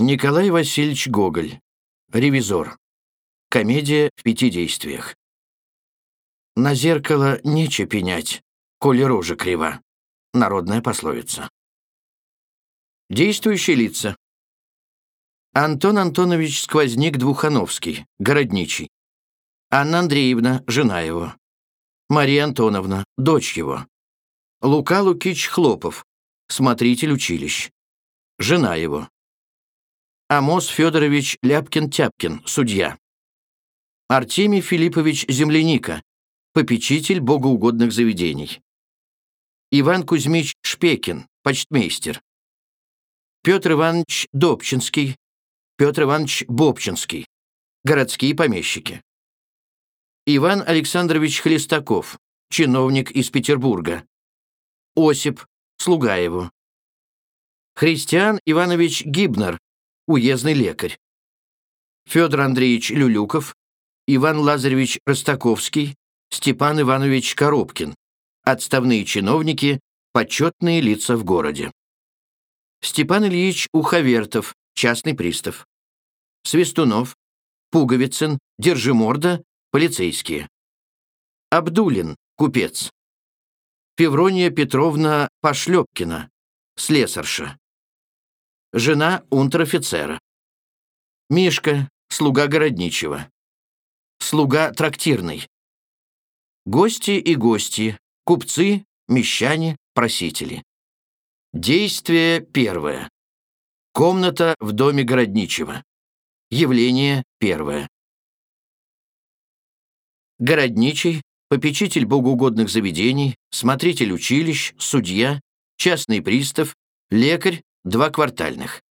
Николай Васильевич Гоголь. Ревизор. Комедия в пяти действиях. На зеркало нече пенять, коли рожа крива. Народная пословица. Действующие лица. Антон Антонович Сквозник Двухановский, городничий. Анна Андреевна, жена его. Мария Антоновна, дочь его. Лука Лукич Хлопов, смотритель училищ. Жена его. Амос Федорович Ляпкин-Тяпкин, судья. Артемий Филиппович Земляника, попечитель богоугодных заведений. Иван Кузьмич Шпекин, почтмейстер. Петр Иванович Добчинский, Петр Иванович Бобчинский, городские помещики. Иван Александрович Хлестаков, чиновник из Петербурга. Осип, слуга его. Христиан Иванович Гибнер, уездный лекарь. Федор Андреевич Люлюков, Иван Лазаревич Ростаковский, Степан Иванович Коробкин, отставные чиновники, почетные лица в городе. Степан Ильич Уховертов, частный пристав. Свистунов, Пуговицын, Держиморда, полицейские. Абдулин, купец. Феврония Петровна Пошлепкина, слесарша. Жена унтер-офицера. Мишка, слуга городничего. Слуга трактирный. Гости и гости, купцы, мещане, просители. Действие первое. Комната в доме городничего. Явление первое. Городничий, попечитель богоугодных заведений, смотритель училищ, судья, частный пристав, лекарь, два квартальных.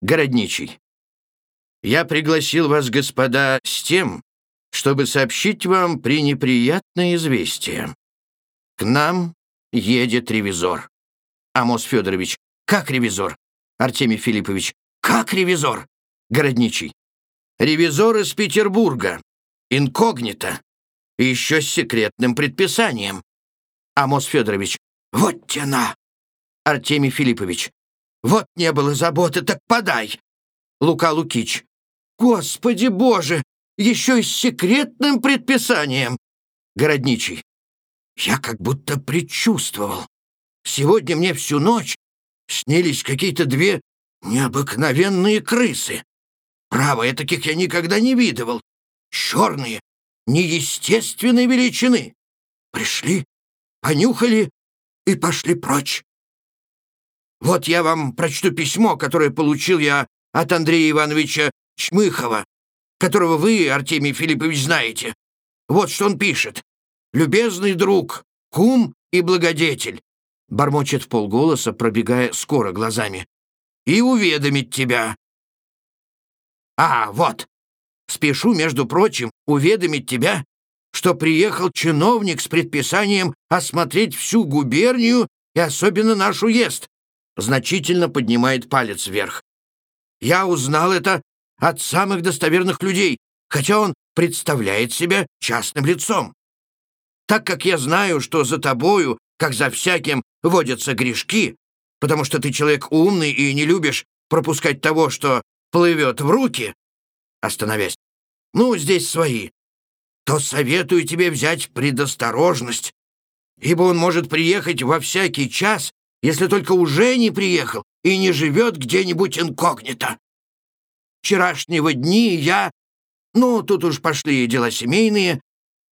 Городничий. Я пригласил вас, господа, с тем, чтобы сообщить вам пренеприятное известие. К нам едет ревизор. Амос Федорович. Как ревизор? Артемий Филиппович. Как ревизор? Городничий. Ревизор из Петербурга. Инкогнито. Еще с секретным предписанием. Амос Федорович. Вот тяна. Артемий Филиппович. Вот не было заботы, так подай. Лука Лукич. Господи Боже, еще и с секретным предписанием. Городничий. Я как будто предчувствовал. Сегодня мне всю ночь снились какие-то две необыкновенные крысы. Право, я таких я никогда не видывал. Черные, неестественной величины. Пришли, понюхали и пошли прочь. Вот я вам прочту письмо, которое получил я от Андрея Ивановича Чмыхова, которого вы, Артемий Филиппович, знаете. Вот что он пишет. «Любезный друг, кум и благодетель», бормочет полголоса, пробегая скоро глазами, «и уведомить тебя». «А, вот, спешу, между прочим, уведомить тебя, что приехал чиновник с предписанием осмотреть всю губернию и особенно наш уезд», значительно поднимает палец вверх. «Я узнал это от самых достоверных людей, хотя он представляет себя частным лицом. Так как я знаю, что за тобою, как за всяким, водятся грешки, потому что ты человек умный и не любишь пропускать того, что плывет в руки, остановясь, ну, здесь свои, то советую тебе взять предосторожность, ибо он может приехать во всякий час, если только уже не приехал и не живет где-нибудь инкогнито. Вчерашнего дни я... Ну, тут уж пошли дела семейные.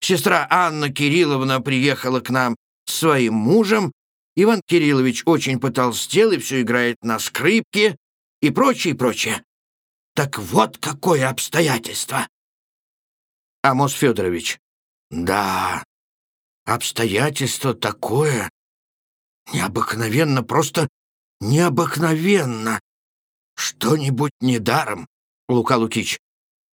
Сестра Анна Кирилловна приехала к нам с своим мужем. Иван Кириллович очень потолстел и все играет на скрипке и прочее, прочее. Так вот какое обстоятельство. Амос Федорович. Да, обстоятельство такое необыкновенно, просто необыкновенно. Что-нибудь недаром. Лука Лукич.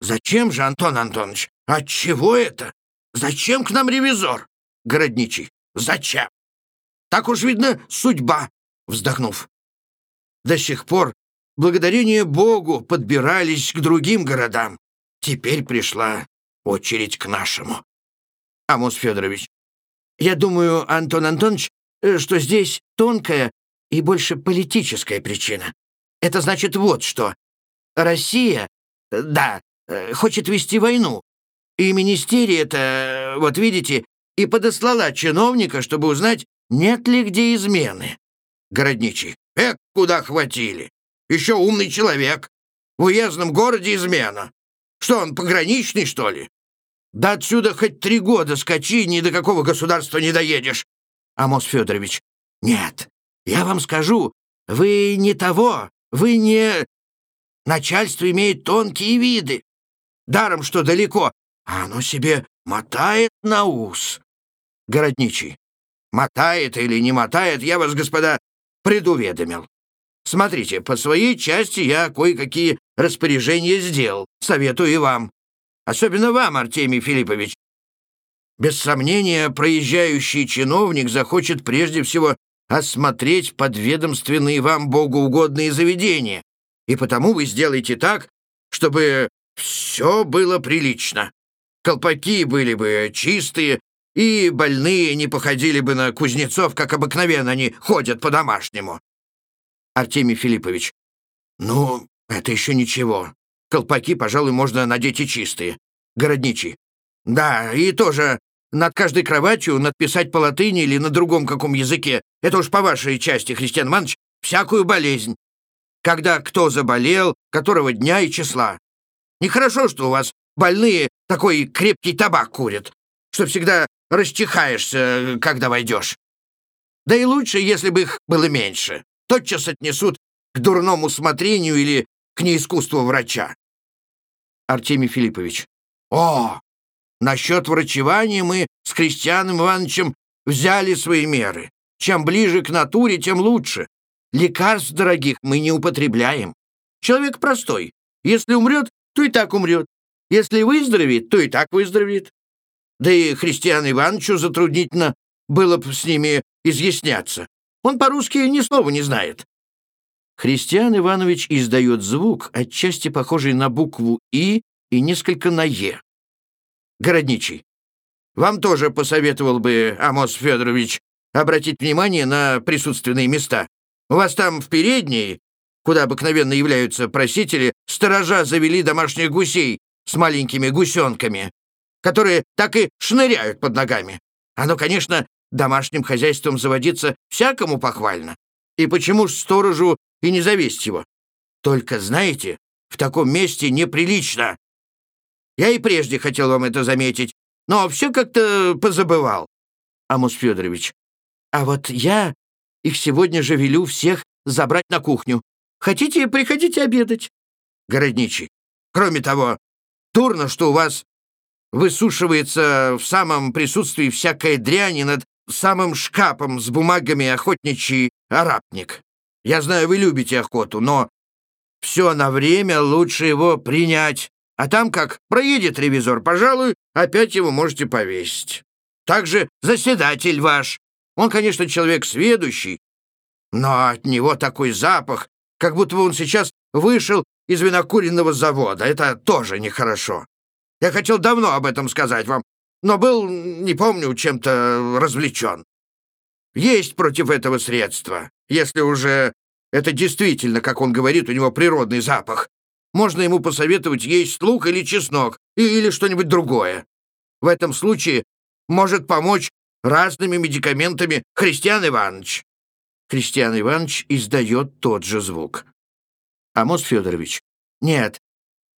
«Зачем же, Антон Антонович? Отчего это? Зачем к нам ревизор?» Городничий. «Зачем?» «Так уж, видно, судьба», вздохнув. До сих пор, благодарение Богу, подбирались к другим городам. Теперь пришла очередь к нашему. Амос Федорович. Я думаю, Антон Антонович, что здесь тонкая и больше политическая причина. Это значит вот что. Россия, да, хочет вести войну. И министерия это, вот видите, и подослала чиновника, чтобы узнать, нет ли где измены. Городничий. Эк, куда хватили. Еще умный человек. В уездном городе измена. Что он, пограничный, что ли? Да отсюда хоть три года скачи, ни до какого государства не доедешь. Амос Федорович. Нет, я вам скажу, вы не того, вы не... Начальство имеет тонкие виды. Даром, что далеко, а оно себе мотает на ус. Городничий. Мотает или не мотает, я вас, господа, предуведомил. Смотрите, по своей части я кое-какие распоряжения сделал. Советую и вам. Особенно вам, Артемий Филиппович. Без сомнения, проезжающий чиновник захочет прежде всего осмотреть подведомственные вам богоугодные заведения, и потому вы сделаете так, чтобы все было прилично. Колпаки были бы чистые, и больные не походили бы на кузнецов, как обыкновенно они ходят по-домашнему. Артемий Филиппович. Ну, это еще ничего. Колпаки, пожалуй, можно надеть и чистые. Городничий. Да, и тоже над каждой кроватью надписать по латыни или на другом каком языке. Это уж по вашей части, Христиан Иванович, всякую болезнь. Когда кто заболел, которого дня и числа. Нехорошо, что у вас больные такой крепкий табак курят, что всегда расчихаешься, когда войдешь. Да и лучше, если бы их было меньше. Тотчас отнесут к дурному смотрению или к неискусству врача. Артемий Филиппович. О, насчет врачевания мы с Христианом Ивановичем взяли свои меры. Чем ближе к натуре, тем лучше. Лекарств дорогих мы не употребляем. Человек простой. Если умрет, то и так умрет. Если выздоровеет, то и так выздоровеет. Да и Христиану Ивановичу затруднительно было бы с ними изъясняться. Он по-русски ни слова не знает». Христиан Иванович издает звук, отчасти похожий на букву «И» и несколько на «Е». Городничий. Вам тоже посоветовал бы, Амос Федорович, обратить внимание на присутственные места. У вас там в передней, куда обыкновенно являются просители, сторожа завели домашних гусей с маленькими гусенками которые так и шныряют под ногами. Оно, конечно, домашним хозяйством заводиться всякому похвально. И почему ж сторожу и не завесть его? Только, знаете, в таком месте неприлично. Я и прежде хотел вам это заметить, но все как-то позабывал. Амус Федорович, а вот я их сегодня же велю всех забрать на кухню. Хотите, приходите обедать. Городничий. Кроме того, турно, что у вас высушивается в самом присутствии всякая дрянь над самым шкафом с бумагами охотничий арабник. Я знаю, вы любите охоту, но все на время лучше его принять. А там как проедет ревизор, пожалуй, опять его можете повесить. Также заседатель ваш. Он, конечно, человек сведущий, но от него такой запах, как будто бы он сейчас вышел из винокуренного завода. Это тоже нехорошо. Я хотел давно об этом сказать вам, но был, не помню, чем-то развлечен. Есть против этого средства, если уже это действительно, как он говорит, у него природный запах. Можно ему посоветовать есть лук или чеснок, или что-нибудь другое. В этом случае может помочь разными медикаментами Христиан Иванович. Христиан Иванович издает тот же звук. Амос Федорович. Нет,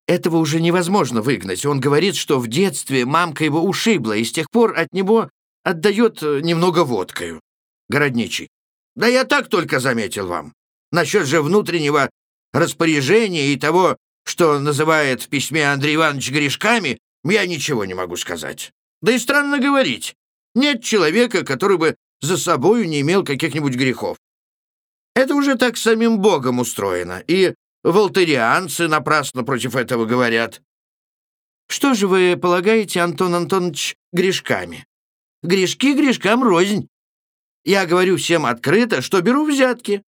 этого уже невозможно выгнать. Он говорит, что в детстве мамка его ушибла, и с тех пор от него отдает э, немного водкою. Городничий. Да я так только заметил вам. Насчет же внутреннего распоряжения и того, что называет в письме Андрей Иванович грешками, я ничего не могу сказать. Да и странно говорить. Нет человека, который бы за собою не имел каких-нибудь грехов. Это уже так самим Богом устроено, и Волтерианцы напрасно против этого говорят. Что же вы полагаете, Антон Антонович, грешками? Грешки грешкам рознь. Я говорю всем открыто, что беру взятки.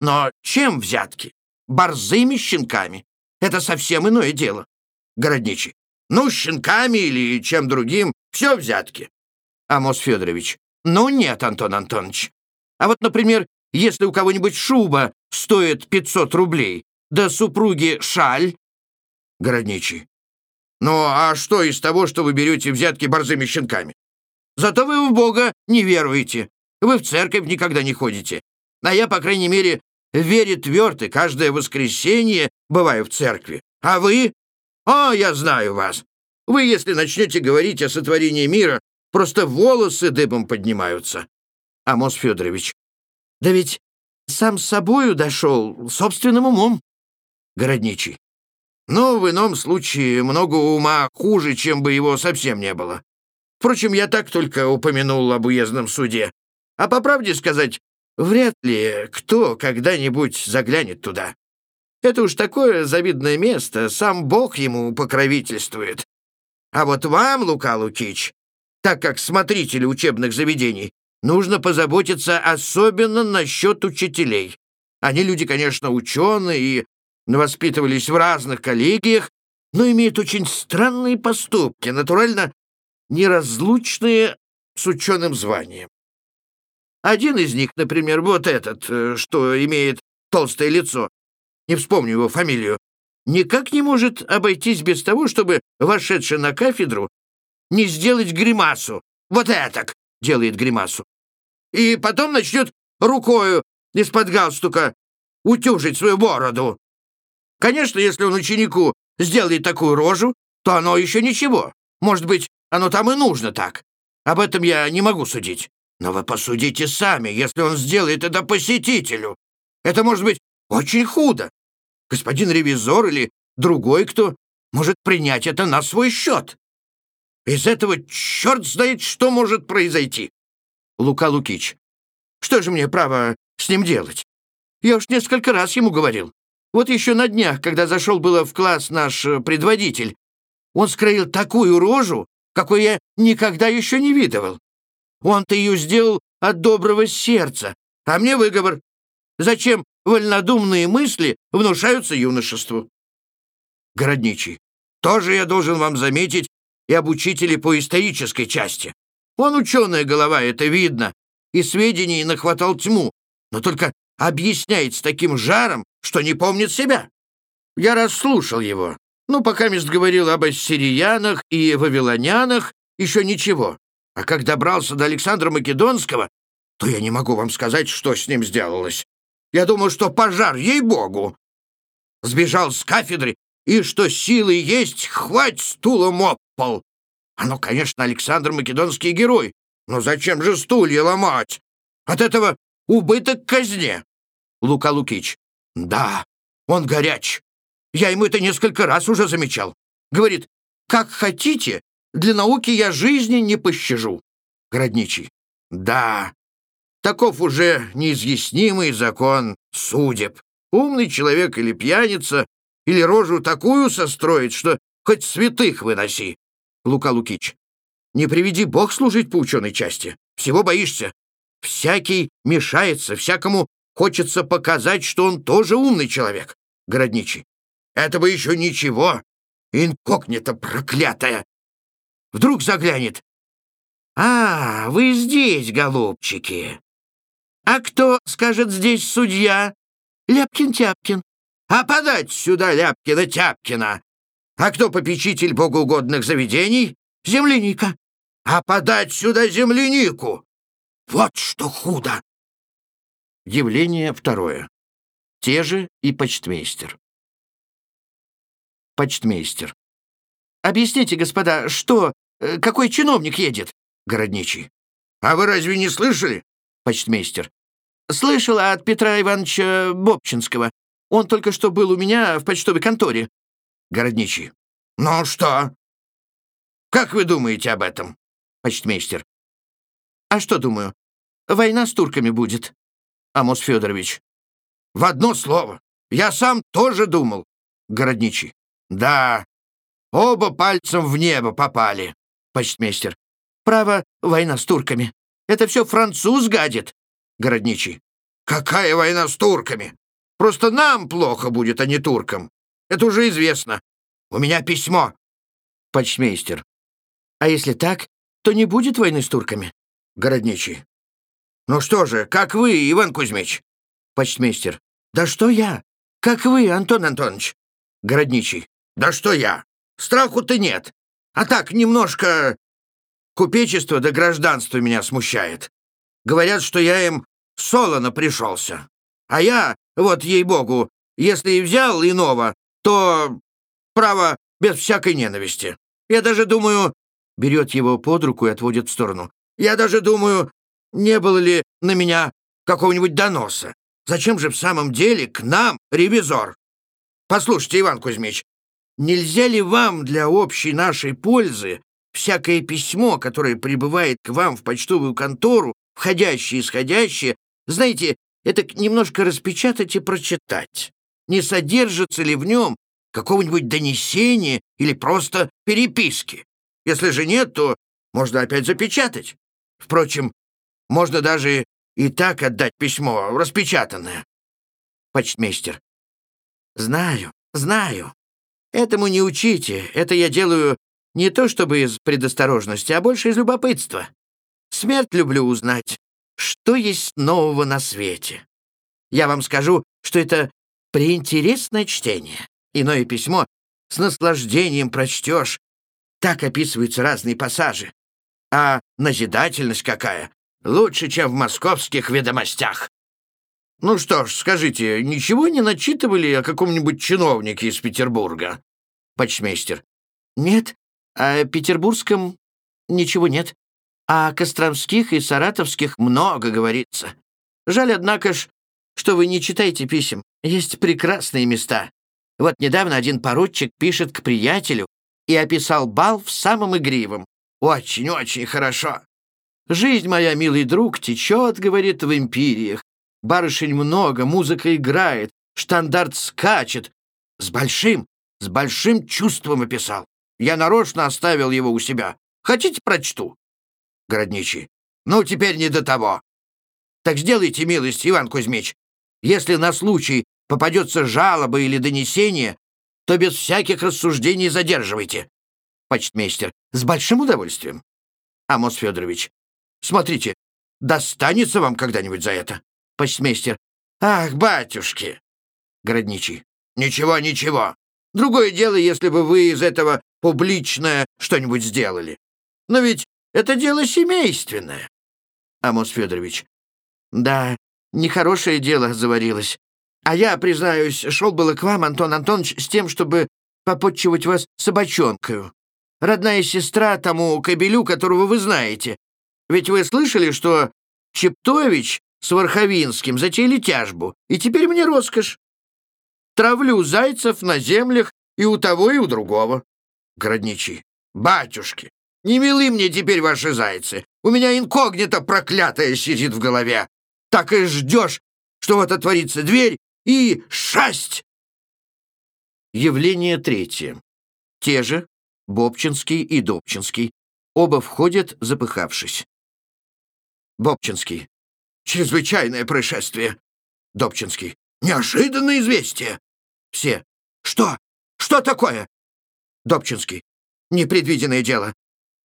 Но чем взятки? Борзыми щенками. Это совсем иное дело. Городничий. Ну, щенками или чем другим, все взятки. Амос Федорович. Ну нет, Антон Антонович. А вот, например, если у кого-нибудь шуба стоит 500 рублей, да супруги шаль. Городничий. Ну, а что из того, что вы берете взятки борзыми щенками? Зато вы в Бога не веруете. Вы в церковь никогда не ходите. А я, по крайней мере, верю твердо, каждое воскресенье бываю в церкви. А вы? О, я знаю вас. Вы, если начнете говорить о сотворении мира, просто волосы дыбом поднимаются. Амос Федорович. Да ведь сам с собою дошел, собственным умом. Городничий. Но в ином случае много ума хуже, чем бы его совсем не было. Впрочем, я так только упомянул об уездном суде. А по правде сказать, вряд ли кто когда-нибудь заглянет туда. Это уж такое завидное место, сам Бог ему покровительствует. А вот вам, Лука Лукич, так как смотритель учебных заведений, нужно позаботиться особенно насчет учителей. Они люди, конечно, ученые и воспитывались в разных коллегиях, но имеют очень странные поступки, натурально неразлучные с ученым званием. Один из них, например, вот этот, э, что имеет толстое лицо, не вспомню его фамилию, никак не может обойтись без того, чтобы, вошедший на кафедру, не сделать гримасу. Вот этак делает гримасу. И потом начнет рукою из-под галстука утюжить свою бороду. Конечно, если он ученику сделает такую рожу, то оно еще ничего. Может быть, оно там и нужно так. Об этом я не могу судить. Но вы посудите сами, если он сделает это посетителю. Это может быть очень худо. Господин ревизор или другой кто может принять это на свой счет. Из этого черт знает, что может произойти. Лука Лукич. Что же мне, право, с ним делать? Я уж несколько раз ему говорил. Вот еще на днях, когда зашел было в класс наш э, предводитель, он скроил такую рожу, какой я никогда еще не видывал. Он-то ее сделал от доброго сердца, а мне выговор. Зачем вольнодумные мысли внушаются юношеству? Городничий. Тоже я должен вам заметить и об учителе по исторической части. Он ученая голова, это видно, и сведений нахватал тьму, но только объясняет с таким жаром, что не помнит себя. Я расслушал его. Ну, пока мест говорил об ассириянах и вавилонянах, еще ничего. А как добрался до Александра Македонского, то я не могу вам сказать, что с ним сделалось. Я думал, что пожар, ей-богу. Сбежал с кафедры, и что силы есть, хвать стулом об пол. Оно, конечно, Александр Македонский герой, но зачем же стулья ломать? От этого убыток казне. Лука Лукич. Да, он горяч. Я ему это несколько раз уже замечал. Говорит, как хотите, для науки я жизни не пощажу. Городничий. Да, таков уже неизъяснимый закон судеб. Умный человек или пьяница, или рожу такую состроит, что хоть святых выноси. Лука Лукич. Не приведи Бог служить по ученой части. Всего боишься. Всякий мешается, всякому хочется показать, что он тоже умный человек. Городничий. Это бы еще ничего. Инкогнито проклятая. Вдруг заглянет. «А, вы здесь, голубчики!» «А кто, скажет, здесь судья?» «Ляпкин-тяпкин». «А подать сюда Ляпкина-тяпкина!» «А кто попечитель богоугодных заведений?» «Земляника». «А подать сюда землянику!» «Вот что худо!» Явление второе. Те же и почтмейстер. Почтмейстер. «Объясните, господа, что, э, какой чиновник едет?» Городничий. «А вы разве не слышали?» Почтмейстер. «Слышала от Петра Ивановича Бобчинского. Он только что был у меня в почтовой конторе». Городничий. «Ну что? Как вы думаете об этом?» Почтмейстер. «А что думаю? Война с турками будет». Амос Федорович. «В одно слово. Я сам тоже думал». Городничий. «Да, Оба пальцем в небо попали. Почтмейстер. Право, война с турками. Это все француз гадит. Городничий. Какая война с турками? Просто нам плохо будет, а не туркам. Это уже известно. У меня письмо. Почтмейстер. А если так, то не будет войны с турками. Городничий. Ну что же, как вы, Иван Кузьмич? Почтмейстер. Да что я? как вы, Антон Антонович. Городничий. Да что я? Страху-то нет. А так, немножко... Купечество да гражданство меня смущает. Говорят, что я им солоно пришелся. А я, вот ей-богу, если и взял иного, то, право, без всякой ненависти. Я даже думаю...» Берет его под руку и отводит в сторону. «Я даже думаю, не было ли на меня какого-нибудь доноса? Зачем же в самом деле к нам ревизор? Послушайте, Иван Кузьмич, нельзя ли вам для общей нашей пользы всякое письмо, которое прибывает к вам в почтовую контору, входящее и исходящее, знаете, это немножко распечатать и прочитать? Не содержится ли в нем какого-нибудь донесения или просто переписки? Если же нет, то можно опять запечатать. Впрочем, можно даже и так отдать письмо, распечатанное. Почтмейстер. Знаю, знаю. Этому не учите. Это я делаю не то чтобы из предосторожности, а больше из любопытства. Смерть люблю узнать, что есть нового на свете. Я вам скажу, что это приинтересное чтение. Иное письмо с наслаждением прочтешь. Так описываются разные пассажи. А назидательность какая! Лучше, чем в московских ведомостях. Ну что ж, скажите, ничего не начитывали о каком-нибудь чиновнике из Петербурга? Почмейстер. Нет, о петербургском ничего нет. А о костромских и саратовских много говорится. Жаль, однако ж, что вы не читаете писем. Есть прекрасные места. Вот недавно один поручик пишет к приятелю и описал бал в самом игривом. Очень-очень хорошо. «Жизнь моя, милый друг, течет, — говорит, — в империях. Барышень много, музыка играет, штандарт скачет. С большим, с большим чувством описал. Я нарочно оставил его у себя. Хотите, прочту?» Городничий. «Ну, теперь не до того. Так сделайте милость, Иван Кузьмич. Если на случай попадется жалоба или донесение, то без всяких рассуждений задерживайте. Почтмейстер. С большим удовольствием. Амос Федорович. Смотрите, достанется вам когда-нибудь за это. Почтмейстер. Ах, батюшки. Городничий. Ничего, ничего. Другое дело, если бы вы из этого публичное что-нибудь сделали. Но ведь это дело семейственное. Амос Федорович. Да, нехорошее дело заварилось. А я, признаюсь, шел было к вам, Антон Антонович, с тем, чтобы попотчевать вас собачонкою. Родная сестра тому кобелю, которого вы знаете. Ведь вы слышали, что Чептович с Варховинским затеяли тяжбу, и теперь мне роскошь. Травлю зайцев на землях и у того, и у другого. Городничий. Батюшки, не милы мне теперь ваши зайцы. У меня инкогнито проклятое сидит в голове. Так и ждешь, что вот отворится дверь, и шасть! Явление третье. Те же, Бобчинский и Добчинский, оба входят, запыхавшись. Бобчинский. Чрезвычайное происшествие. Добчинский. Неожиданное известие. Все. Что? Что такое? Добчинский. Непредвиденное дело.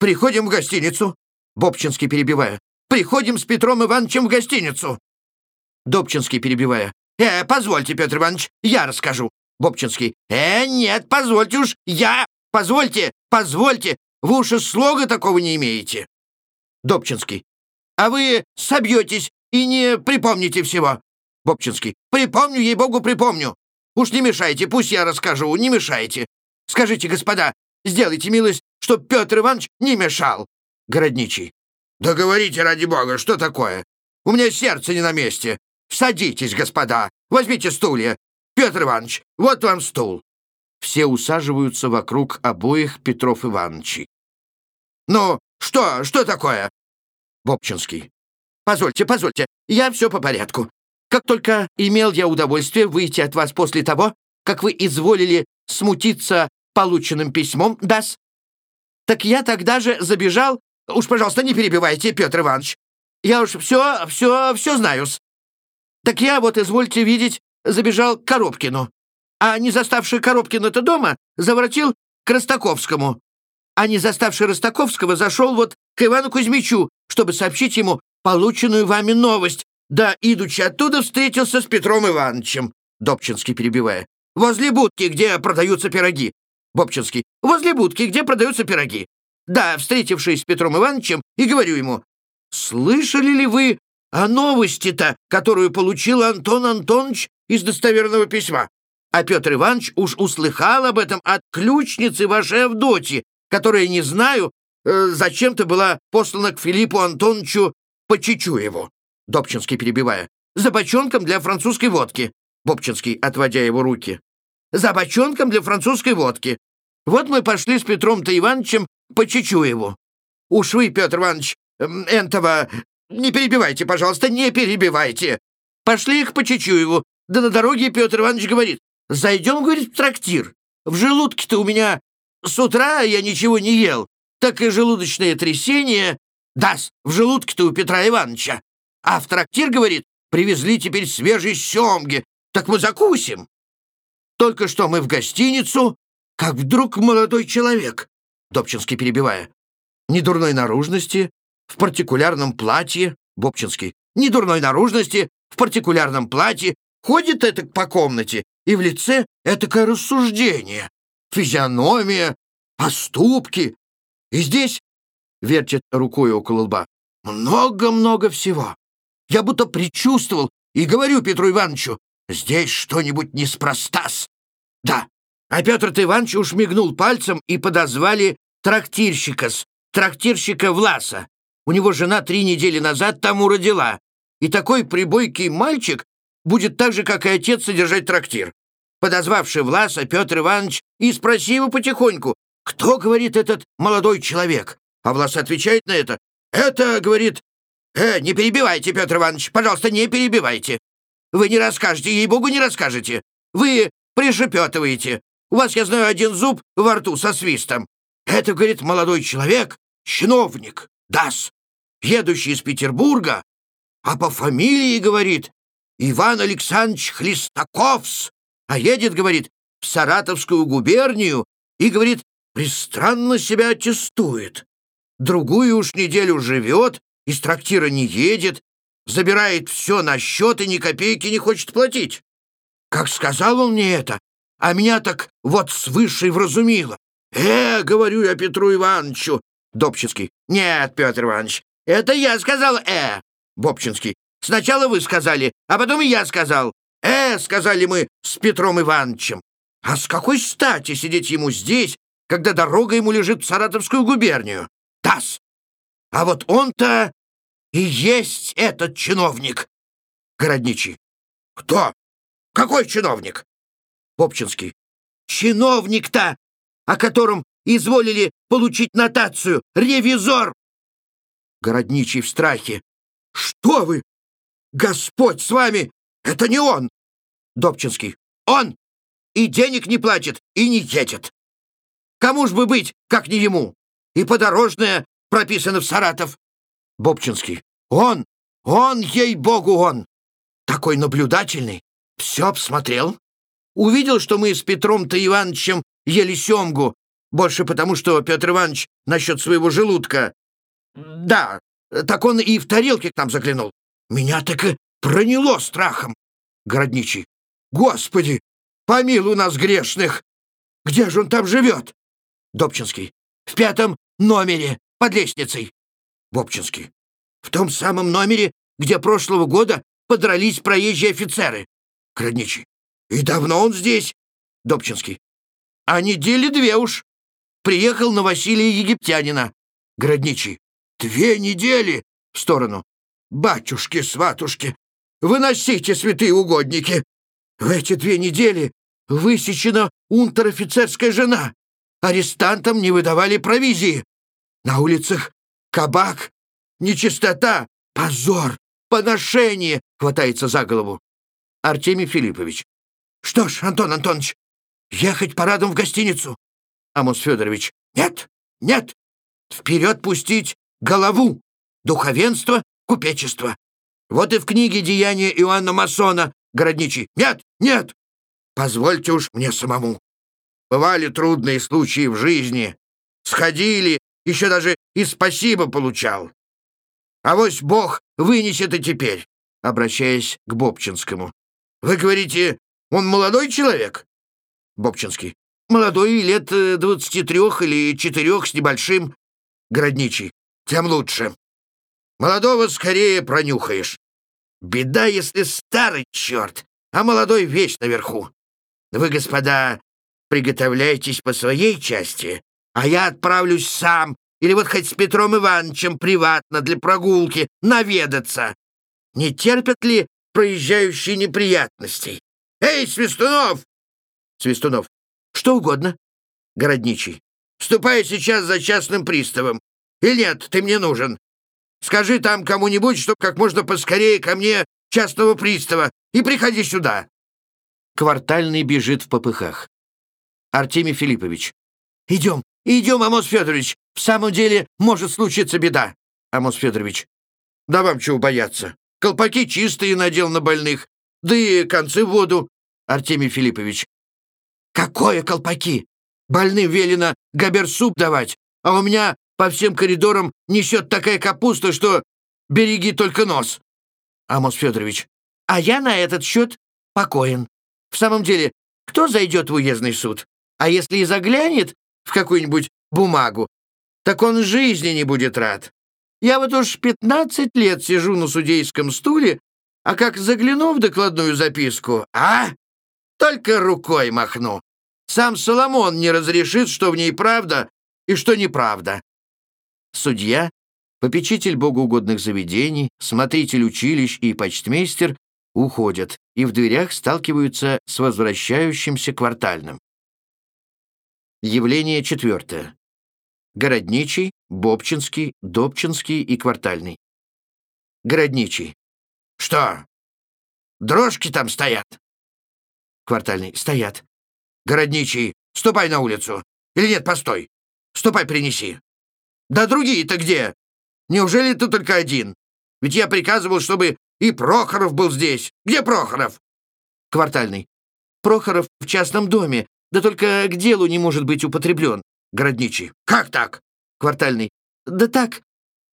Приходим в гостиницу. Бобчинский, перебивая. Приходим с Петром Ивановичем в гостиницу. Добчинский, перебивая. «Э, позвольте, Петр Иванович, я расскажу». Бобчинский. «Э, нет, позвольте уж, я... Позвольте, позвольте, вы уж и слога такого не имеете». Добчинский. «А вы собьетесь и не припомните всего». Бобчинский. «Припомню, ей-богу, припомню. Уж не мешайте, пусть я расскажу, не мешайте. Скажите, господа, сделайте милость, чтоб Петр Иванович не мешал». Городничий. «Да говорите, ради бога, что такое? У меня сердце не на месте. Садитесь, господа, возьмите стулья. Петр Иванович, вот вам стул». Все усаживаются вокруг обоих Петров Ивановичей. «Ну, что, что такое?» Бобчинский. «Позвольте, позвольте, я все по порядку. Как только имел я удовольствие выйти от вас после того, как вы изволили смутиться полученным письмом, дас, так я тогда же забежал... Уж, пожалуйста, не перебивайте, Петр Иванович. Я уж все, все, все знаю -с. Так я вот, извольте видеть, забежал к Коробкину. А не заставший Коробкина-то дома, заворотил к Ростаковскому. А не заставший Ростаковского зашел вот к Ивану Кузьмичу, чтобы сообщить ему полученную вами новость. Да, идучи оттуда, встретился с Петром Ивановичем. Добчинский, перебивая. «Возле будки, где продаются пироги». Бобчинский. «Возле будки, где продаются пироги». Да, встретившись с Петром Ивановичем, и говорю ему, «Слышали ли вы о новости-то, которую получил Антон Антонович из достоверного письма?» А Петр Иванович уж услыхал об этом от ключницы вашей Авдотьи, которая, не знаю, э, зачем-то была послана к Филиппу Антоновичу по Чичуеву. Добчинский, перебивая. «За бочонком для французской водки». Бобчинский, отводя его руки. «За бочонком для французской водки. Вот мы пошли с Петром-то Ивановичем по Чичуеву. Уж вы, Петр Иванович, этого... Не перебивайте, пожалуйста, не перебивайте. Пошли их по Чичуеву. Да на дороге Петр Иванович говорит, зайдем, говорит, в трактир. В желудке-то у меня с утра я ничего не ел, так и желудочное трясение даст в желудке-то у Петра Ивановича. А в трактир, говорит, привезли теперь свежие семги, так мы закусим. Только что мы в гостиницу, как вдруг молодой человек, Добчинский перебивая, недурной наружности, в партикулярном платье, Бобчинский, недурной наружности, в партикулярном платье, ходит это по комнате, и в лице этакое рассуждение, физиономия, поступки. И здесь, вертит рукой около лба, много-много всего. Я будто предчувствовал и говорю Петру Ивановичу, здесь что-нибудь неспроста-с. Да, а Петр Иванович уж мигнул пальцем и подозвали трактирщика-с, трактирщика Власа. У него жена три недели назад тому родила. И такой прибойкий мальчик будет так же, как и отец, содержать трактир. Подозвавший Власа, Петр Иванович и спроси его потихоньку, кто, говорит, этот молодой человек? А Влас отвечает на это. Это, говорит, «Э, не перебивайте, Петр Иванович, пожалуйста, не перебивайте. Вы не расскажете, ей-богу, не расскажете. Вы пришепетываете. У вас, я знаю, один зуб во рту со свистом. Это, говорит, молодой человек, чиновник, дас, едущий из Петербурга, а по фамилии, говорит, Иван Александрович Хлестаковс, а едет, говорит, в Саратовскую губернию и, говорит, пристранно себя аттестует. Другую уж неделю живет, из трактира не едет, забирает все на счет и ни копейки не хочет платить. Как сказал он мне это, а меня так вот свыше вразумило. «Э, — говорю я Петру Ивановичу!» Добчинский. «Нет, Петр Иванович, это я сказал «э». Бобчинский. «Сначала вы сказали, а потом и я сказал. «Э», — сказали мы с Петром Ивановичем. А с какой стати сидеть ему здесь, когда дорога ему лежит в Саратовскую губернию? Тасс! А вот он-то и есть этот чиновник. Городничий. Кто? Какой чиновник? Попчинский. Чиновник-то, о котором изволили получить нотацию. Ревизор. Городничий в страхе. Что вы? Господь с вами! Это не он! Добчинский. Он! И денег не платит, и не едет. Кому ж бы быть, как не ему? И подорожное прописано в Саратов. Бобчинский. Он! Он, ей-богу, он! Такой наблюдательный. Все обсмотрел. Увидел, что мы с Петром-то Ивановичем ели семгу, больше потому, что Петр Иванович насчет своего желудка. Да, так он и в тарелке к нам заглянул. Меня так и проняло страхом. Городничий. Господи, помилуй нас грешных! Где же он там живет? Добчинский. В пятом номере, под лестницей. Бобчинский. В том самом номере, где прошлого года подрались проезжие офицеры. Городничий. И давно он здесь? Добчинский. А недели две уж. Приехал на Василия Египтянина. Городничий. Две недели! В сторону. Батюшки-сватушки, выносите, святые угодники! В эти две недели высечена унтер-офицерская жена. Арестантам не выдавали провизии. На улицах кабак, нечистота, позор, поношение хватается за голову. Артемий Филиппович. Что ж, Антон Антонович, ехать парадом в гостиницу. Амос Федорович. Нет, нет, вперед пустить голову, духовенство, купечество. Вот и в книге «Деяния Иоанна Масона» городничий. Нет, нет, позвольте уж мне самому. Бывали трудные случаи в жизни. Сходили, еще даже и спасибо получал. А вось Бог вынесет и теперь, обращаясь к Бобчинскому. Вы говорите, Он молодой человек?» Бобчинский. «Молодой, лет э, двадцати трех или четырех с небольшим». Городничий. «Тем лучше. Молодого скорее пронюхаешь. Беда, если старый черт, а молодой весь наверху. Вы, господа, приготовляйтесь по своей части, а я отправлюсь сам или вот хоть с Петром Ивановичем приватно для прогулки наведаться. Не терпят ли проезжающие неприятностей? Эй, Свистунов! Свистунов. Что угодно. Городничий. Ступай сейчас за частным приставом. Или нет, ты мне нужен. Скажи там кому-нибудь, чтоб как можно поскорее ко мне частного пристава, и приходи сюда. Квартальный бежит в попыхах. Артемий Филиппович. Идем, идем, Амос Федорович. В самом деле может случиться беда. Амос Федорович. Да вам чего бояться? Колпаки чистые надел на больных, да и концы в воду. Артемий Филиппович. Какое колпаки? Больным велено габерсуп давать, а у меня по всем коридорам несет такая капуста, что береги только нос. Амос Федорович. А я на этот счет покоен. В самом деле, кто зайдет в уездный суд? А если и заглянет в какую-нибудь бумагу, так он жизни не будет рад. Я вот уж пятнадцать лет сижу на судейском стуле, а как загляну в докладную записку, а? Только рукой махну. Сам Соломон не разрешит, что в ней правда и что неправда. Судья, попечитель богоугодных заведений, смотритель училищ и почтмейстер уходят и в дверях сталкиваются с возвращающимся квартальным. Явление четвертое. Городничий, Бобчинский, Добчинский и Квартальный. Городничий. Что? Дрожки там стоят? Квартальный. Стоят. Городничий. Ступай на улицу. Или нет, постой. Ступай, принеси. Да другие-то где? Неужели ты только один? Ведь я приказывал, чтобы и Прохоров был здесь. Где Прохоров? Квартальный. Прохоров в частном доме, да только к делу не может быть употреблен. Городничий. Как так? Квартальный. Да так.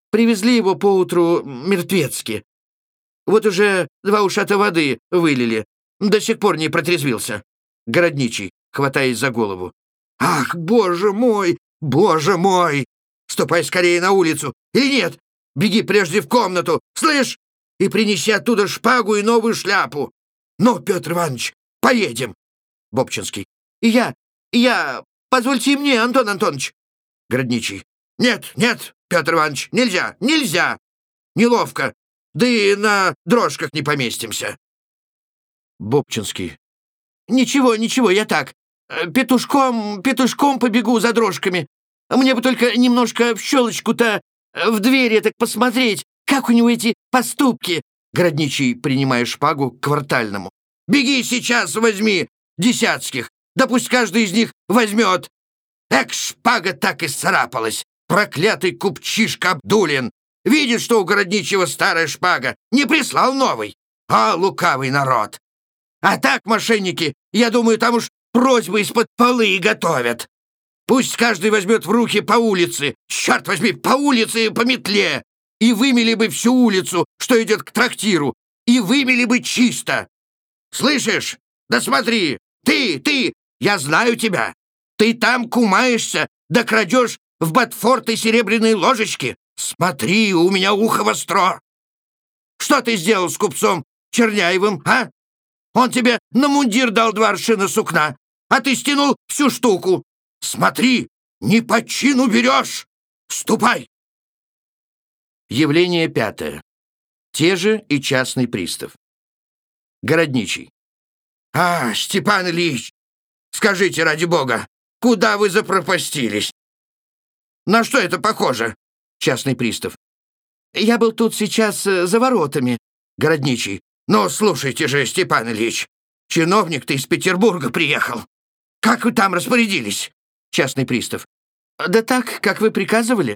Привезли его поутру мертвецки. Вот уже два ушата воды вылили. До сих пор не протрезвился. Городничий, хватаясь за голову. «Ах, боже мой! Боже мой! Ступай скорее на улицу! Или нет? Беги прежде в комнату, слышь? И принеси оттуда шпагу и новую шляпу. Ну, Петр Иванович, поедем!» Бобчинский. «И я, я... Позвольте мне, Антон Антонович!» Городничий. «Нет, нет, Петр Иванович, нельзя, нельзя! Неловко, да и на дрожках не поместимся!» Бобчинский. «Ничего, ничего, я так. Петушком, петушком побегу за дрожками. Мне бы только немножко в щелочку-то в двери так посмотреть, как у него эти поступки!» Городничий, принимая шпагу, к квартальному. «Беги сейчас, возьми десятских, да пусть каждый из них возьмет. Эк, шпага так и сцарапалась. Проклятый купчишка Абдулин. Видит, что у городничего старая шпага. Не прислал новый. А, лукавый народ. А так, мошенники, я думаю, там уж просьбы из-под полы готовят. Пусть каждый возьмет в руки по улице, черт возьми, по улице и по метле, и вымели бы всю улицу, что идет к трактиру, и вымели бы чисто. Слышишь? Да смотри, ты, ты, я знаю тебя. Ты там кумаешься, да крадешь в Батфорты серебряные ложечки. Смотри, у меня ухо востро. Что ты сделал с купцом Черняевым, а? Он тебе на мундир дал два аршина сукна, а ты стянул всю штуку. Смотри, не по чину берешь! Ступай!» Явление пятое. Те же и частный пристав. Городничий. «А, Степан Ильич, скажите ради бога, куда вы запропастились? На что это похоже?» Частный пристав. «Я был тут сейчас э, за воротами». Городничий. «Ну, слушайте же, Степан Ильич, чиновник-то из Петербурга приехал. Как вы там распорядились?» Частный пристав. «Да так, как вы приказывали.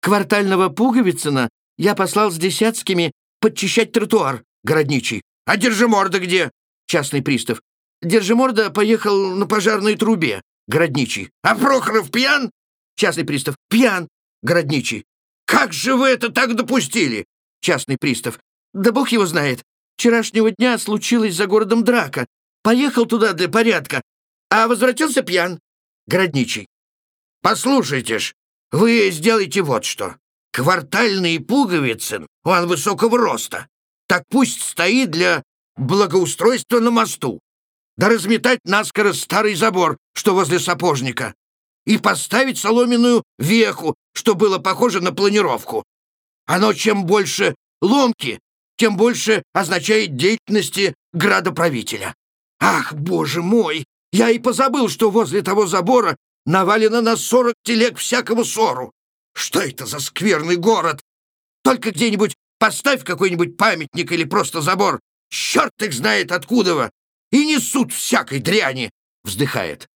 Квартального Пуговицына я послал с Десятскими подчищать тротуар, городничий. А Держиморда где?» Частный пристав. Держиморда поехал на пожарной трубе, городничий. А Прохоров пьян? Частный пристав. Пьян, городничий. Как же вы это так допустили? Частный пристав. Да бог его знает. Вчерашнего дня случилась за городом драка. Поехал туда для порядка, а возвратился пьян. Городничий. Послушайте ж, вы сделайте вот что. Квартальный Пуговицын, он высокого роста. Так пусть стоит для благоустройства на мосту. Да разметать наскоро старый забор, что возле сапожника. И поставить соломенную веху, что было похоже на планировку. Оно чем больше ломки, тем больше означает деятельности градоправителя. Ах, боже мой! Я и позабыл, что возле того забора навалено на сорок телег всякого ссору. Что это за скверный город? Только где-нибудь поставь какой-нибудь памятник или просто забор. Черт их знает откуда И несут всякой дряни, вздыхает.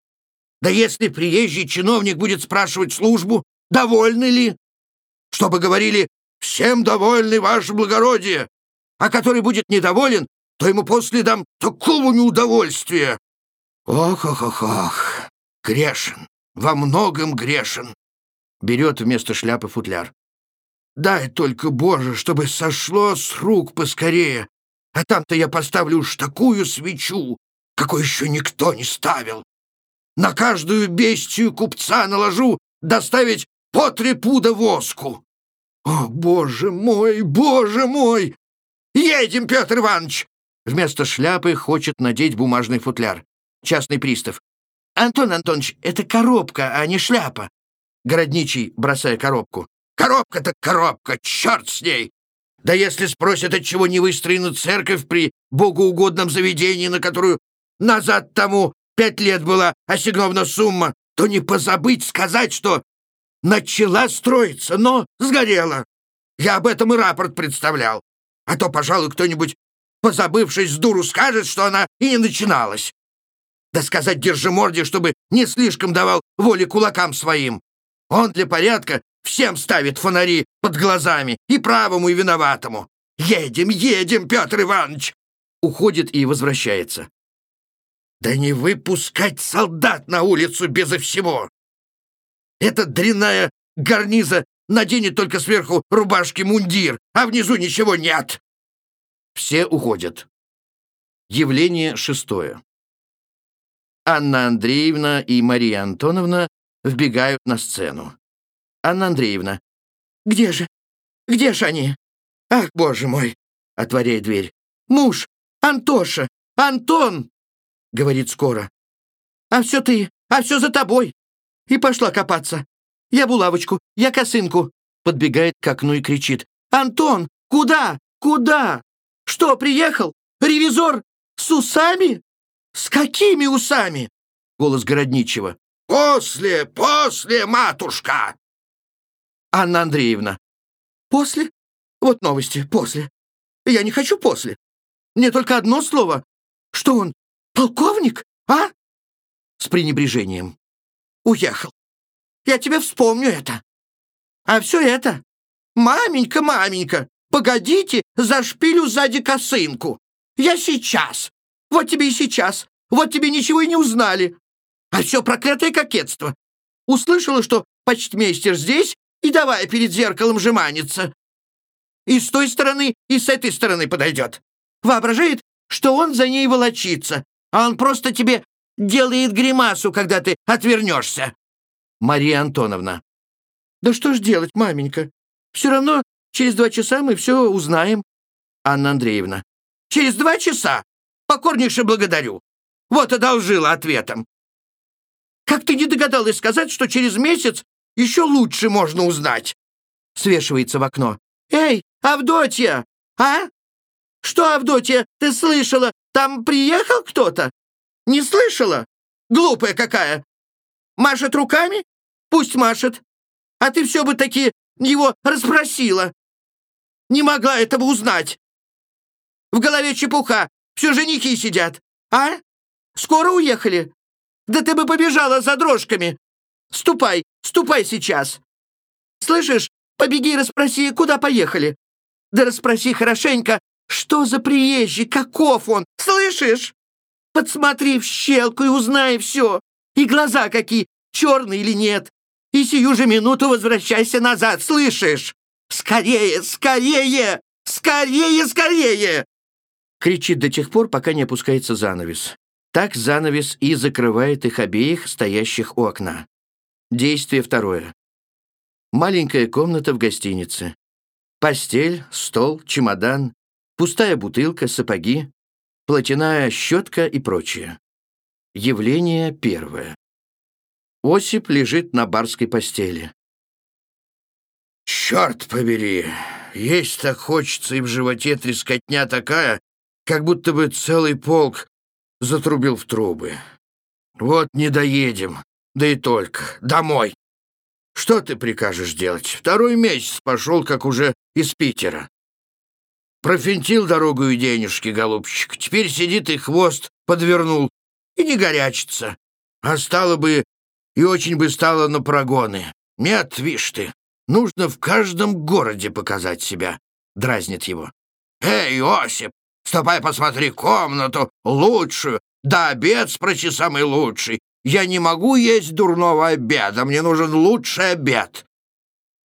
Да если приезжий чиновник будет спрашивать службу, довольны ли? Чтобы говорили «Всем довольны, ваше благородие», а который будет недоволен, то ему после дам такого неудовольствия. Ох-ох-ох-ох, грешен, во многом грешен. Берет вместо шляпы футляр. Дай только, Боже, чтобы сошло с рук поскорее, а там-то я поставлю уж такую свечу, какой еще никто не ставил. На каждую бестию купца наложу доставить по три пуда воску. О, боже мой, боже мой! Едем, Петр Иванович! Вместо шляпы хочет надеть бумажный футляр. Частный пристав. «Антон Антонович, это коробка, а не шляпа!» Городничий, бросая коробку. «Коробка так коробка, черт с ней! Да если спросят, отчего не выстроена церковь при богоугодном заведении, на которую назад тому пять лет была ассигнована сумма, то не позабыть сказать, что начала строиться, но сгорела. Я об этом и рапорт представлял. А то, пожалуй, кто-нибудь позабывшись с дуру, скажет, что она и не начиналась. Да сказать Держиморде, чтобы не слишком давал воли кулакам своим. Он для порядка всем ставит фонари под глазами, и правому, и виноватому. Едем, едем, Петр Иванович!» Уходит и возвращается. «Да не выпускать солдат на улицу безо всего! Эта дрянная гарниза наденет только сверху рубашки мундир, а внизу ничего нет!» Все уходят. Явление шестое. Анна Андреевна и Мария Антоновна вбегают на сцену. Анна Андреевна. «Где же? Где же они? Ах, боже мой!» — отворяет дверь. «Муж! Антоша! Антон!» — говорит скоро. «А все ты, а все за тобой!» И пошла копаться. «Я булавочку, я косынку!» Подбегает к окну и кричит. «Антон, куда? Куда?» Что, приехал? Ревизор с усами? С какими усами? Голос городничего. После, после, матушка! Анна Андреевна. После? Вот новости, после. Я не хочу после. Мне только одно слово. Что он, полковник, а? С пренебрежением. Уехал. Я тебе вспомню это. А все это? Маменька, маменька, Погодите, зашпилю сзади косынку. Я сейчас. Вот тебе и сейчас. Вот тебе ничего и не узнали. А все проклятое кокетство. Услышала, что почтмейстер здесь, и давай перед зеркалом жеманиться. И с той стороны, и с этой стороны подойдет. Воображает, что он за ней волочится, а он просто тебе делает гримасу, когда ты отвернешься. Мария Антоновна. Да что ж делать, маменька? Все равно Через два часа мы все узнаем. Анна Андреевна. Через два часа? Покорнейше благодарю. Вот одолжила ответом. Как ты не догадалась сказать, что через месяц еще лучше можно узнать? Свешивается в окно. Эй, Авдотья! А? Что, Авдотья, ты слышала? Там приехал кто-то? Не слышала? Глупая какая! Машет руками? Пусть машет. А ты все бы таки его расспросила не могла этого узнать. В голове чепуха, все женихи сидят. А? Скоро уехали? Да ты бы побежала за дрожками. Ступай, ступай сейчас. Слышишь, побеги и расспроси, куда поехали. Да расспроси хорошенько, что за приезжий, каков он, слышишь? Подсмотри в щелку и узнай все. И глаза какие, черные или нет. И сию же минуту возвращайся назад, слышишь? «Скорее, скорее! Скорее, скорее!» Кричит до тех пор, пока не опускается занавес. Так занавес и закрывает их обеих, стоящих у окна. Действие второе. Маленькая комната в гостинице. Постель, стол, чемодан, пустая бутылка, сапоги, платяная щетка и прочее. Явление первое. Осип лежит на барской постели. «Черт побери! Есть так хочется, и в животе трескотня такая, как будто бы целый полк затрубил в трубы. Вот не доедем, да и только, домой. Что ты прикажешь делать? Второй месяц пошел, как уже из Питера. Профинтил дорогу и денежки, голубчик. Теперь сидит и хвост подвернул, и не горячится. А стало бы, и очень бы стало на прогоны. Нет, вишь ты, нужно в каждом городе показать себя, — дразнит его. Эй, Осип, ступай посмотри комнату, лучшую, да обед спроси самый лучший. Я не могу есть дурного обеда, мне нужен лучший обед.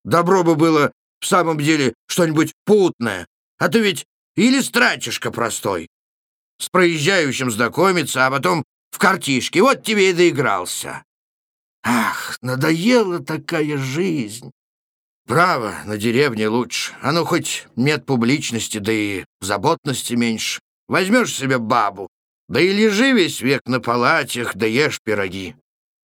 Добро бы было в самом деле что-нибудь путное, а то ведь или стратишка простой. С проезжающим знакомиться, а потом в картишке. Вот тебе и доигрался. Ах, надоела такая жизнь. Право, на деревне лучше. А ну хоть нет публичности, да и заботности меньше. Возьмешь себе бабу, да и лежи весь век на палатях, да ешь пироги.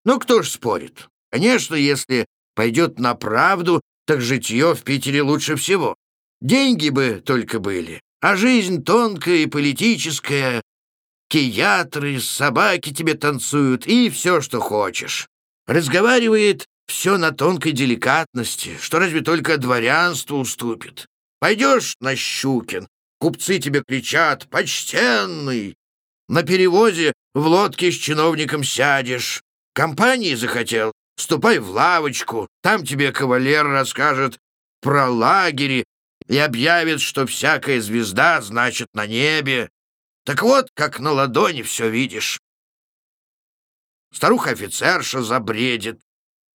Ну, кто ж спорит? Конечно, если пойдет на правду, так житье в Питере лучше всего. Деньги бы только были, а жизнь тонкая и политическая. Киятры, собаки тебе танцуют и все, что хочешь. Разговаривает все на тонкой деликатности, что разве только дворянству уступит. Пойдешь на Щукин, купцы тебе кричат «Почтенный!» На перевозе в лодке с чиновником сядешь. Компании захотел? Ступай в лавочку, там тебе кавалер расскажет про лагери и объявит, что всякая звезда значит на небе. Так вот, как на ладони все видишь. Старуха-офицерша забредет.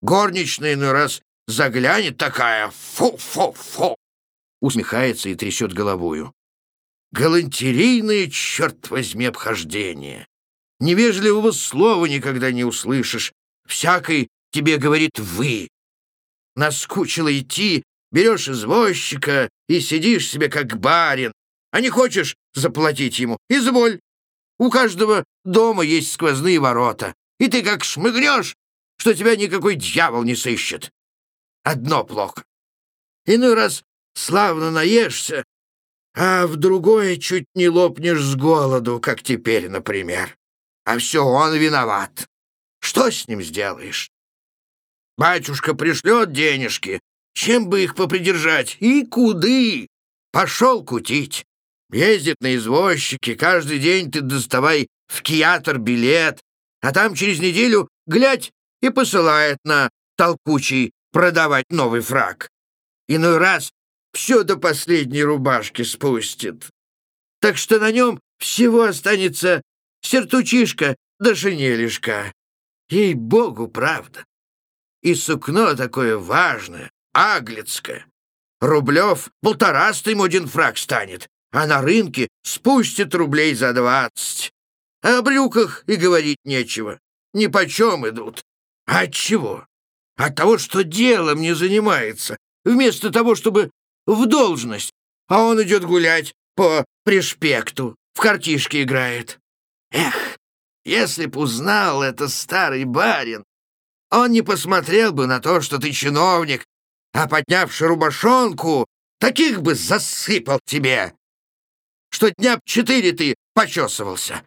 Горничная иной раз заглянет такая «фу-фу-фу», усмехается и трясет головою. Галантерейное, черт возьми, обхождение. Невежливого слова никогда не услышишь. Всякой тебе говорит «вы». Наскучило идти, берешь извозчика и сидишь себе как барин. А не хочешь заплатить ему? Изволь. У каждого дома есть сквозные ворота. И ты как шмыгнешь, что тебя никакой дьявол не сыщет. Одно плохо. Иной раз славно наешься, а в другое чуть не лопнешь с голоду, как теперь, например. А все он виноват. Что с ним сделаешь? Батюшка пришлет денежки, чем бы их попридержать, и куды? Пошел кутить. Ездит на извозчике, каждый день ты доставай в театр билет, а там через неделю, глядь, и посылает на толкучий продавать новый фраг. Иной раз все до последней рубашки спустит. Так что на нем всего останется сертучишка да шинелишка. Ей-богу, правда. И сукно такое важное, аглицкое. Рублев полтораста ему один фраг станет, а на рынке спустит рублей за двадцать. А о брюках и говорить нечего. Ни почем идут. А от чего? От того, что делом не занимается, вместо того, чтобы в должность, а он идет гулять по пришпекту, в картишки играет. Эх, если б узнал это старый барин, он не посмотрел бы на то, что ты чиновник, а, поднявши рубашонку, таких бы засыпал тебе, что дня б четыре ты почесывался.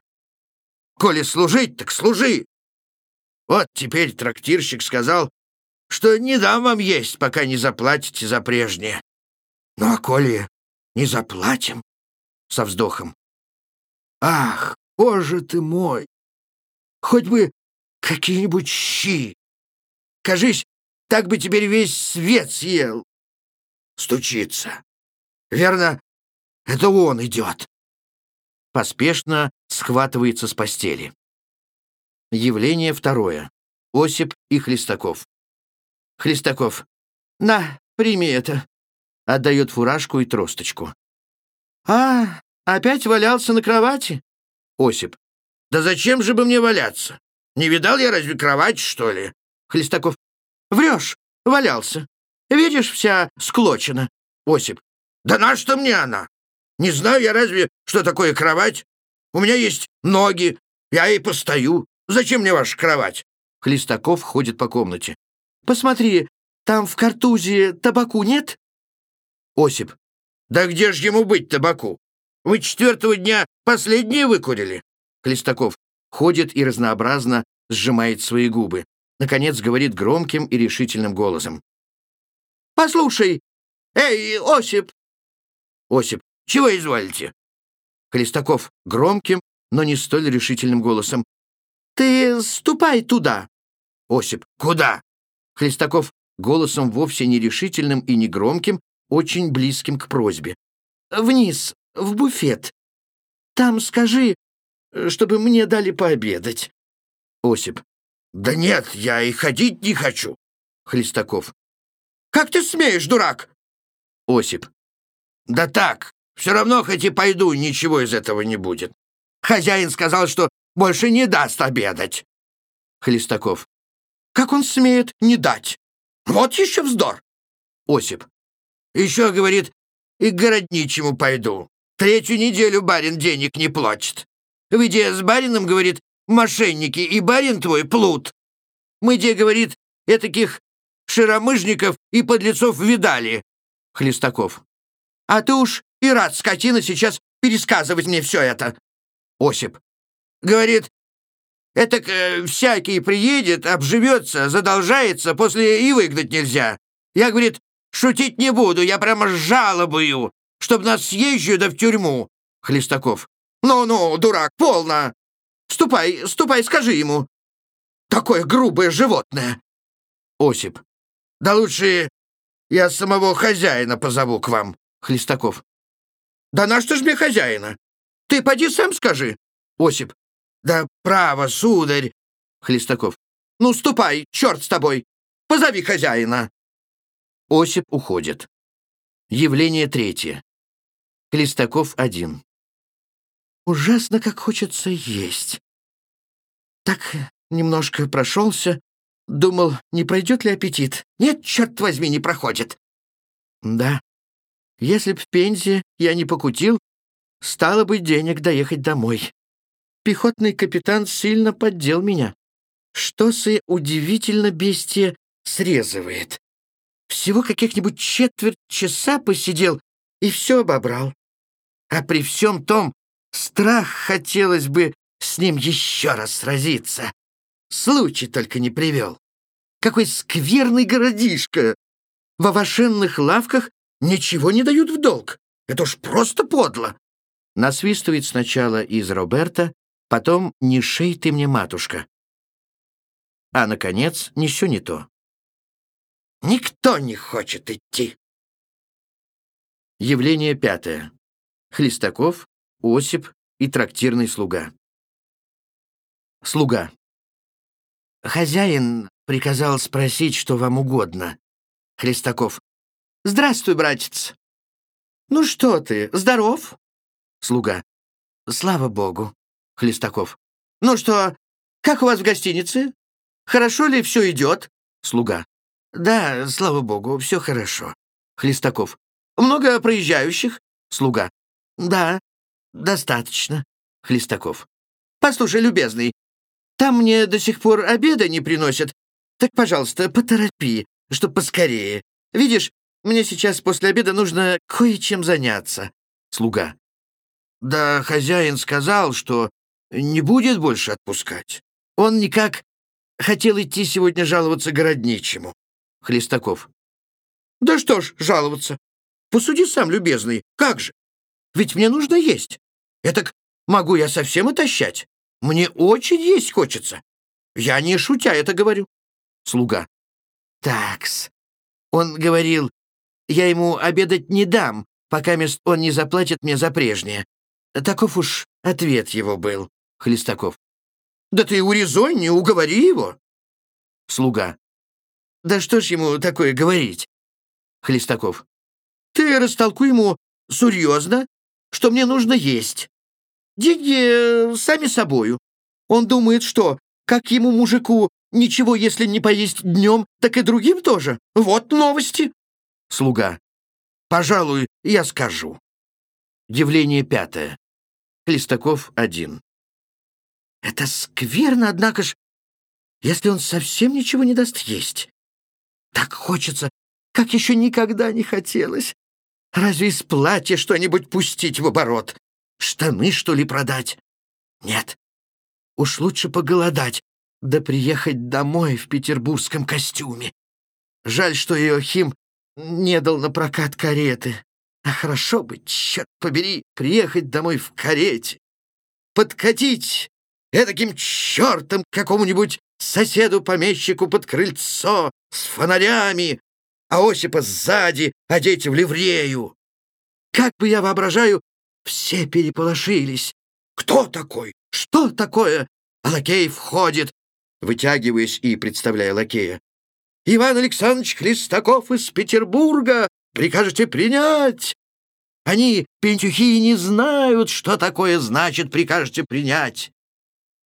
Коли служить, так служи. Вот теперь трактирщик сказал, что не дам вам есть, пока не заплатите за прежнее. Ну, а коли не заплатим? Со вздохом. Ах, боже ты мой! Хоть бы какие-нибудь щи. Кажись, так бы теперь весь свет съел. Стучится. Верно, это он идет. Поспешно схватывается с постели. Явление второе. Осип и Хлестаков. Хлестаков. «На, прими это отдает фуражку и тросточку. «А, опять валялся на кровати?» Осип. Да зачем же бы мне валяться? Не видал я разве кровать, что ли? Хлестаков. Врешь, валялся. Видишь, вся склочена. Осип. Да на что мне она? Не знаю я разве, что такое кровать. У меня есть ноги, я и постою. Зачем мне ваша кровать? Хлестаков ходит по комнате. Посмотри, там в картузе табаку нет? Осип. Да где же ему быть табаку? Вы четвертого дня последние выкурили. Хлестаков ходит и разнообразно сжимает свои губы. Наконец говорит громким и решительным голосом. «Послушай, эй, Осип!» Осип. «Чего изволите?» Хлестаков громким, но не столь решительным голосом. «Ты ступай туда!» Осип. «Куда?» Хлестаков голосом вовсе не решительным и не громким, очень близким к просьбе. «Вниз, в буфет. Там скажи, чтобы мне дали пообедать». Осип. «Да нет, я и ходить не хочу». Хлестаков. «Как ты смеешь, дурак?» Осип. «Да так, все равно хоть и пойду, ничего из этого не будет. Хозяин сказал, что больше не даст обедать». Хлестаков. «Как он смеет не дать? Вот еще вздор!» Осип. «Еще, говорит, и к городничему пойду. Третью неделю барин денег не платит. Где с барином, говорит, мошенники, и барин твой плут. Мы где, говорит, этаких широмыжников и подлецов видали. Хлестаков. А ты уж и рад, скотина, сейчас пересказывать мне все это. Осип. Говорит, это э, всякий приедет, обживется, задолжается, после и выгнать нельзя. Я, говорит, шутить не буду, я прямо жалобую, чтоб нас съезжу да в тюрьму. Хлестаков. «Ну-ну, дурак, полно! Ступай, ступай, скажи ему! Такое грубое животное!» Осип. «Да лучше я самого хозяина позову к вам!» Хлестаков. «Да на что ж мне хозяина? Ты поди сам скажи!» Осип. «Да право, сударь!» Хлестаков. «Ну, ступай, черт с тобой! Позови хозяина!» Осип уходит. Явление третье. Хлестаков один. Ужасно, как хочется есть. Так немножко прошелся, думал, не пройдет ли аппетит. Нет, черт возьми, не проходит. Да. Если б в Пензе я не покутил, стало бы денег доехать домой. Пехотный капитан сильно поддел меня. Что с удивительно бестие срезывает. Всего каких-нибудь четверть часа посидел и все обобрал. А при всем том Страх хотелось бы с ним еще раз сразиться. Случай только не привел. Какой скверный городишко! В овошенных лавках ничего не дают в долг. Это уж просто подло. Насвистывает сначала из Роберта, потом «Не шей ты мне, матушка». А, наконец, еще не то. Никто не хочет идти. Явление пятое. Хлестаков Осип и трактирный слуга. Слуга. Хозяин приказал спросить, что вам угодно. Хлестаков. Здравствуй, братец. Ну что ты, здоров? Слуга. Слава богу. Хлестаков. Ну что, как у вас в гостинице? Хорошо ли все идет? Слуга. Да, слава богу, все хорошо. Хлестаков. Много проезжающих? Слуга. Да, «Достаточно». Хлестаков. «Послушай, любезный, там мне до сих пор обеда не приносят. Так, пожалуйста, поторопи, чтоб поскорее. Видишь, мне сейчас после обеда нужно кое-чем заняться». Слуга. «Да хозяин сказал, что не будет больше отпускать. Он никак хотел идти сегодня жаловаться городничему». Хлестаков. «Да что ж жаловаться? Посуди сам, любезный, как же? Ведь мне нужно есть. Этак могу я совсем отощать? Мне очень есть хочется. Я не шутя это говорю. Слуга. Такс. Он говорил, я ему обедать не дам, пока мест он не заплатит мне за прежнее. Таков уж ответ его был. Хлестаков. Да ты урезонь, уговори его. Слуга. Да что ж ему такое говорить? Хлестаков. Ты растолкуй ему серьезно, что мне нужно есть. Деньги э, сами собою. Он думает, что, как ему, мужику, ничего, если не поесть днем, так и другим тоже. Вот новости. Слуга. Пожалуй, я скажу. Явление пятое. Хлестаков один. Это скверно, однако ж, если он совсем ничего не даст есть. Так хочется, как еще никогда не хотелось. Разве из платья что-нибудь пустить в оборот? Штаны, что ли, продать? Нет. Уж лучше поголодать, да приехать домой в петербургском костюме. Жаль, что Иохим не дал на прокат кареты. А хорошо бы, черт побери, приехать домой в карете. Подкатить эдаким чертом какому-нибудь соседу-помещику под крыльцо с фонарями, а Осипа сзади одеть в ливрею. Как бы я воображаю, все переполошились. Кто такой? Что такое? А лакей входит, вытягиваясь и представляя лакея. «Иван Александрович Хлестаков из Петербурга! Прикажете принять?» Они, пентюхи, не знают, что такое значит «прикажете принять».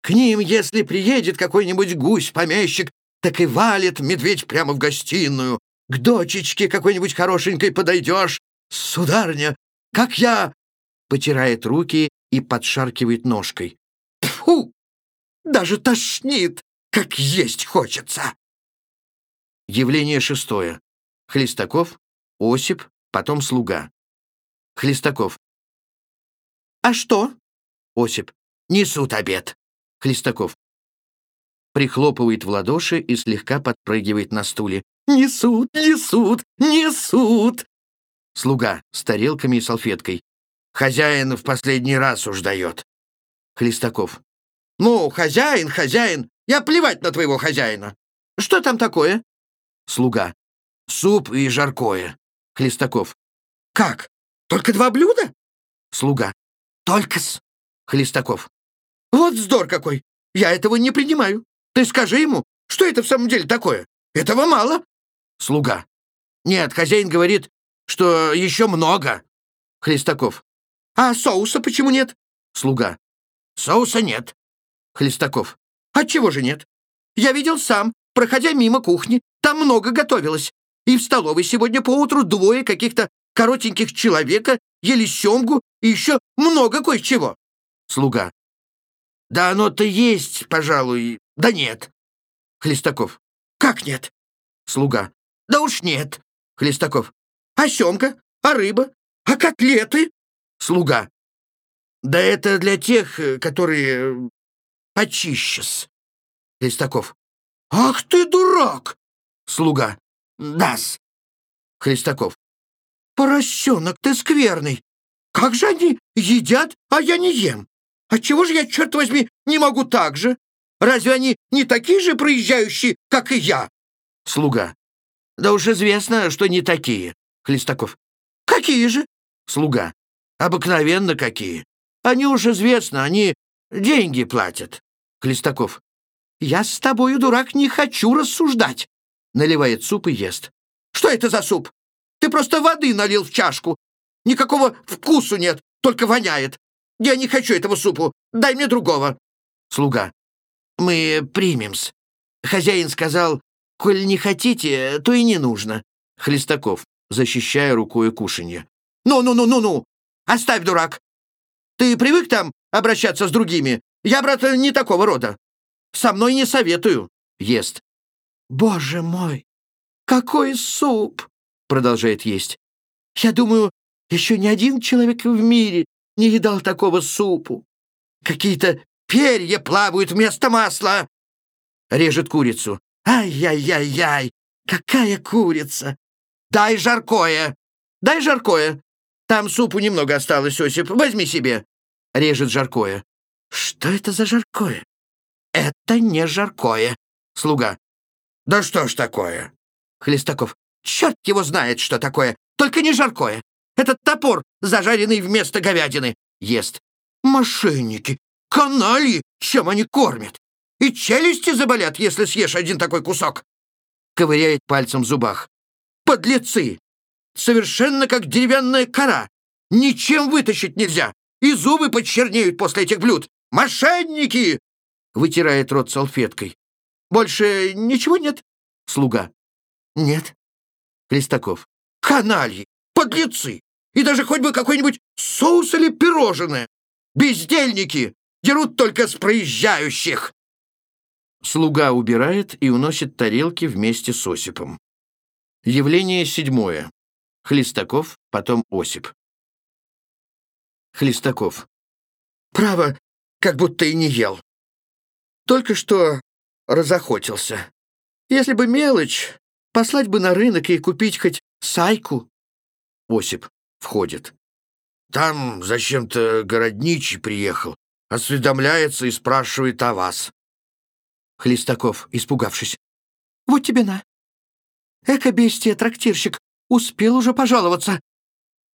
К ним, если приедет какой-нибудь гусь-помещик, так и валит медведь прямо в гостиную. К дочечке какой-нибудь хорошенькой подойдешь. Сударня, как я...» Потирает руки и подшаркивает ножкой. Фу! Даже тошнит, как есть хочется. Явление шестое. Хлестаков, Осип, потом слуга. Хлестаков. «А что?» Осип. «Несут обед». Хлестаков. Прихлопывает в ладоши и слегка подпрыгивает на стуле. «Несут, несут, несут!» Слуга с тарелками и салфеткой. «Хозяин в последний раз уж дает». Хлестаков. «Ну, хозяин, хозяин, я плевать на твоего хозяина. Что там такое?» Слуга. «Суп и жаркое». Хлестаков. «Как? Только два блюда?» Слуга. «Только-с». Хлестаков. «Вот вздор какой! Я этого не принимаю. Ты скажи ему, что это в самом деле такое? Этого мало». Слуга. «Нет, хозяин говорит, что еще много». Хлестаков. «А соуса почему нет?» Слуга. «Соуса нет». Хлестаков. «Отчего же нет? Я видел сам, проходя мимо кухни. Там много готовилось. И в столовой сегодня поутру двое каких-то коротеньких человека ели семгу и еще много кое-чего». Слуга. «Да оно-то есть, пожалуй. Да нет». Хлестаков. «Как нет?» Слуга. «Да уж нет». Хлестаков. «А семга? А рыба? А котлеты?» Слуга. «Да это для тех, которые э, почище-с». Хлестаков. «Ах ты дурак!» Слуга. «Да-с». Хлестаков. «Поросенок ты скверный! Как же они едят, а я не ем? Отчего же я, черт возьми, не могу так же? Разве они не такие же проезжающие, как и я?» Слуга. «Да уж известно, что не такие». Хлестаков. «Какие же?» Слуга. «Обыкновенно какие. Они уж известно, они деньги платят». Хлестаков. «Я с тобою, дурак, не хочу рассуждать!» Наливает суп и ест. «Что это за суп? Ты просто воды налил в чашку. Никакого вкусу нет, только воняет. Я не хочу этого супу. Дай мне другого». Слуга. «Мы примемс. Хозяин сказал, коль не хотите, то и не нужно». Хлестаков, защищая рукой кушанье. «Ну-ну-ну-ну-ну! Оставь, дурак! Ты привык там обращаться с другими? Я, брат, не такого рода. Со мной не советую». Ест. «Боже мой! Какой суп!» Продолжает есть. «Я думаю, еще ни один человек в мире не едал такого супу. Какие-то перья плавают вместо масла!» Режет курицу. «Ай-яй-яй-яй! Какая курица! Дай жаркое! Дай жаркое! Там супу немного осталось, Осип, возьми себе!» Режет жаркое. «Что это за жаркое?» «Это не жаркое!» Слуга. «Да что ж такое?» Хлестаков. «Черт его знает, что такое! Только не жаркое! Этот топор, зажаренный вместо говядины!» Ест. «Мошенники! Канальи! Чем они кормят? И челюсти заболят, если съешь один такой кусок!» Ковыряет пальцем в зубах. «Подлецы! Совершенно как деревянная кора! Ничем вытащить нельзя! И зубы почернеют после этих блюд! Мошенники! вытирает рот салфеткой. «Больше ничего нет?» Слуга. «Нет». Хлестаков. «Канальи! Подлецы! И даже хоть бы какой-нибудь соус или пирожное! Бездельники! Дерут только с проезжающих!» Слуга убирает и уносит тарелки вместе с Осипом. Явление седьмое. Хлестаков, потом Осип. Хлестаков. «Право, как будто и не ел. Только что разохотился. Если бы мелочь, послать бы на рынок и купить хоть сайку». Осип входит. «Там зачем-то городничий приехал, осведомляется и спрашивает о вас». Хлестаков, испугавшись. «Вот тебе на. Эко-бестия, трактирщик, успел уже пожаловаться.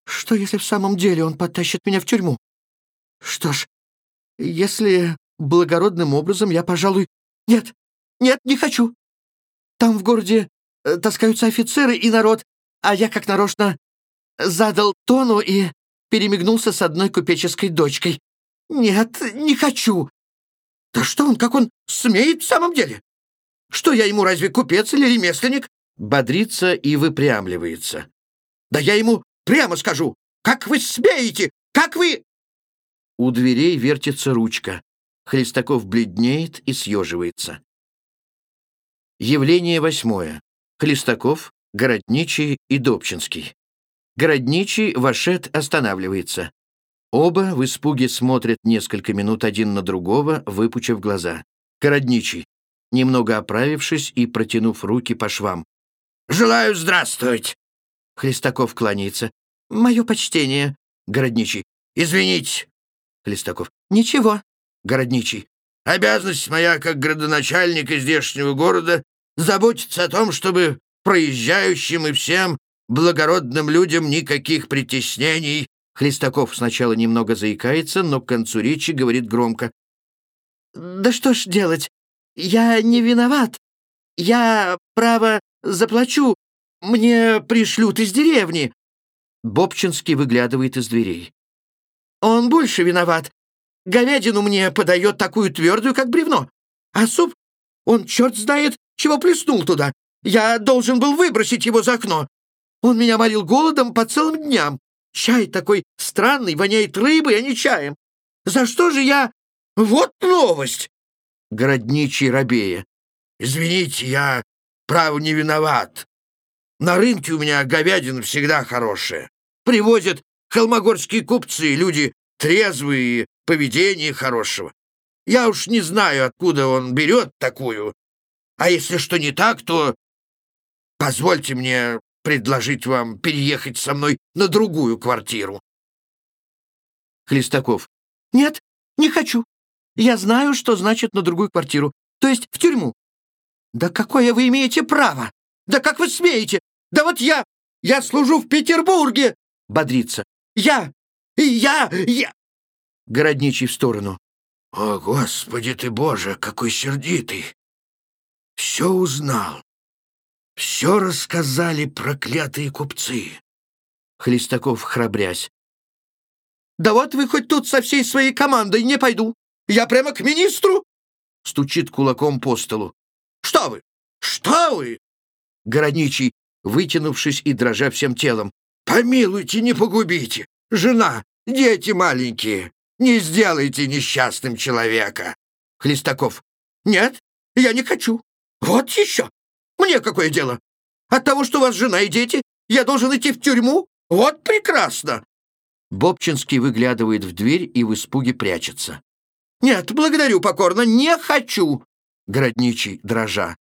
Что, если в самом деле он потащит меня в тюрьму? Что ж, если благородным образом, я, пожалуй... Нет, нет, не хочу. Там в городе э, таскаются офицеры и народ, а я как нарочно задал тону и перемигнулся с одной купеческой дочкой. Нет, не хочу. Да что он, как он смеет в самом деле? Что я ему, разве купец или ремесленник? Бодрится и выпрямливается. Да я ему прямо скажу, как вы смеете, как вы... У дверей вертится ручка. Хлестаков бледнеет и съеживается. Явление восьмое. Хлестаков, Городничий и Добчинский. Городничий, вошед, останавливается. Оба в испуге смотрят несколько минут один на другого, выпучив глаза. Городничий, немного оправившись и протянув руки по швам. «Желаю здравствовать!» Хлестаков кланяется. «Мое почтение!» Городничий. «Извините!» Хлестаков. «Ничего!» Городничий. Обязанность моя, как градоначальника здешнего города, заботиться о том, чтобы проезжающим и всем благородным людям никаких притеснений. Хлестаков сначала немного заикается, но к концу речи говорит громко. «Да что ж делать? Я не виноват. Я, право, заплачу. Мне пришлют из деревни». Бобчинский выглядывает из дверей. «Он больше виноват. Говядину мне подает такую твердую, как бревно. А суп, он черт знает, чего плеснул туда. Я должен был выбросить его за окно. Он меня морил голодом по целым дням. Чай такой странный, воняет рыбой, а не чаем. За что же я... Вот новость!» Городничий рабея. «Извините, я, право, не виноват. На рынке у меня говядина всегда хорошая. Привозят холмогорские купцы, люди трезвые, поведение хорошего. Я уж не знаю, откуда он берет такую. А если что не так, то позвольте мне предложить вам переехать со мной на другую квартиру. Хлестаков. Нет, не хочу. Я знаю, что значит на другую квартиру, то есть в тюрьму. Да какое вы имеете право? Да как вы смеете? Да вот я, я служу в Петербурге. Бодрится. Я, я, я... Городничий в сторону. «О, Господи ты Боже, какой сердитый! Все узнал. Все рассказали проклятые купцы». Хлестаков, храбрясь. «Да вот вы хоть тут со всей своей командой не пойду. Я прямо к министру!» Стучит кулаком по столу. «Что вы? Что вы?» Городничий, вытянувшись и дрожа всем телом. «Помилуйте, не погубите! Жена, дети маленькие! Не сделайте несчастным человека!» Хлестаков. «Нет, я не хочу. Вот еще! Мне какое дело? От того, что у вас жена и дети, я должен идти в тюрьму? Вот прекрасно!» Бобчинский выглядывает в дверь и в испуге прячется. «Нет, благодарю покорно, не хочу!» Городничий, дрожа.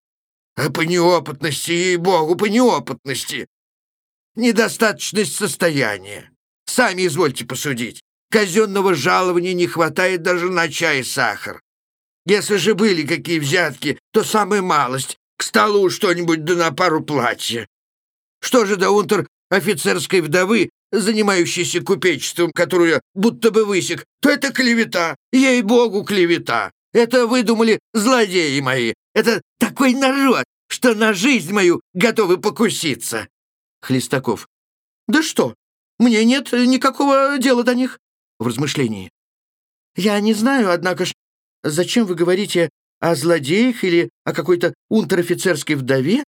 «А по неопытности, ей-богу, по неопытности! Недостаточность состояния. Сами извольте посудить. Казенного жалования не хватает даже на чай и сахар. Если же были какие взятки, то самая малость. Столу что-нибудь да на пару платья. Что же до унтер-офицерской вдовы, занимающейся купечеством, которую я будто бы высек, то это клевета, ей-богу, клевета. Это выдумали злодеи мои. Это такой народ, что на жизнь мою готовы покуситься. Хлестаков. Да что? Мне нет никакого дела до них. В размышлении. Я не знаю, однако ж, зачем вы говорите о злодеях или о какой-то унтер-офицерской вдове?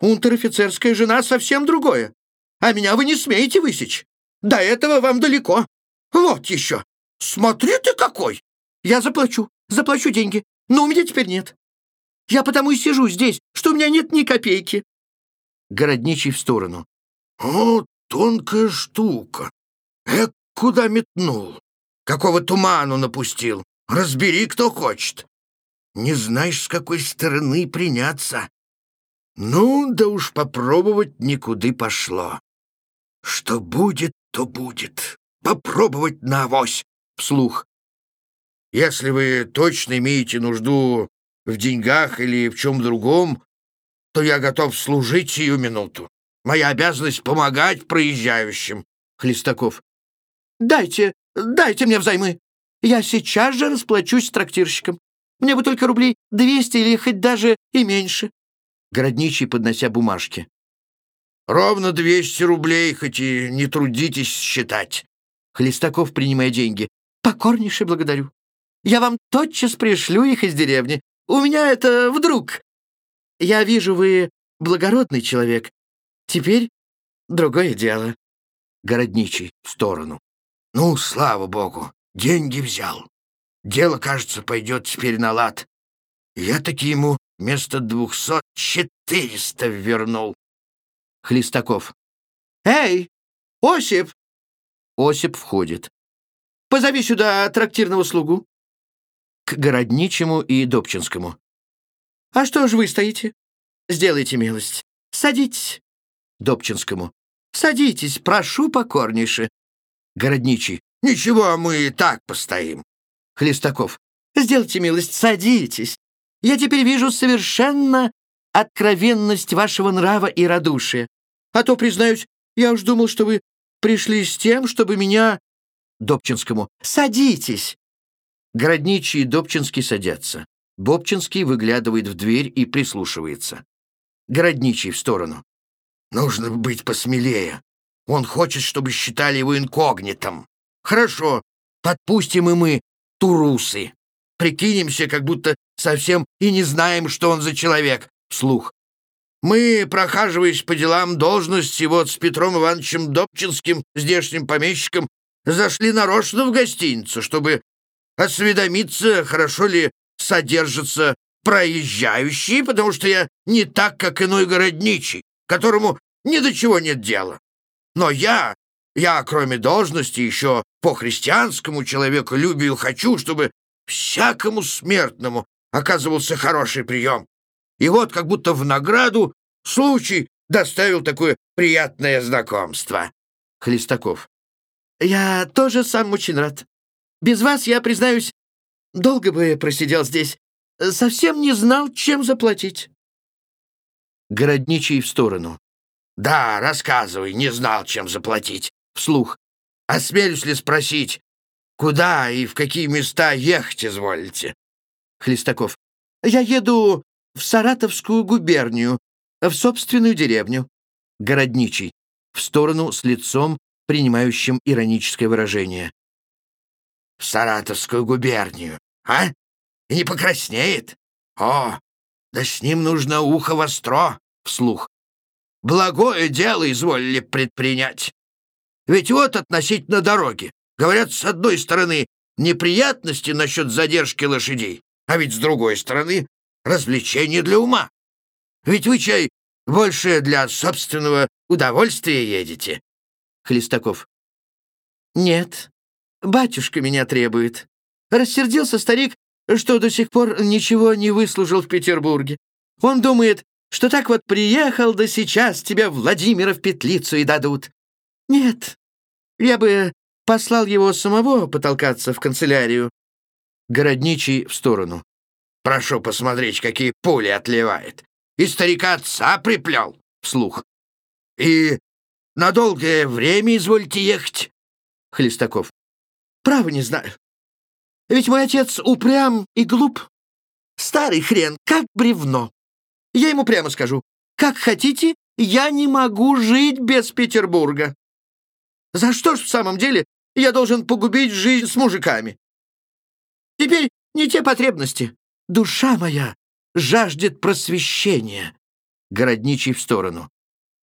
Унтер-офицерская жена совсем другое. А меня вы не смеете высечь. До этого вам далеко. Вот еще. Смотри ты какой! Я заплачу, заплачу деньги, но у меня теперь нет. Я потому и сижу здесь, что у меня нет ни копейки. Городничий в сторону. О, тонкая штука. Эк, куда метнул? Какого туману напустил? Разбери, кто хочет. Не знаешь, с какой стороны приняться. Ну, да уж попробовать никуда пошло. Что будет, то будет. Попробовать на авось, вслух. Если вы точно имеете нужду в деньгах или в чем другом, то я готов служить сию минуту. Моя обязанность — помогать проезжающим. Хлестаков. Дайте, дайте мне взаймы. Я сейчас же расплачусь с трактирщиком. Мне бы только рублей двести или хоть даже и меньше. Городничий, поднося бумажки. Ровно двести рублей, хоть и не трудитесь считать. Хлестаков, принимая деньги. Покорнейше благодарю. Я вам тотчас пришлю их из деревни. У меня это вдруг. Я вижу, вы благородный человек. Теперь другое дело. Городничий в сторону. Ну, слава богу, деньги взял. Дело, кажется, пойдет теперь на лад. Я таки ему вместо двухсот четыреста вернул. Хлестаков. «Эй, Осип!» Осип входит. «Позови сюда трактирного слугу». К Городничему и Добчинскому. «А что ж вы стоите? Сделайте милость. Садитесь». Добчинскому. «Садитесь, прошу покорнейше». Городничий. «Ничего, мы и так постоим». Хлестаков. «Сделайте милость, садитесь. Я теперь вижу совершенно откровенность вашего нрава и радушия. А то, признаюсь, я уж думал, что вы пришли с тем, чтобы меня...» Добчинскому. «Садитесь!» Городничий и Добчинский садятся. Бобчинский выглядывает в дверь и прислушивается. Городничий в сторону. «Нужно быть посмелее. Он хочет, чтобы считали его инкогнитом. Хорошо, подпустим и мы турусы. Прикинемся, как будто совсем и не знаем, что он за человек. Слух. Мы, прохаживаясь по делам должности, вот с Петром Ивановичем Добчинским, здешним помещиком, зашли нарочно в гостиницу, чтобы осведомиться, хорошо ли содержатся проезжающие, потому что я не так, как иной городничий, которому ни до чего нет дела. Но я, я, кроме должности, еще по христианскому человеку любил, хочу, чтобы всякому смертному оказывался хороший прием. И вот как будто в награду случай доставил такое приятное знакомство. Хлестаков. Я тоже сам очень рад. Без вас, я признаюсь, долго бы просидел здесь. Совсем не знал, чем заплатить. Городничий в сторону. Да, рассказывай, не знал, чем заплатить. Вслух. Осмелюсь ли спросить, куда и в какие места ехать изволите? Хлестаков. Я еду в Саратовскую губернию, в собственную деревню. Городничий. В сторону с лицом, принимающим ироническое выражение. В Саратовскую губернию, а? И не покраснеет? О, да с ним нужно ухо востро, вслух. Благое дело изволили предпринять. Ведь вот относительно дороги. Говорят, с одной стороны, неприятности насчет задержки лошадей, а ведь с другой стороны, развлечение для ума. Ведь вы, чай, больше для собственного удовольствия едете. Хлестаков. Нет, батюшка меня требует. Рассердился старик, что до сих пор ничего не выслужил в Петербурге. Он думает, что так вот приехал, да сейчас тебя Владимира в петлицу и дадут. Нет, я бы послал его самого потолкаться в канцелярию. Городничий в сторону. Прошу посмотреть, какие пули отливает. И старика отца приплел, вслух. И на долгое время извольте ехать. Хлестаков. Право не знаю. Ведь мой отец упрям и глуп. Старый хрен, как бревно. Я ему прямо скажу, как хотите, я не могу жить без Петербурга. За что ж в самом деле я должен погубить жизнь с мужиками? Теперь Не те потребности. Душа моя жаждет просвещения. Городничий в сторону.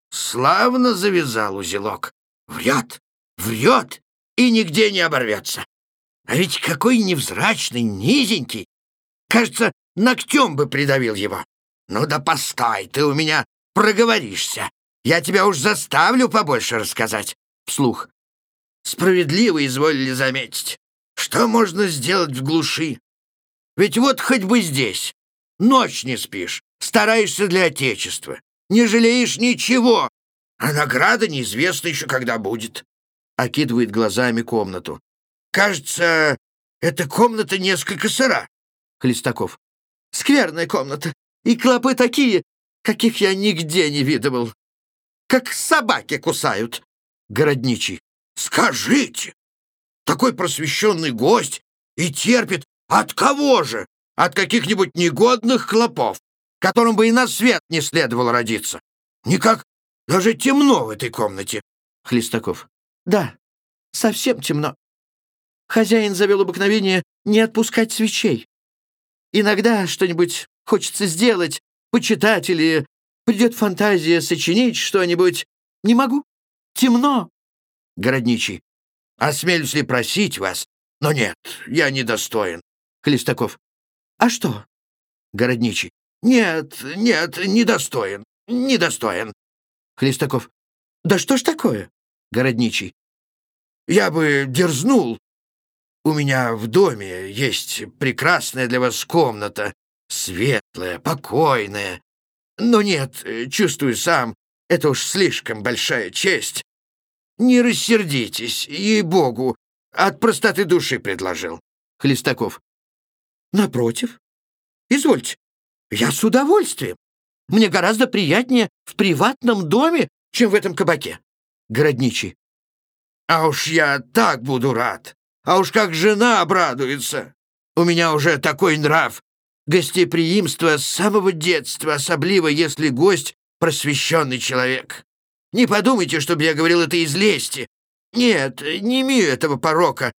Славно завязал узелок. Врет, врет и нигде не оборвется. А ведь какой невзрачный, низенький. Кажется, ногтем бы придавил его. Ну да постой, ты у меня проговоришься. Я тебя уж заставлю побольше рассказать. Вслух. Справедливо изволили заметить. Что можно сделать в глуши? Ведь вот хоть бы здесь. Ночь не спишь, стараешься для Отечества. Не жалеешь ничего, а награда неизвестна еще когда будет. Окидывает глазами комнату. Кажется, эта комната несколько сыра. Хлестаков. Скверная комната. И клопы такие, каких я нигде не видывал. Как собаки кусают. Городничий. Скажите, такой просвещенный гость и терпит от кого же? От каких-нибудь негодных клопов, которым бы и на свет не следовало родиться. Никак даже темно в этой комнате. Хлестаков. Да, совсем темно. Хозяин завел обыкновение не отпускать свечей. Иногда что-нибудь хочется сделать, почитать или придет фантазия сочинить что-нибудь. Не могу. Темно. Городничий. Осмелюсь ли просить вас? Но нет, я недостоин. Хлестаков. А что? Городничий. Нет, нет, недостоин, недостоин. Хлестаков. Да что ж такое? Городничий. Я бы дерзнул, у меня в доме есть прекрасная для вас комната, светлая, покойная. Но нет, чувствую сам, это уж слишком большая честь. Не рассердитесь, ей-богу, от простоты души предложил. Хлестаков. Напротив. Извольте, я с удовольствием. Мне гораздо приятнее в приватном доме, чем в этом кабаке. Городничий. А уж я так буду рад. А уж как жена обрадуется! У меня уже такой нрав. Гостеприимство с самого детства, особливо если гость — просвещенный человек. Не подумайте, чтобы я говорил это из лести. Нет, не имею этого порока.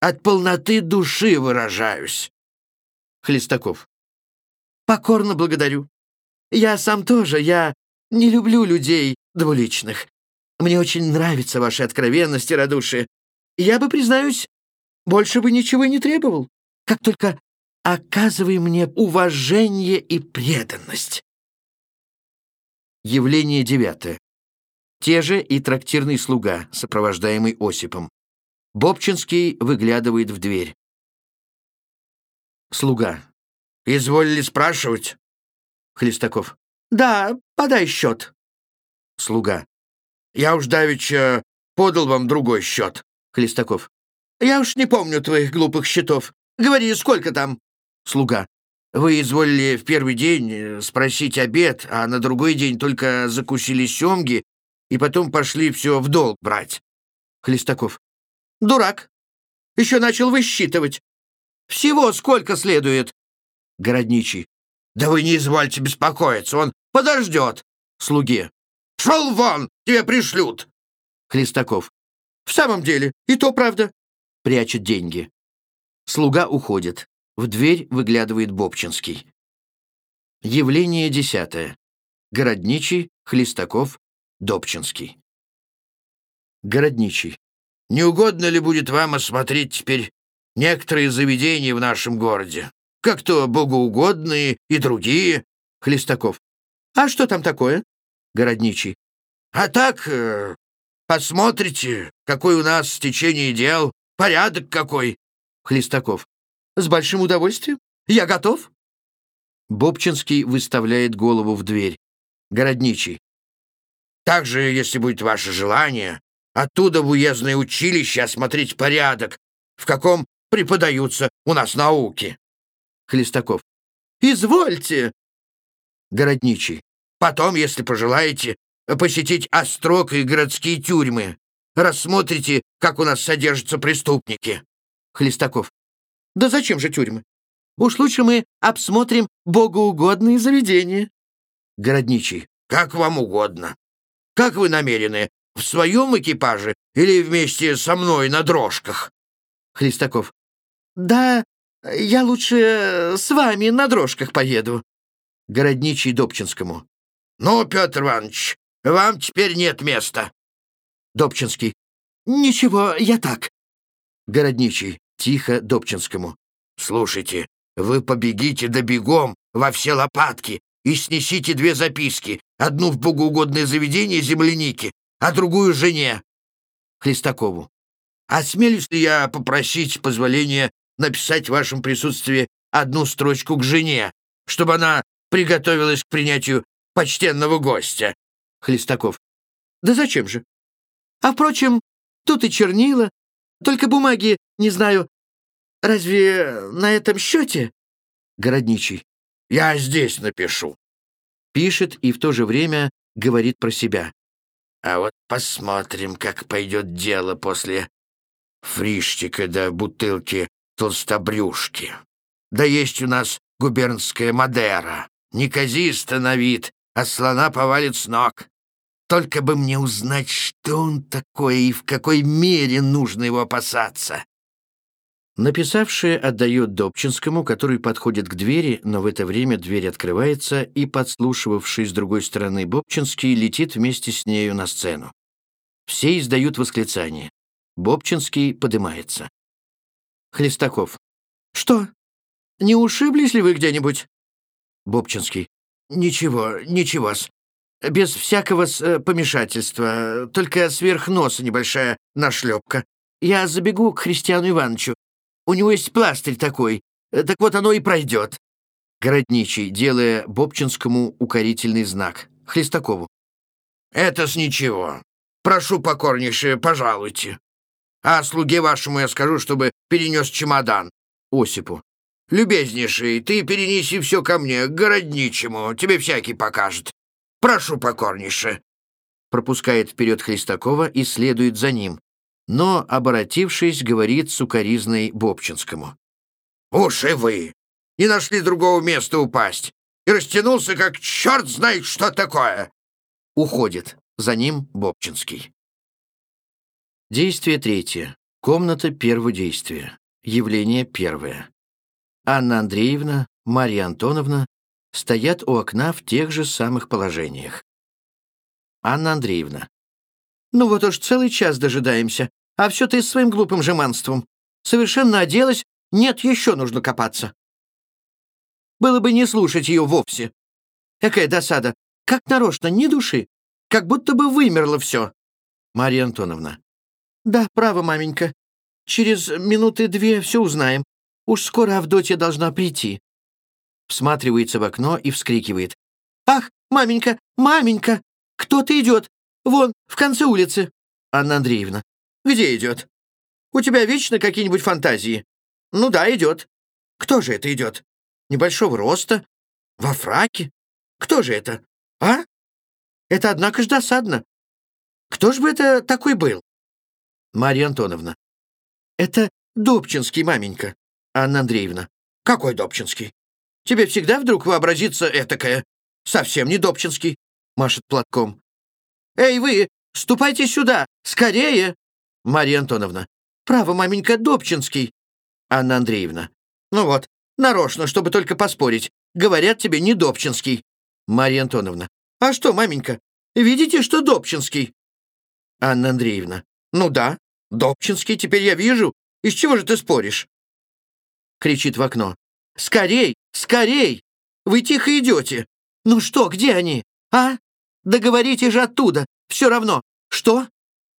От полноты души выражаюсь. Хлестаков. Покорно благодарю. Я сам тоже, я не люблю людей двуличных. Мне очень нравится ваша откровенность и радушие. Я бы, признаюсь, больше бы ничего не требовал. Как только оказывай мне уважение и преданность. Явление девятое. Те же и трактирный слуга, сопровождаемый Осипом. Бобчинский выглядывает в дверь. Слуга. «Изволили спрашивать?» Хлестаков. «Да, подай счет». Слуга. «Я уж давеча подал вам другой счет». Хлестаков. Я уж не помню твоих глупых счетов. Говори, сколько там?» Слуга. «Вы изволили в первый день э, спросить обед, а на другой день только закусили семги и потом пошли все в долг брать». Хлестаков. «Дурак. Еще начал высчитывать. Всего сколько следует?» Городничий. «Да вы не извольте беспокоиться, он подождет!» Слуге. «Шел вон, тебе пришлют!» Хлестаков. «В самом деле, и то правда прячет деньги. Слуга уходит. В дверь выглядывает Бобчинский. Явление десятое. Городничий, Хлестаков, Добчинский. Городничий. Не угодно ли будет вам осмотреть теперь некоторые заведения в нашем городе? Как то богоугодные и другие. Хлестаков. А что там такое? Городничий. А так, э, посмотрите, какое у нас течение дел, Порядок какой!» Хлестаков. «С большим удовольствием. Я готов». Бобчинский выставляет голову в дверь. Городничий. «Также, если будет ваше желание, оттуда в уездное училище осмотреть порядок, в каком преподаются у нас науки». Хлестаков. «Извольте!» Городничий. «Потом, если пожелаете, посетить острог и городские тюрьмы рассмотрите, как у нас содержатся преступники». Хлестаков. «Да зачем же тюрьмы? Уж лучше мы обсмотрим богоугодные заведения». Городничий. «Как вам угодно. Как вы намерены, в своем экипаже или вместе со мной на дрожках?» Хлестаков. «Да, Я лучше с вами на дрожках поеду. Городничий Добчинскому. «Ну, Петр Иванович, вам теперь нет места». Добчинский. Ничего, я так. Городничий. Тихо Добчинскому. «Слушайте, вы побегите да бегом во все лопатки и снесите две записки, одну в богоугодное заведение земляники, а другую жене». Хлестакову. «Осмелюсь ли я попросить позволения написать в вашем присутствии одну строчку к жене, чтобы она приготовилась к принятию почтенного гостя?» Хлестаков. Да зачем же? А, впрочем, тут и чернила, только бумаги, не знаю, разве на этом счете? Городничий. «Я здесь напишу». Пишет и в то же время говорит про себя. «А вот посмотрим, как пойдет дело после фриштика до бутылки толстобрюшки. Да есть у нас губернская Мадера, неказиста на вид, а слона повалит с ног. Только бы мне узнать, что он такое и в какой мере нужно его опасаться. Написавший отдает Добчинскому, который подходит к двери, но в это время дверь открывается, и, подслушивавший с другой стороны Бобчинский, летит вместе с нею на сцену. Все издают восклицание. Бобчинский подымается. Хлестаков. Что? Не ушиблись ли вы где-нибудь? Бобчинский. Ничего, ничего-с. Без всякого э, помешательства, только сверх носа небольшая нашлепка. Я забегу к Христиану Ивановичу. У него есть пластырь такой. Э, так вот оно и пройдет. Городничий, делая Бобчинскому укорительный знак. Хлестакову. Это с ничего. Прошу покорнейше, пожалуйте. А слуге вашему я скажу, чтобы перенес чемодан. Осипу. Любезнейший, ты перенеси все ко мне, к городничему, тебе всякий покажет. Прошу покорнейше. Пропускает вперед Хлестакова и следует за ним но, обратившись, говорит сукоризной Бобчинскому. «Уж и вы! Не нашли другого места упасть! И растянулся, как черт знает, что такое!» Уходит. За ним Бобчинский. Действие третье. Комната первого действия. Явление первое. Анна Андреевна, Марья Антоновна стоят у окна в тех же самых положениях. Анна Андреевна. Ну вот уж целый час дожидаемся, а все ты с своим глупым жеманством. Совершенно оделась, нет, еще нужно копаться. Было бы не слушать ее вовсе. Какая досада, как нарочно, ни души, как будто бы вымерло все. Марья Антоновна. Да, право, маменька. Через минуты две все узнаем. Уж скоро Авдотья должна прийти. Всматривается в окно и вскрикивает. «Ах, маменька, маменька! Кто-то идет! Вон, в конце улицы. Анна Андреевна. Где идет? У тебя вечно какие-нибудь фантазии. Ну да, идет. Кто же это идет? Небольшого роста? Во фраке? Кто же это? А? Это, однако ж, досадно. Кто ж бы это такой был? Марья Антоновна. Это Добчинский, маменька. Анна Андреевна. Какой Добчинский? Тебе всегда вдруг вообразится этакое? Совсем не Добчинский. Машет платком. «Эй, вы, ступайте сюда! Скорее!» Марья Антоновна. «Право, маменька, Добчинский!» Анна Андреевна. «Ну вот, нарочно, чтобы только поспорить. Говорят тебе не Добчинский». Марья Антоновна. «А что, маменька, видите, что Добчинский?» Анна Андреевна. «Ну да, Добчинский, теперь я вижу. Из чего же ты споришь?» Кричит в окно. «Скорей, скорей! Вы тихо идете. Ну что, где они? А? Да говорите же оттуда, все равно. Что?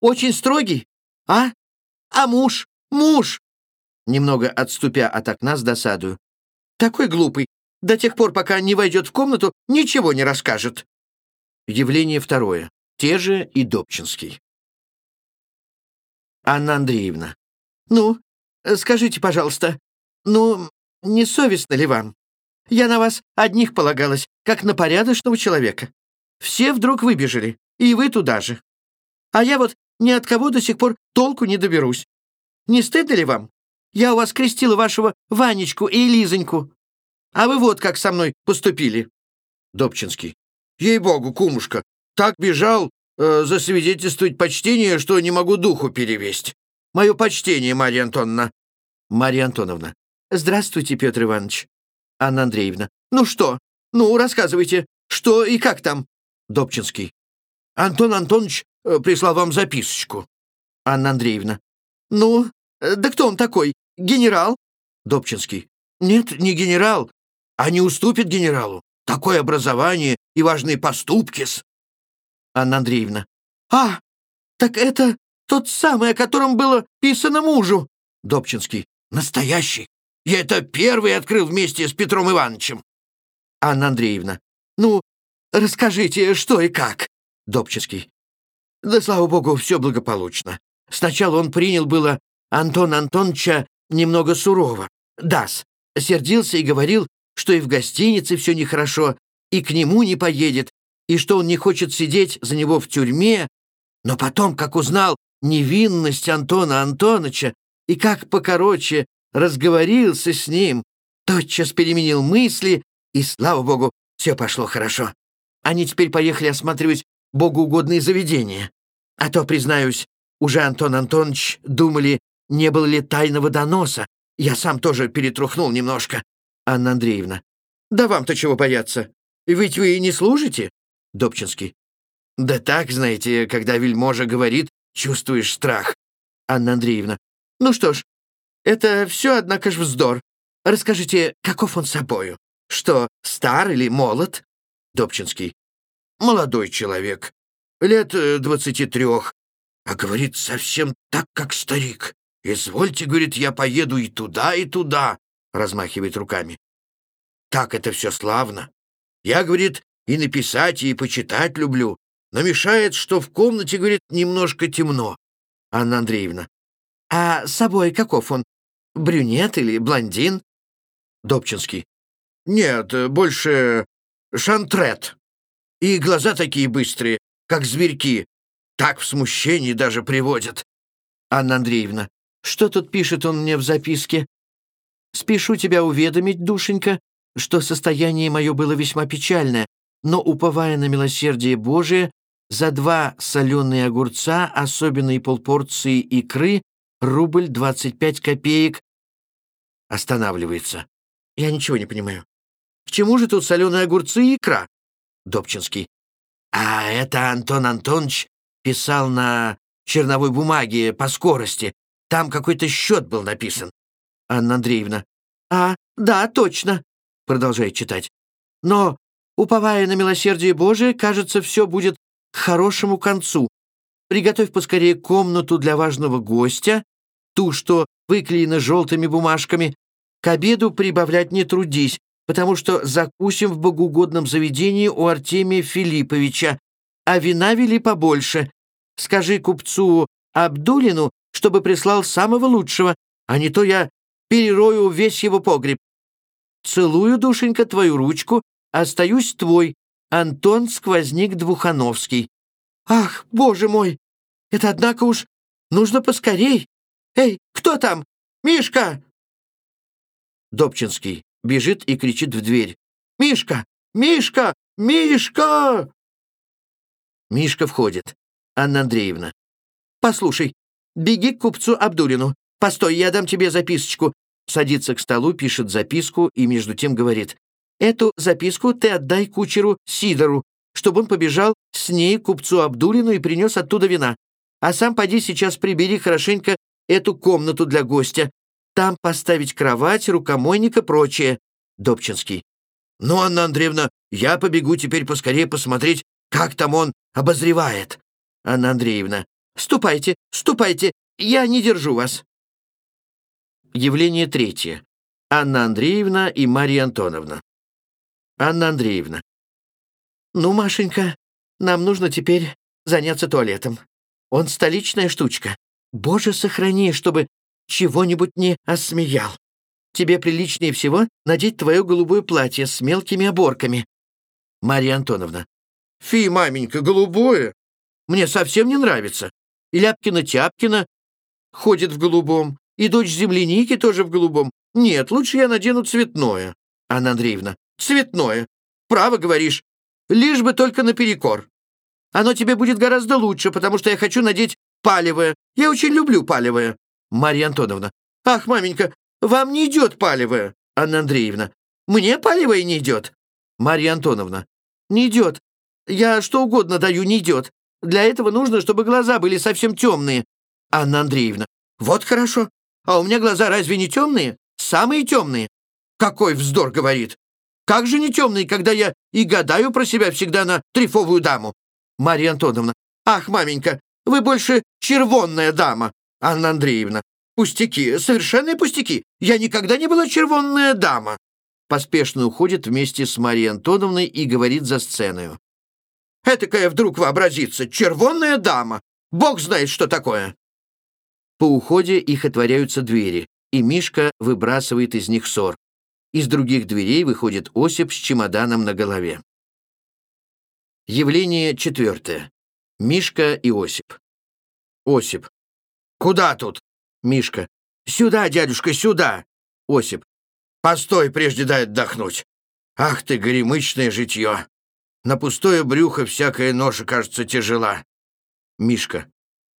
Очень строгий? А? А муж? Муж!» Немного отступя от окна с досадою. «Такой глупый. До тех пор, пока не войдет в комнату, ничего не расскажет». Явление второе. Те же и Добчинский. Анна Андреевна. «Ну, скажите, пожалуйста, ну, не совестно ли вам? Я на вас одних полагалась, как на порядочного человека. Все вдруг выбежали, и вы туда же. А я вот ни от кого до сих пор толку не доберусь. Не стыдно ли вам? Я у вас крестила вашего Ванечку и Лизоньку. А вы вот как со мной поступили. Добчинский. Ей-богу, кумушка, так бежал э, засвидетельствовать почтение, что не могу духу перевесть. Мое почтение, Марья Антоновна. Марья Антоновна. Здравствуйте, Петр Иванович. Анна Андреевна. Ну что? Ну, рассказывайте, что и как там? Добчинский. Антон Антонович э, прислал вам записочку. Анна Андреевна. Ну, э, да кто он такой? Генерал? Добчинский. Нет, не генерал, а не уступит генералу. Такое образование и важные поступки-с. Анна Андреевна. А, так это тот самый, о котором было писано мужу. Добчинский. Настоящий. Я это первый открыл вместе с Петром Ивановичем. Анна Андреевна. Ну, расскажите, что и как. Добчинский. Да, слава богу, все благополучно. Сначала он принял было Антона Антоновича немного сурово. Дас. Сердился и говорил, что и в гостинице все нехорошо, и к нему не поедет, и что он не хочет сидеть за него в тюрьме. Но потом, как узнал невинность Антона Антоновича и как покороче разговорился с ним, тотчас переменил мысли, и, слава богу, все пошло хорошо. Они теперь поехали осматривать богоугодные заведения. А то, признаюсь, уже Антон Антонович думали, не было ли тайного доноса. Я сам тоже перетрухнул немножко. Анна Андреевна. Да вам-то чего бояться? Ведь вы и не служите? Добчинский. Да так, знаете, когда вельможа говорит, чувствуешь страх. Анна Андреевна. Ну что ж, это все, однако ж, вздор. Расскажите, каков он собою? Что, стар или молод? Добчинский. Молодой человек. Лет э, двадцати трех. А говорит совсем так, как старик. «Извольте, — говорит, — я поеду и туда, и туда», — размахивает руками. «Так это все славно. Я, — говорит, — и написать, и почитать люблю, но мешает, что в комнате, — говорит, — немножко темно». Анна Андреевна. «А с собой каков он? Брюнет или блондин?» Добчинский. «Нет, больше шантрет. И глаза такие быстрые, как зверьки. Так в смущении даже приводят». Анна Андреевна. «Что тут пишет он мне в записке?» «Спешу тебя уведомить, душенька, что состояние мое было весьма печальное, но, уповая на милосердие Божие, за два соленые огурца, особенные полпорции икры, рубль двадцать пять копеек. Останавливается. Я ничего не понимаю. К чему же тут соленые огурцы и икра? Добчинский. А это Антон Антонович писал на черновой бумаге по скорости. Там какой-то счет был написан. Анна Андреевна. А, да, точно. Продолжает читать. Но, уповая на милосердие Божие, кажется, все будет к хорошему концу. Приготовь поскорее комнату для важного гостя, ту, что выклеена желтыми бумажками. К обеду прибавлять не трудись, потому что закусим в богоугодном заведении у Артемия Филипповича, а вина вели побольше. Скажи купцу Абдулину, чтобы прислал самого лучшего, а не то я перерою весь его погреб. Целую, душенька, твою ручку, остаюсь твой, Антон Сквозник Двухановский. Ах, боже мой! Это, однако уж, нужно поскорей. Эй, кто там? Мишка!» Добчинский бежит и кричит в дверь. «Мишка! Мишка! Мишка!» Мишка входит. Анна Андреевна. «Послушай, беги к купцу Абдулину. Постой, я дам тебе записочку». Садится к столу, пишет записку и между тем говорит. «Эту записку ты отдай кучеру Сидору, чтобы он побежал с ней к купцу Абдулину и принес оттуда вина. А сам поди сейчас прибери хорошенько эту комнату для гостя. Там поставить кровать, рукомойник и прочее. Добчинский. Ну, Анна Андреевна, я побегу теперь поскорее посмотреть, как там он обозревает. Анна Андреевна. Ступайте, ступайте, я не держу вас. Явление третье. Анна Андреевна и Мария Антоновна. Анна Андреевна. Ну, Машенька, нам нужно теперь заняться туалетом. Он столичная штучка. Боже, сохрани, чтобы чего-нибудь не осмеял. Тебе приличнее всего надеть твое голубое платье с мелкими оборками. Марья Антоновна. Фи, маменька, голубое? Мне совсем не нравится. И Ляпкина-Тяпкина ходит в голубом, и дочь земляники тоже в голубом. Нет, лучше я надену цветное. Анна Андреевна. Цветное. Право говоришь. Лишь бы только наперекор. Оно тебе будет гораздо лучше, потому что я хочу надеть палевое. Я очень люблю палевое. Марья Антоновна. Ах, маменька, Вам не идет палевое, Анна Андреевна. Мне палевое не идет. Марья Антоновна. Не идет. Я что угодно даю, не идет. Для этого нужно, чтобы глаза были совсем темные. Анна Андреевна. Вот хорошо. А у меня глаза разве не темные? Самые темные. Какой вздор говорит. Как же не темные, когда я и гадаю про себя всегда на трифовую даму? Марья Антоновна. Ах, маменька, вы больше червонная дама. Анна Андреевна. Пустяки, совершенные пустяки. Я никогда не была червонная дама. Поспешно уходит вместе с Марьей Антоновной и говорит за сценою. Этакая вдруг вообразится, червонная дама. Бог знает, что такое. По уходе их отворяются двери, и Мишка выбрасывает из них ссор. Из других дверей выходит Осип с чемоданом на голове. Явление четвертое. Мишка и Осип. Осип. Куда тут? Мишка. Сюда, дядюшка, сюда. Осип. Постой, прежде дай отдохнуть. Ах ты, горемычное житье. На пустое брюхо всякая ноша, кажется, тяжела. Мишка.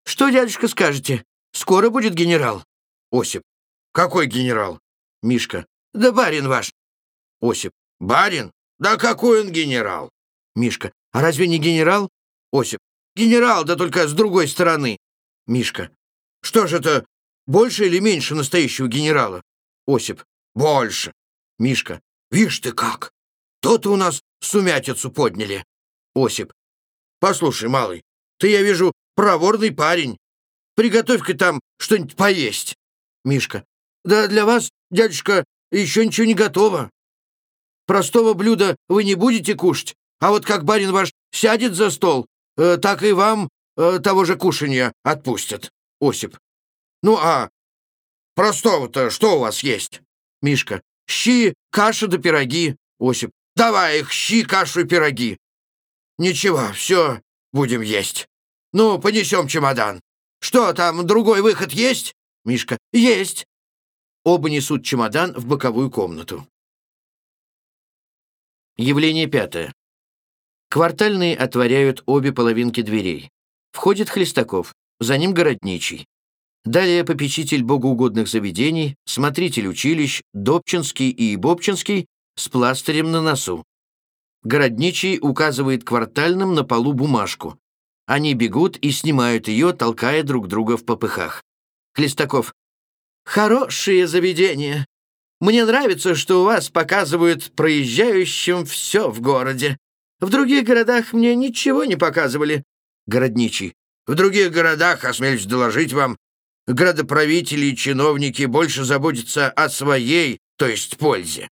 Что, дядюшка, скажете? Скоро будет генерал. Осип. Какой генерал? Мишка. Да барин ваш. Осип. Барин? Да какой он генерал? Мишка. А разве не генерал? Осип. Генерал, да только с другой стороны. Мишка. Что же это, больше или меньше настоящего генерала? Осип. Больше. Мишка. Вишь ты как. То-то у нас сумятицу подняли. Осип. Послушай, малый, ты, я вижу, проворный парень. Приготовь-ка там что-нибудь поесть. Мишка. Да для вас, дядюшка, еще ничего не готово. Простого блюда вы не будете кушать, а вот как барин ваш сядет за стол, э, так и вам э, того же кушанья отпустят. Осип. Ну а простого-то что у вас есть? Мишка. Щи, каша да пироги. Осип. Давай их, щи, кашу и пироги. Ничего, все будем есть. Ну, понесем чемодан. Что, там другой выход есть? Мишка. Есть. Оба несут чемодан в боковую комнату. Явление пятое. Квартальные отворяют обе половинки дверей. Входит Хлестаков, за ним городничий. Далее попечитель богоугодных заведений, смотритель училищ, Добчинский и Бобчинский с пластырем на носу. Городничий указывает квартальным на полу бумажку. Они бегут и снимают ее, толкая друг друга в попыхах. Хлестаков. «Хорошее заведение. Мне нравится, что у вас показывают проезжающим все в городе. В других городах мне ничего не показывали». Городничий. «В других городах, осмелюсь доложить вам, градоправители и чиновники больше заботятся о своей, то есть пользе.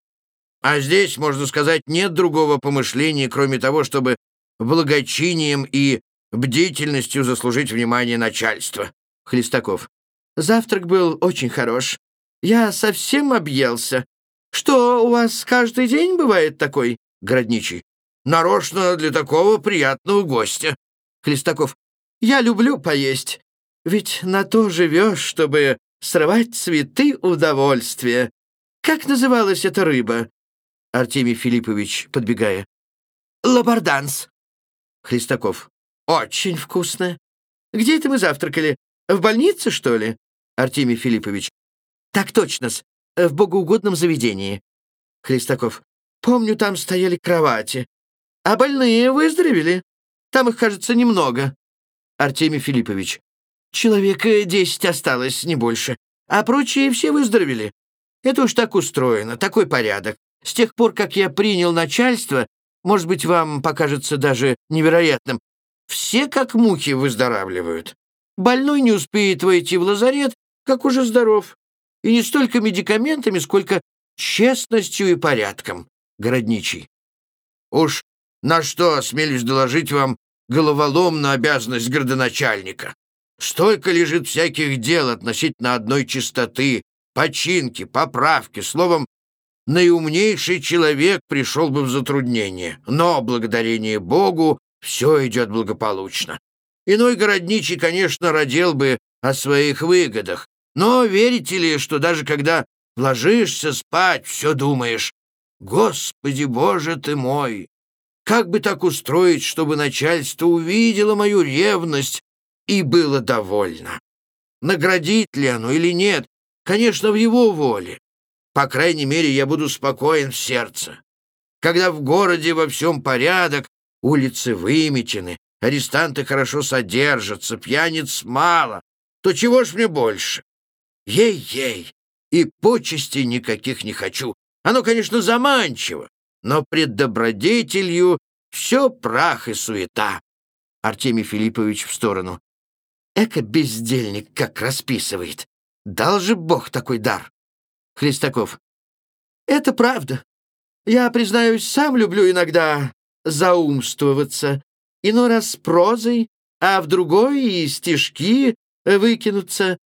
А здесь, можно сказать, нет другого помышления, кроме того, чтобы благочинием и бдительностью заслужить внимание начальства. Хлестаков. Завтрак был очень хорош. Я совсем объелся. Что, у вас каждый день бывает такой? Городничий. Нарочно для такого приятного гостя. Хлестаков. Я люблю поесть. Ведь на то живешь, чтобы срывать цветы удовольствия. Как называлась эта рыба? Артемий Филиппович, подбегая. «Лабарданс». Хлестаков. «Очень вкусно. Где это мы завтракали? В больнице, что ли?» Артемий Филиппович. «Так точно-с. В богоугодном заведении». Хлестаков. «Помню, там стояли кровати. А больные выздоровели? Там их, кажется, немного». Артемий Филиппович. «Человек десять осталось, не больше. А прочие все выздоровели. Это уж так устроено, такой порядок. С тех пор, как я принял начальство, может быть, вам покажется даже невероятным, все как мухи выздоравливают. Больной не успеет войти в лазарет, как уже здоров. И не столько медикаментами, сколько честностью и порядком, городничий. Уж на что, осмелюсь доложить вам, головоломна обязанность градоначальника. Столько лежит всяких дел относительно одной чистоты, починки, поправки, словом, наиумнейший человек пришел бы в затруднение, но, благодарение Богу, все идет благополучно. Иной городничий, конечно, родил бы о своих выгодах, но верите ли, что даже когда ложишься спать, все думаешь, «Господи Боже ты мой! Как бы так устроить, чтобы начальство увидело мою ревность и было довольно? Наградить ли оно или нет, конечно, в его воле. По крайней мере, я буду спокоен в сердце. Когда в городе во всем порядок, улицы выметены, арестанты хорошо содержатся, пьяниц мало, то чего ж мне больше? Ей-ей, и почестей никаких не хочу. Оно, конечно, заманчиво, но пред добродетелью все прах и суета. Артемий Филиппович в сторону. Эко-бездельник как расписывает. Дал же Бог такой дар. Хлестаков. Это правда. Я, признаюсь, сам люблю иногда заумствоваться. Иной раз прозой, а в другой и стишки выкинуться.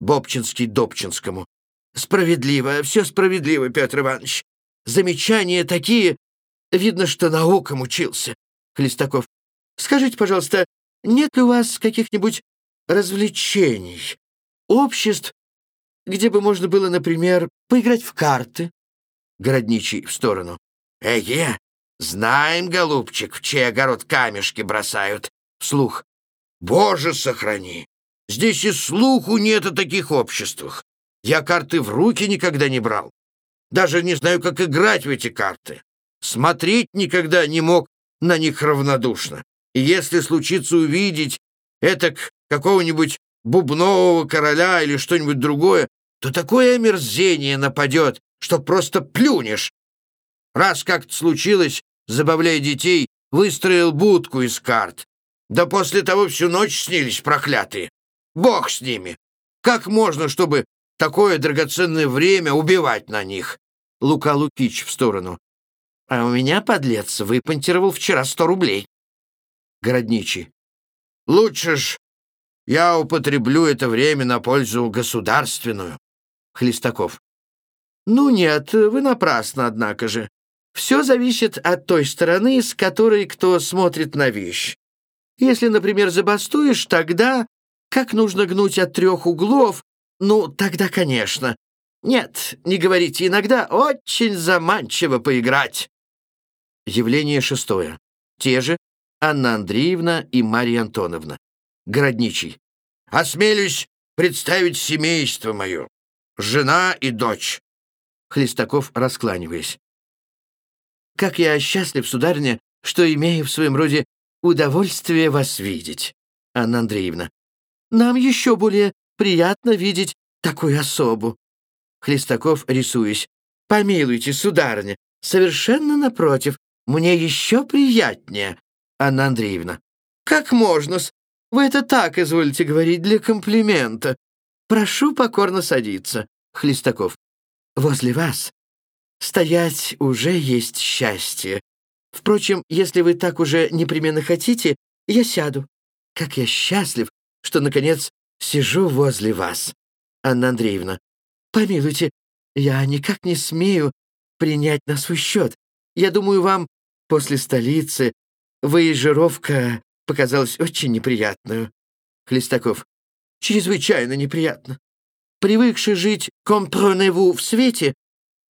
Бобчинский Добчинскому. Справедливо, все справедливо, Петр Иванович. Замечания такие. Видно, что наукам учился. Хлестаков. Скажите, пожалуйста, нет ли у вас каких-нибудь развлечений, обществ, где бы можно было, например, поиграть в карты?» Городничий в сторону. «Эге, знаем, голубчик, в чей огород камешки бросают». Вслух. «Боже, сохрани! Здесь и слуху нет о таких обществах. Я карты в руки никогда не брал. Даже не знаю, как играть в эти карты. Смотреть никогда не мог на них равнодушно. И если случится увидеть это какого-нибудь бубнового короля или что-нибудь другое, то такое омерзение нападет, что просто плюнешь. Раз как-то случилось, забавляя детей, выстроил будку из карт. Да после того всю ночь снились проклятые. Бог с ними! Как можно, чтобы такое драгоценное время убивать на них?» Лука Лукич в сторону. «А у меня, подлец, выпонтировал вчера сто рублей». Городничий. «Лучше ж я употреблю это время на пользу государственную». Хлестаков. «Ну нет, вы напрасно, однако же. Все зависит от той стороны, с которой кто смотрит на вещь. Если, например, забастуешь, тогда как нужно гнуть от трех углов, ну, тогда, конечно. Нет, не говорите иногда, очень заманчиво поиграть». Явление шестое. Те же Анна Андреевна и Марья Антоновна. Городничий. «Осмелюсь представить семейство мое жена и дочь». Хлестаков, раскланиваясь. «Как я счастлив, сударыня, что имею в своем роде удовольствие вас видеть, Анна Андреевна. Нам еще более приятно видеть такую особу». Хлестаков, рисуясь. «Помилуйте, сударыня, совершенно напротив, мне еще приятнее, Анна Андреевна. Как можно-с? Вы это так изволите говорить для комплимента. Прошу покорно садиться, Хлестаков. Возле вас стоять уже есть счастье. Впрочем, если вы так уже непременно хотите, я сяду. Как я счастлив, что, наконец, сижу возле вас. Анна Андреевна, помилуйте, я никак не смею принять на свой счет. Я думаю, вам после столицы выезжировка показалась очень неприятную. Хлестаков, чрезвычайно неприятно. Привыкший жить компроневу в свете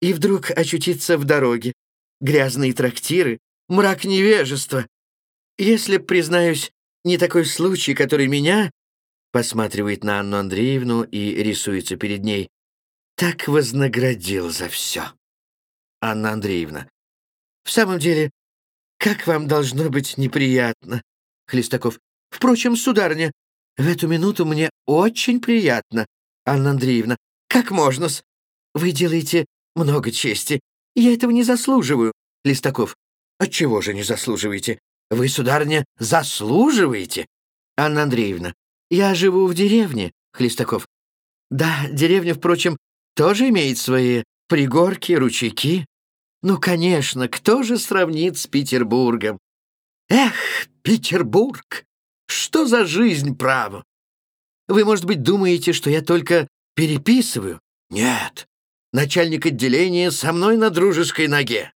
и вдруг очутиться в дороге. Грязные трактиры, мрак невежества. Если, признаюсь, не такой случай, который меня посматривает на Анну Андреевну и рисуется перед ней, так вознаградил за все. Анна Андреевна. В самом деле, как вам должно быть неприятно, Хлестаков. Впрочем, сударыня, в эту минуту мне очень приятно, Анна Андреевна. Как можно-с? Вы делаете много чести. Я этого не заслуживаю. Листаков. Отчего же не заслуживаете? Вы, сударыня, заслуживаете. Анна Андреевна. Я живу в деревне. Хлестаков. Да, деревня, впрочем, тоже имеет свои пригорки, ручейки. Ну, конечно, кто же сравнит с Петербургом? Эх, Петербург! Что за жизнь, право? Вы, может быть, думаете, что я только переписываю? Нет. Начальник отделения со мной на дружеской ноге.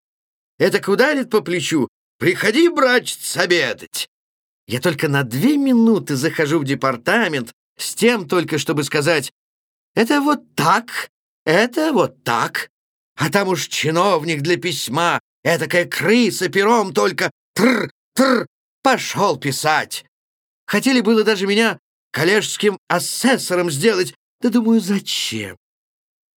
Это ударит по плечу. Приходи, братец, обедать. Я только на две минуты захожу в департамент с тем только, чтобы сказать «Это вот так, это вот так». А там уж чиновник для письма, этакая крыса пером только тр-тр, пошел писать. Хотели было даже меня коллежским асессором сделать. Да думаю, зачем?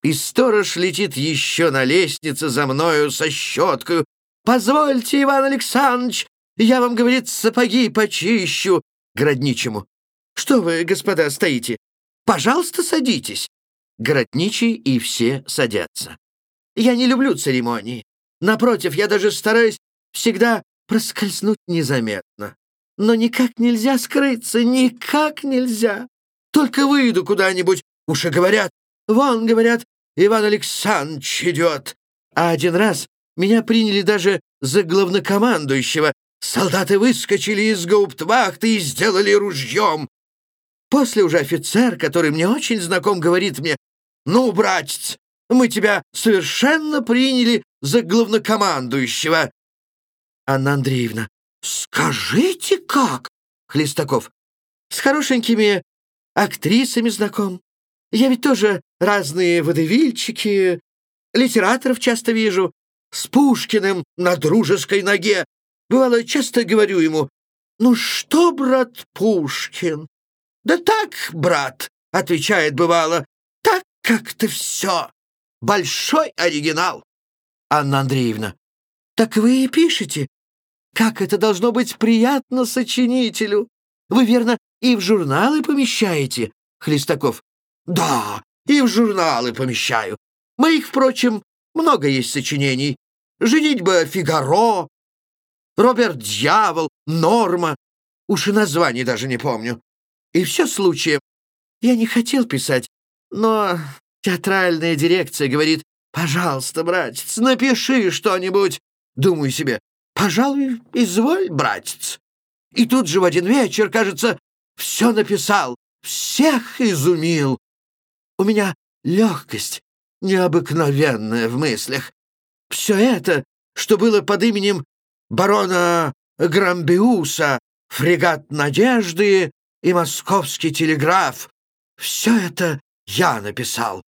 и сторож летит еще на лестнице за мною со щеткою. «Позвольте, Иван Александрович, я вам, говорит, сапоги почищу!» Городничему. «Что вы, господа, стоите? Пожалуйста, садитесь!» Городничий и все садятся. Я не люблю церемонии. Напротив, я даже стараюсь всегда проскользнуть незаметно. Но никак нельзя скрыться, никак нельзя. Только выйду куда-нибудь, уж и говорят, вон, говорят, Иван Александрович идет. А один раз меня приняли даже за главнокомандующего. Солдаты выскочили из гауптвахты и сделали ружьем. После уже офицер, который мне очень знаком, говорит мне, «Ну, братец, мы тебя совершенно приняли за главнокомандующего». Анна Андреевна, «Скажите, как?» Хлестаков, «С хорошенькими актрисами знаком. Я ведь тоже разные водевильчики, литераторов часто вижу, с Пушкиным на дружеской ноге. Бывало, часто говорю ему, «Ну что, брат Пушкин?» «Да так, брат», — отвечает бывало, «так как-то все. Большой оригинал». Анна Андреевна, «Так вы и пишете. Как это должно быть приятно сочинителю. Вы, верно, и в журналы помещаете?» Хлестаков, «Да, и в журналы помещаю. Моих, впрочем, много есть сочинений. «Женитьба Фигаро», «Роберт Дьявол», «Норма». Уж и названий даже не помню. И все случаем. Я не хотел писать, но театральная дирекция говорит, «Пожалуйста, братец, напиши что-нибудь». Думаю себе, «Пожалуй, изволь, братец». И тут же в один вечер, кажется, все написал, всех изумил. У меня легкость необыкновенная в мыслях. Все это, что было под именем барона Грамбиуса, фрегат «Надежды» и московский телеграф, все это я написал.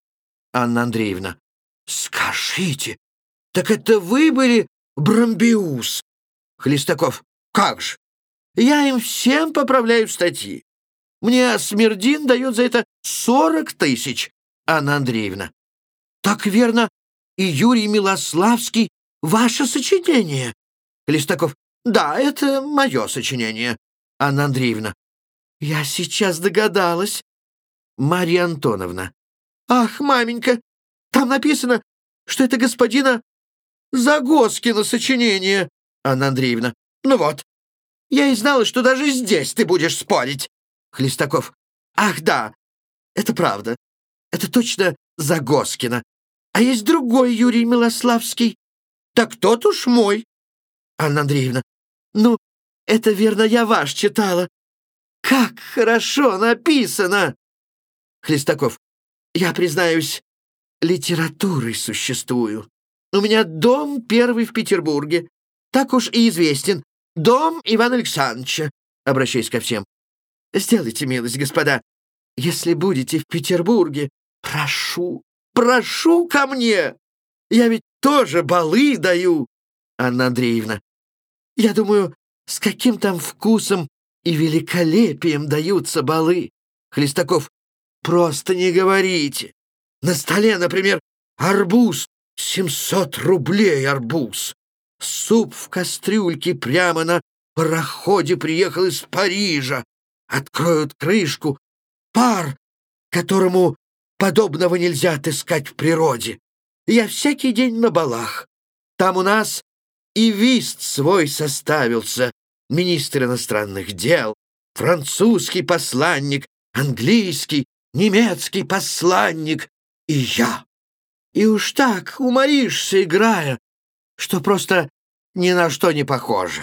Анна Андреевна, скажите, так это вы были Брамбиус? Хлестаков, как же? Я им всем поправляю статьи. Мне Смердин дает за это сорок тысяч, Анна Андреевна. Так верно, и Юрий Милославский — ваше сочинение. Листаков. Да, это мое сочинение. Анна Андреевна. Я сейчас догадалась. Марья Антоновна. Ах, маменька, там написано, что это господина Загоскина сочинение. Анна Андреевна. Ну вот, я и знала, что даже здесь ты будешь спорить. Хлестаков. «Ах, да, это правда. Это точно Загоскина. А есть другой Юрий Милославский. Так тот уж мой». Анна Андреевна. «Ну, это верно, я ваш читала. Как хорошо написано!» Хлестаков. «Я, признаюсь, литературой существую. У меня дом первый в Петербурге. Так уж и известен. Дом Ивана Александровича. Обращаясь ко всем. Сделайте милость, господа, если будете в Петербурге, прошу, прошу ко мне. Я ведь тоже балы даю, Анна Андреевна. Я думаю, с каким там вкусом и великолепием даются балы. Хлестаков, просто не говорите. На столе, например, арбуз, 700 рублей арбуз. Суп в кастрюльке прямо на пароходе приехал из Парижа откроют крышку, пар, которому подобного нельзя отыскать в природе. Я всякий день на балах. Там у нас и вист свой составился, министр иностранных дел, французский посланник, английский, немецкий посланник и я. И уж так уморишься, играя, что просто ни на что не похоже.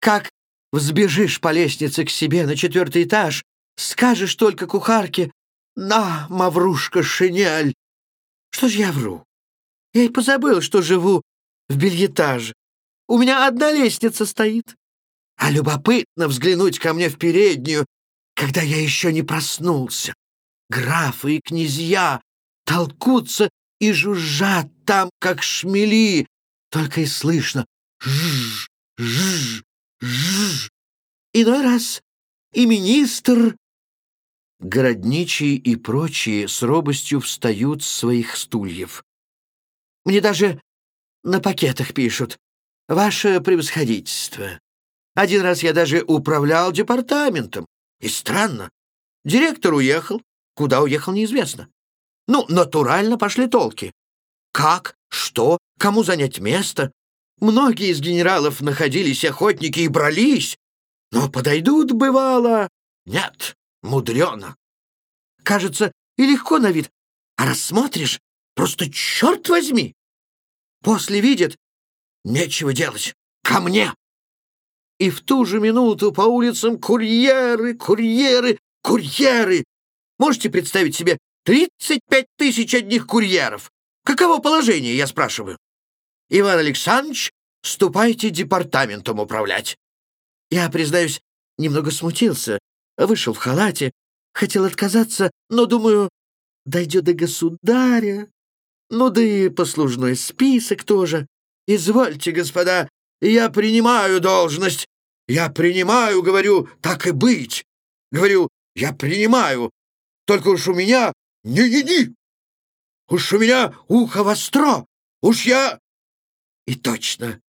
Как Взбежишь по лестнице к себе на четвертый этаж, скажешь только кухарке «На, маврушка, шинель!» Что ж я вру? Я и позабыл, что живу в бельетаже. У меня одна лестница стоит. А любопытно взглянуть ко мне в переднюю, когда я еще не проснулся. Графы и князья толкутся и жужжат там, как шмели. Только и слышно «жжж, жжж, Жжж. Иной раз и министр Городничие и прочие с робостью встают с своих стульев. Мне даже на пакетах пишут. Ваше превосходительство. Один раз я даже управлял департаментом. И странно. Директор уехал. Куда уехал, неизвестно. Ну, натурально пошли толки. Как? Что? Кому занять место? Многие из генералов находились охотники и брались. Но подойдут, бывало. Нет, мудрено. Кажется, и легко на вид. А рассмотришь, просто черт возьми. После видят, нечего делать. Ко мне. И в ту же минуту по улицам курьеры, курьеры, курьеры. Можете представить себе 35 тысяч одних курьеров? Каково положение, я спрашиваю? Иван Александрович, ступайте департаментом управлять. Я, признаюсь, немного смутился, вышел в халате, хотел отказаться, но, думаю, дойдет до государя. Ну да и послужной список тоже. Извольте, господа, я принимаю должность. Я принимаю, говорю, так и быть. Говорю, я принимаю. Только уж у меня не-не-не. Уж у меня ухо востро. Уж я... И точно.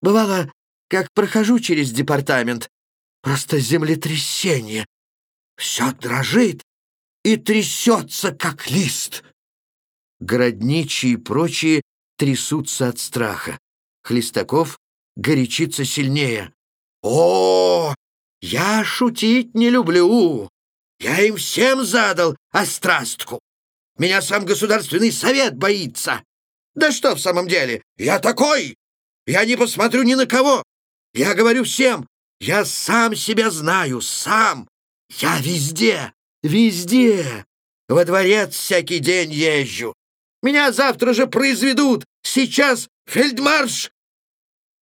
Бывало, как прохожу через департамент, просто землетрясение. Все дрожит и трясется, как лист. Городничие и прочие трясутся от страха. Хлестаков горячится сильнее. «О, я шутить не люблю. Я им всем задал острастку. Меня сам Государственный Совет боится. Да что в самом деле, я такой. Я не посмотрю ни на кого. Я говорю всем, я сам себя знаю, сам. Я везде, везде. Во дворец всякий день езжу. Меня завтра же произведут. Сейчас фельдмарш!»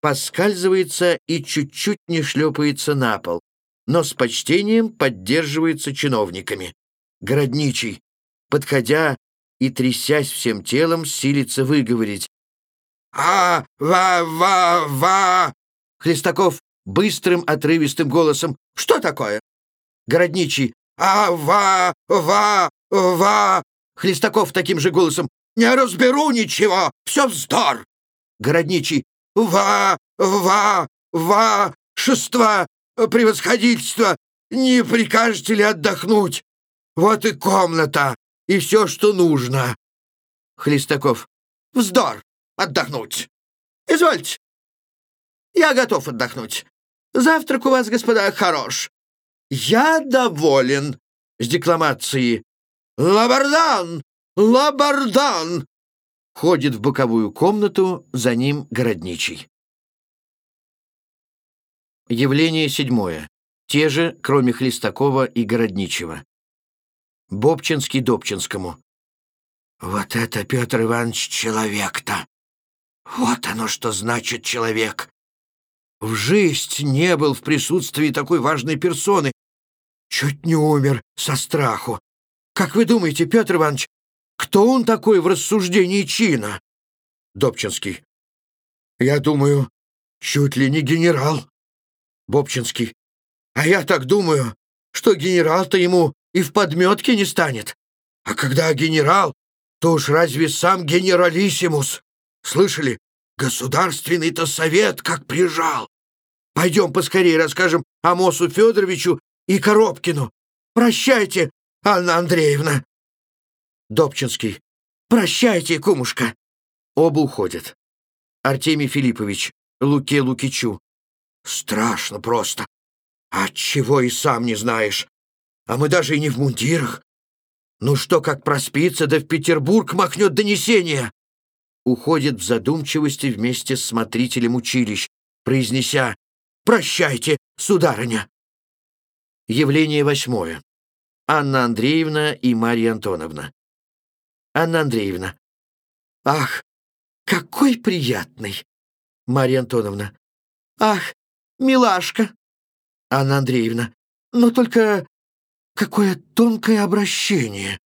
Поскальзывается и чуть-чуть не шлепается на пол, но с почтением поддерживается чиновниками. Городничий, подходя и трясясь всем телом, силится выговорить. «А-ва-ва-ва!» Хлестаков быстрым отрывистым голосом. «Что такое?» Городничий. «А-ва-ва-ва!» Хлестаков таким же голосом. «Не разберу ничего! Все вздор!» Городничий. «Ва-ва-ва! Шества! Превосходительство! Не прикажете ли отдохнуть? Вот и комната, и все, что нужно!» Хлестаков. «Вздор! Отдохнуть! Извольте! Я готов отдохнуть. Завтрак у вас, господа, хорош. Я доволен с декламацией. Лабардан! Лабардан!» Ходит в боковую комнату, за ним городничий. Явление седьмое. Те же, кроме Хлестакова и Городничего. Бобчинский Добчинскому. «Вот это, Петр Иванович, человек-то! Вот оно что значит человек! В жизнь не был в присутствии такой важной персоны. Чуть не умер со страху. Как вы думаете, Петр Иванович, кто он такой в рассуждении чина? Добчинский. Я думаю, чуть ли не генерал. Бобчинский. А я так думаю, что генерал-то ему и в подметке не станет. А когда генерал, то уж разве сам генералиссимус? Слышали? Государственный-то совет как прижал. Пойдем поскорее расскажем Амосу Федоровичу и Коробкину. Прощайте, Анна Андреевна. Добчинский. Прощайте, кумушка. Оба уходят. Артемий Филиппович, Луке Лукичу. Страшно просто. А чего и сам не знаешь. А мы даже и не в мундирах. Ну что, как проспится, да в Петербург махнет донесение. Уходит в задумчивости вместе с смотрителем училищ, произнеся Прощайте, сударыня!» Явление восьмое. Анна Андреевна и Марья Антоновна. Анна Андреевна. «Ах, какой приятный!» Марья Антоновна. «Ах, милашка!» Анна Андреевна. «Но только какое тонкое обращение!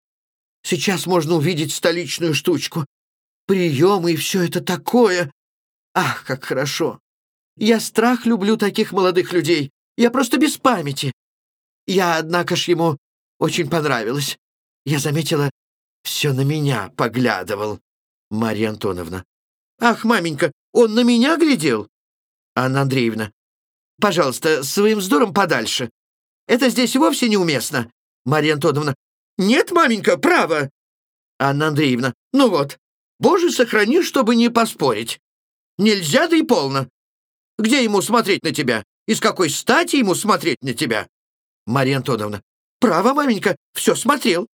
Сейчас можно увидеть столичную штучку. Приемы и все это такое! Ах, как хорошо! Я страх люблю таких молодых людей. Я просто без памяти. Я, однако ж, ему очень понравилось. Я заметила, все на меня поглядывал. Марья Антоновна. Ах, маменька, он на меня глядел? Анна Андреевна. Пожалуйста, своим вздором подальше. Это здесь вовсе неуместно. Марья Антоновна. Нет, маменька, право. Анна Андреевна. Ну вот, Боже, сохрани, чтобы не поспорить. Нельзя, да и полно. Где ему смотреть на тебя? И с какой стати ему смотреть на тебя? Марья Антоновна. Право, маменька, все смотрел.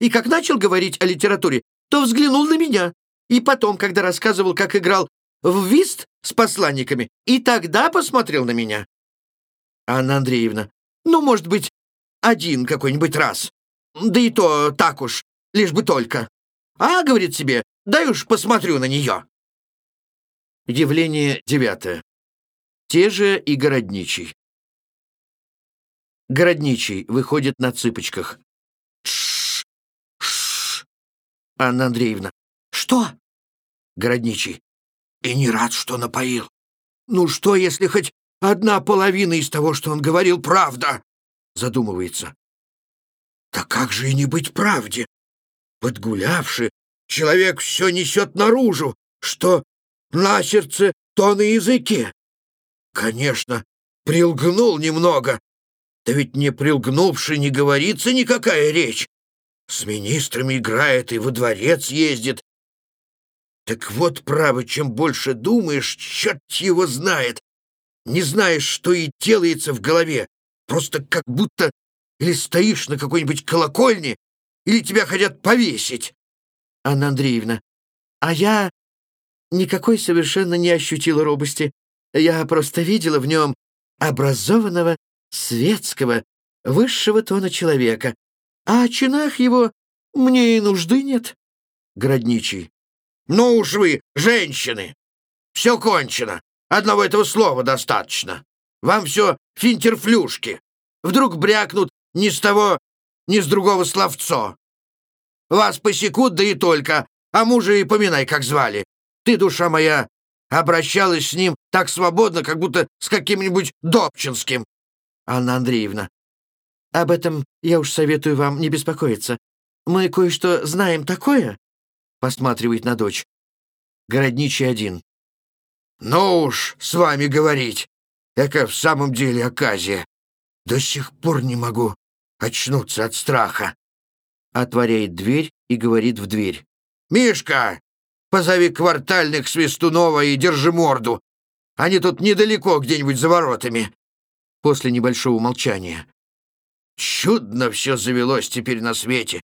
И как начал говорить о литературе, то взглянул на меня. И потом, когда рассказывал, как играл в вист с посланниками, и тогда посмотрел на меня. Анна Андреевна. Ну, может быть, один какой-нибудь раз. Да и то так уж, лишь бы только. А, говорит себе, дай уж посмотрю на нее. Явление девятое. Те же и городничий. Городничий выходит на цыпочках. Шш. Анна Андреевна. Что? Городничий. И не рад, что напоил. Ну что, если хоть одна половина из того, что он говорил, правда? Задумывается. Да как же и не быть правде? Подгулявши, человек все несет наружу, что на сердце, то на языке. Конечно, прилгнул немного. Да ведь не прилгнувши не говорится никакая речь. С министрами играет и во дворец ездит. Так вот, право, чем больше думаешь, черт его знает. Не знаешь, что и делается в голове. Просто как будто или стоишь на какой-нибудь колокольне, или тебя хотят повесить. Анна Андреевна, а я никакой совершенно не ощутила робости. Я просто видела в нем образованного, светского, высшего тона человека. А о чинах его мне и нужды нет. Городничий. Ну уж вы, женщины! Все кончено. Одного этого слова достаточно. Вам все финтерфлюшки. Вдруг брякнут ни с того, ни с другого словцо. Вас посекут, да и только, а мужа и поминай, как звали. Ты, душа моя, обращалась с ним так свободно, как будто с каким-нибудь Добчинским. Анна Андреевна. Об этом я уж советую вам не беспокоиться. Мы кое-что знаем такое, посматривает на дочь. Городничий один. Ну уж, с вами говорить. Эка в самом деле оказия. До сих пор не могу очнуться от страха. Отворяет дверь и говорит в дверь. «Мишка, Позови квартальных Свистунова и держи морду. Они тут недалеко, где-нибудь за воротами». После небольшого молчания. «Чудно все завелось теперь на свете.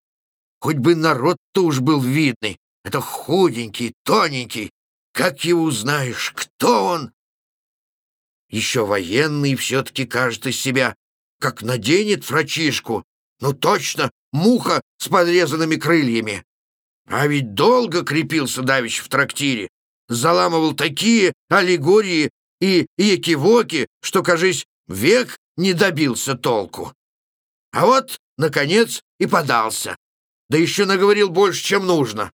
Хоть бы народ-то уж был видный. Это худенький, тоненький. Как его узнаешь? Кто он?» Еще военный все-таки кажет из себя, как наденет фрачишку. Ну точно, муха с подрезанными крыльями. А ведь долго крепился Давич в трактире, заламывал такие аллегории и якивоки, что, кажись, век не добился толку. А вот, наконец, и подался. Да еще наговорил больше, чем нужно.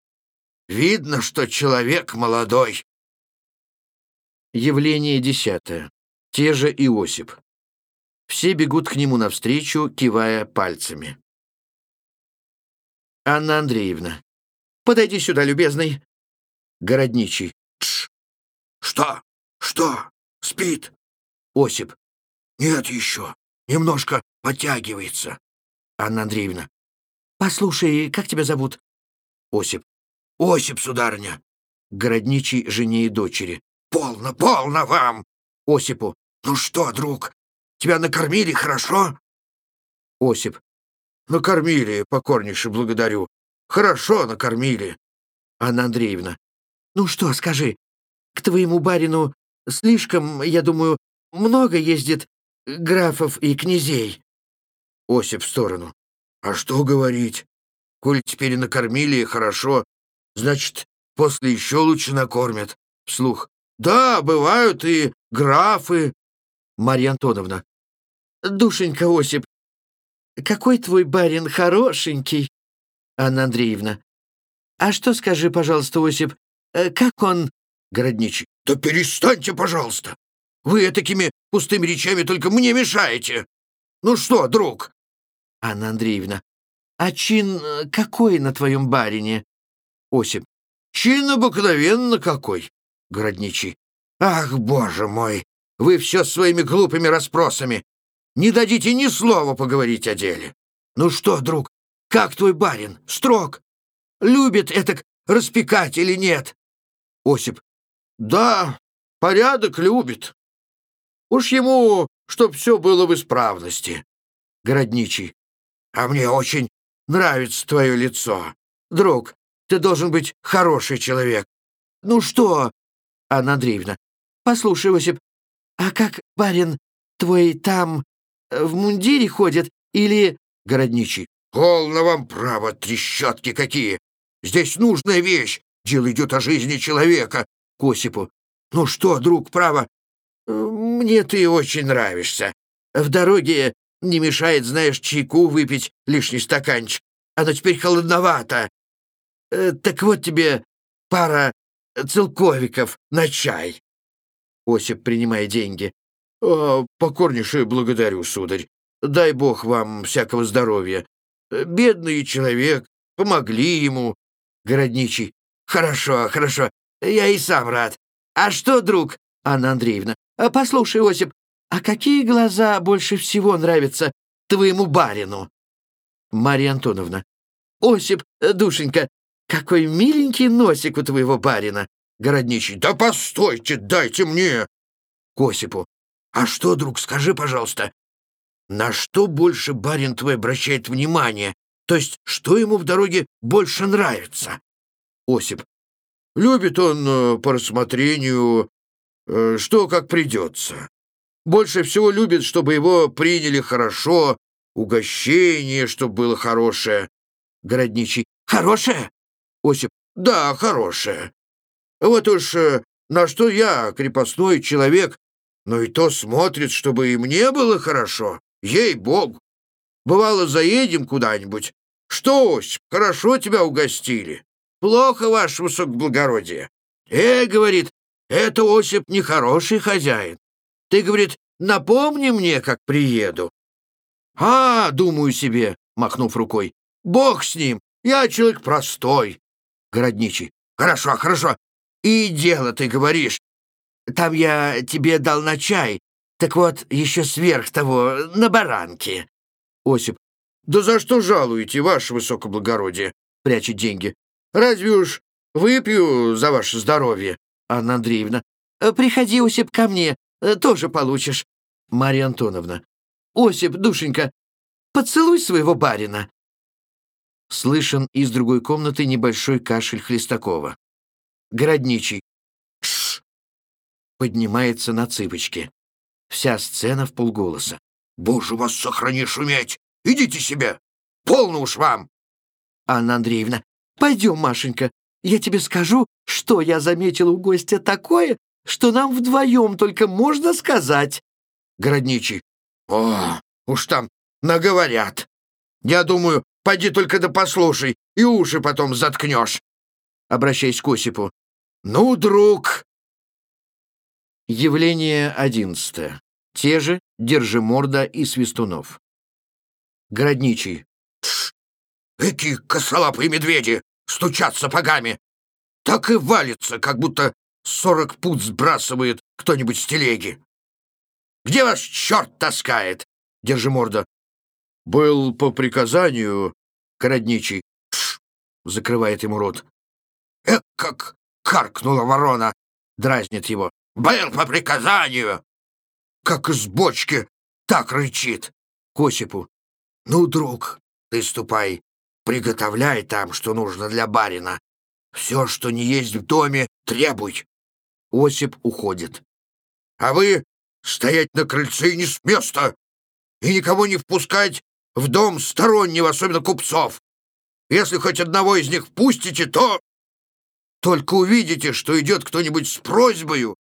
Видно, что человек молодой. Явление десятое. Те же Иосип. Все бегут к нему навстречу, кивая пальцами. Анна Андреевна. Подойди сюда, любезный. Городничий. Тш. Что? Что? Спит? Осип. Нет еще. Немножко подтягивается. Анна Андреевна. Послушай, как тебя зовут? Осип. Осип, сударыня. Городничий жене и дочери. Полно, полно вам! Осипу. Ну что, друг, тебя накормили хорошо? Осип. Накормили, покорнейше благодарю. Хорошо накормили. Анна Андреевна. Ну что, скажи, к твоему барину слишком, я думаю, много ездит графов и князей. Осип в сторону. А что говорить? Коль теперь накормили, хорошо, значит, после еще лучше накормят. Вслух. Да, бывают и графы. Марья Антоновна. Душенька Осип, какой твой барин хорошенький. Анна Андреевна. «А что, скажи, пожалуйста, Осип, э, как он...» Городничий. «Да перестаньте, пожалуйста! Вы такими пустыми речами только мне мешаете! Ну что, друг, Анна Андреевна. А чин э, какой на твоем барине? Осип. Чин обыкновенно какой. Городничий. Ах, боже мой, вы все своими глупыми расспросами. Не дадите ни слова поговорить о деле. Ну что, друг, как твой барин? Строг? Любит это распекать или нет? Осип. Да, порядок любит. Уж ему, чтоб все было в исправности. Городничий. А мне очень нравится твое лицо. Друг, ты должен быть хороший человек. Ну что, Анна Андреевна, послушай, Осип, а как барин твой там э, в мундире ходит или... Городничий. Полно вам право, трещотки какие. Здесь нужная вещь. Дело идет о жизни человека. К Осипу. Ну что, друг, право, э, мне ты очень нравишься. В дороге не мешает, знаешь, чайку выпить лишний стаканчик. Оно теперь холодновато. Э, так вот тебе пара целковиков на чай. Осип, принимая деньги. «О, покорнейше благодарю, сударь. Дай бог вам всякого здоровья. Бедный человек, помогли ему». Городничий. «Хорошо, хорошо, я и сам рад. А что, друг?» Анна Андреевна. «А «Послушай, Осип, а какие глаза больше всего нравятся твоему барину?» Марья Антоновна. «Осип, душенька, какой миленький носик у твоего барина!» Городничий. «Да постойте, дайте мне!» К Осипу. «А что, друг, скажи, пожалуйста, на что больше барин твой обращает внимание? То есть, что ему в дороге больше нравится?» Осип. «Любит он э, по рассмотрению, э, что как придется. Больше всего любит, чтобы его приняли хорошо, угощение, чтобы было хорошее». Городничий. «Хорошее?» Осип. «Да, хорошее. Вот уж э, на что я, крепостной человек, но и то смотрит, чтобы и мне было хорошо, ей-богу. Бывало, заедем куда-нибудь. Что, Осип, хорошо тебя угостили? Плохо, ваше высокоблагородие. Э, говорит, это Осип нехороший хозяин. Ты, говорит, напомни мне, как приеду. А, думаю себе, махнув рукой, бог с ним, я человек простой. Городничий. Хорошо, хорошо, и дело, ты говоришь. Там я тебе дал на чай. Так вот, еще сверх того, на баранке. Осип. Да за что жалуете, ваше высокоблагородие? Прячет деньги. Разве уж выпью за ваше здоровье? Анна Андреевна. Приходи, Осип, ко мне. Тоже получишь. Марья Антоновна. Осип, душенька, поцелуй своего барина. Слышен из другой комнаты небольшой кашель Хлестакова. Городничий. Шш! Поднимается на цыпочки. Вся сцена в полголоса. «Боже, вас сохрани шуметь! Идите себе! Полно уж вам!» Анна Андреевна. «Пойдем, Машенька, я тебе скажу, что я заметила у гостя такое, что нам вдвоем только можно сказать». Городничий. «О, уж там наговорят. Я думаю, пойди только да послушай, и уши потом заткнешь». Обращаясь к Осипу. «Ну, друг!» Явление одиннадцатое. Те же Держиморда и Свистунов. Городничий. «Тш! Эки косолапые медведи стучат сапогами! Так и валится, как будто сорок пут сбрасывает кто-нибудь с телеги! Где ваш черт таскает?» Держиморда. «Был по приказанию...» Городничий. «Тш!» Закрывает ему рот. «Эк, как каркнула ворона, дразнит его. «Был по приказанию!» Как из бочки, так рычит. К. «Ну, друг, ты ступай, приготовляй там, что нужно для барина. Все, что не есть в доме, требуй». Осип уходит. «А вы стоять на крыльце не с места и никого не впускать в дом стороннего, особенно купцов. Если хоть одного из них впустите, то...» Только увидите, что идет кто-нибудь с просьбою,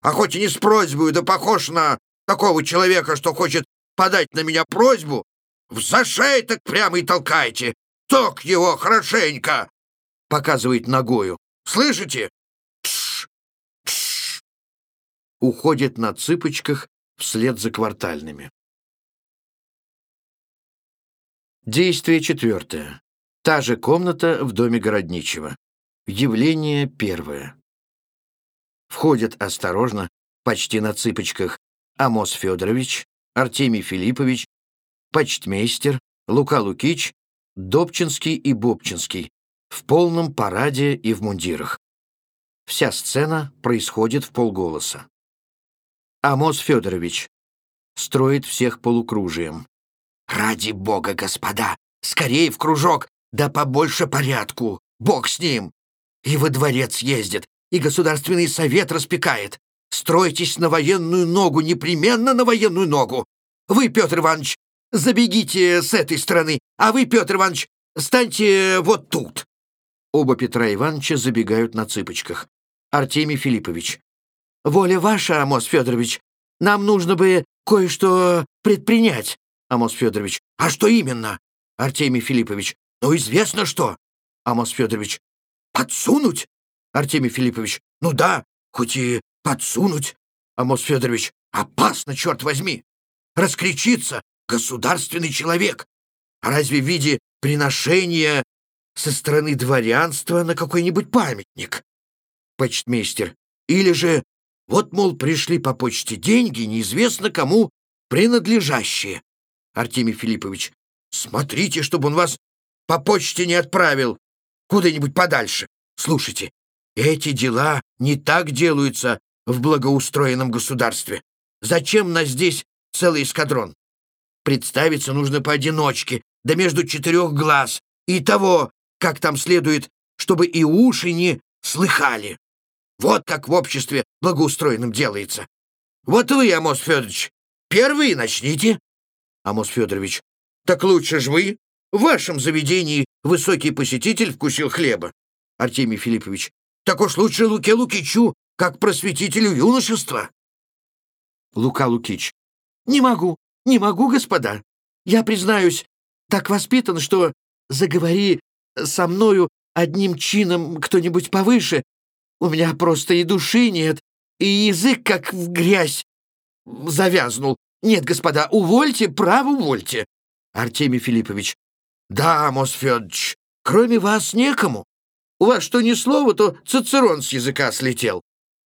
а хоть и не с просьбою, да похож на такого человека, что хочет подать на меня просьбу, в зашей так прямо и толкайте, ток его хорошенько!» Показывает ногою. «Слышите? Тш! Тш!» Уходит на цыпочках вслед за квартальными. Действие четвертое. Та же комната в доме Городничего. Явление первое. Входят осторожно, почти на цыпочках, Амос Федорович, Артемий Филиппович, почтмейстер, Лука Лукич, Добчинский и Бобчинский в полном параде и в мундирах. Вся сцена происходит в полголоса. Амос Федорович строит всех полукружием. «Ради бога, господа, скорее в кружок, да побольше порядку, бог с ним! И во дворец ездит, и государственный совет распекает. Стройтесь на военную ногу, непременно на военную ногу. Вы, Петр Иванович, забегите с этой стороны, а вы, Петр Иванович, станьте вот тут». Оба Петра Ивановича забегают на цыпочках. Артемий Филиппович. «Воля ваша, Амос Федорович. Нам нужно бы кое-что предпринять». Амос Федорович. «А что именно?» Артемий Филиппович. «Ну, известно что». Амос Федорович. «Подсунуть?» Артемий Филиппович. «Ну да, хоть и подсунуть». Амос Федорович. «Опасно, черт возьми! Раскричится государственный человек. А разве в виде приношения со стороны дворянства на какой-нибудь памятник?» Почтмейстер. «Или же, вот, мол, пришли по почте деньги, неизвестно кому принадлежащие». Артемий Филиппович. «Смотрите, чтобы он вас по почте не отправил куда-нибудь подальше. Слушайте, эти дела не так делаются в благоустроенном государстве. Зачем нас здесь целый эскадрон? Представиться нужно поодиночке, да между четырех глаз, и того, как там следует, чтобы и уши не слыхали. Вот как в обществе благоустроенном делается. Вот вы, Амос Федорович, первые начните. Амос Федорович, так лучше ж вы. В вашем заведении высокий посетитель вкусил хлеба. Артемий Филиппович, так уж лучше Луке Лукичу, как просветителю юношества. Лука Лукич, не могу, не могу, господа. Я признаюсь, так воспитан, что заговори со мною одним чином кто-нибудь повыше, у меня просто и души нет, и язык как в грязь завязнул. Нет, господа, увольте, право увольте. Артемий Филиппович. Да, Мос Федорович, кроме вас некому. У вас что ни слова, то Цицерон с языка слетел.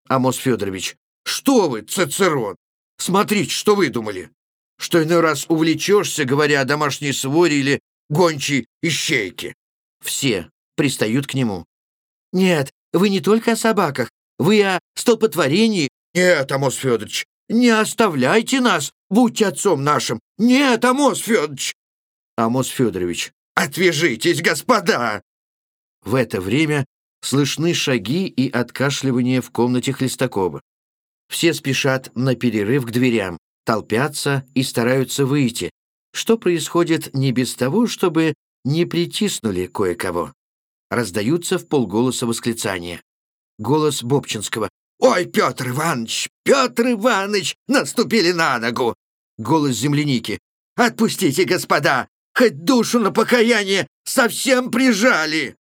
Амос Федорович. Что вы, Цицерон? Смотрите, что вы думали. Что иной раз увлечешься, говоря о домашней своре или гончей ищейке. Все пристают к нему. Нет, вы не только о собаках, вы о столпотворении. Нет, Амос Федорович, не оставляйте нас, будьте отцом нашим. Нет, Амос Федорович. Амос Федорович, отвяжитесь, господа. В это время слышны шаги и откашливание в комнате Хлестакова. Все спешат на перерыв к дверям, толпятся и стараются выйти, что происходит не без того, чтобы не притиснули кое-кого. Раздаются в полголоса восклицания. Голос Бобчинского. «Ой, Петр Иванович! Петр Иванович! Наступили на ногу!» Голос земляники. «Отпустите, господа! Хоть душу на покаяние совсем прижали!»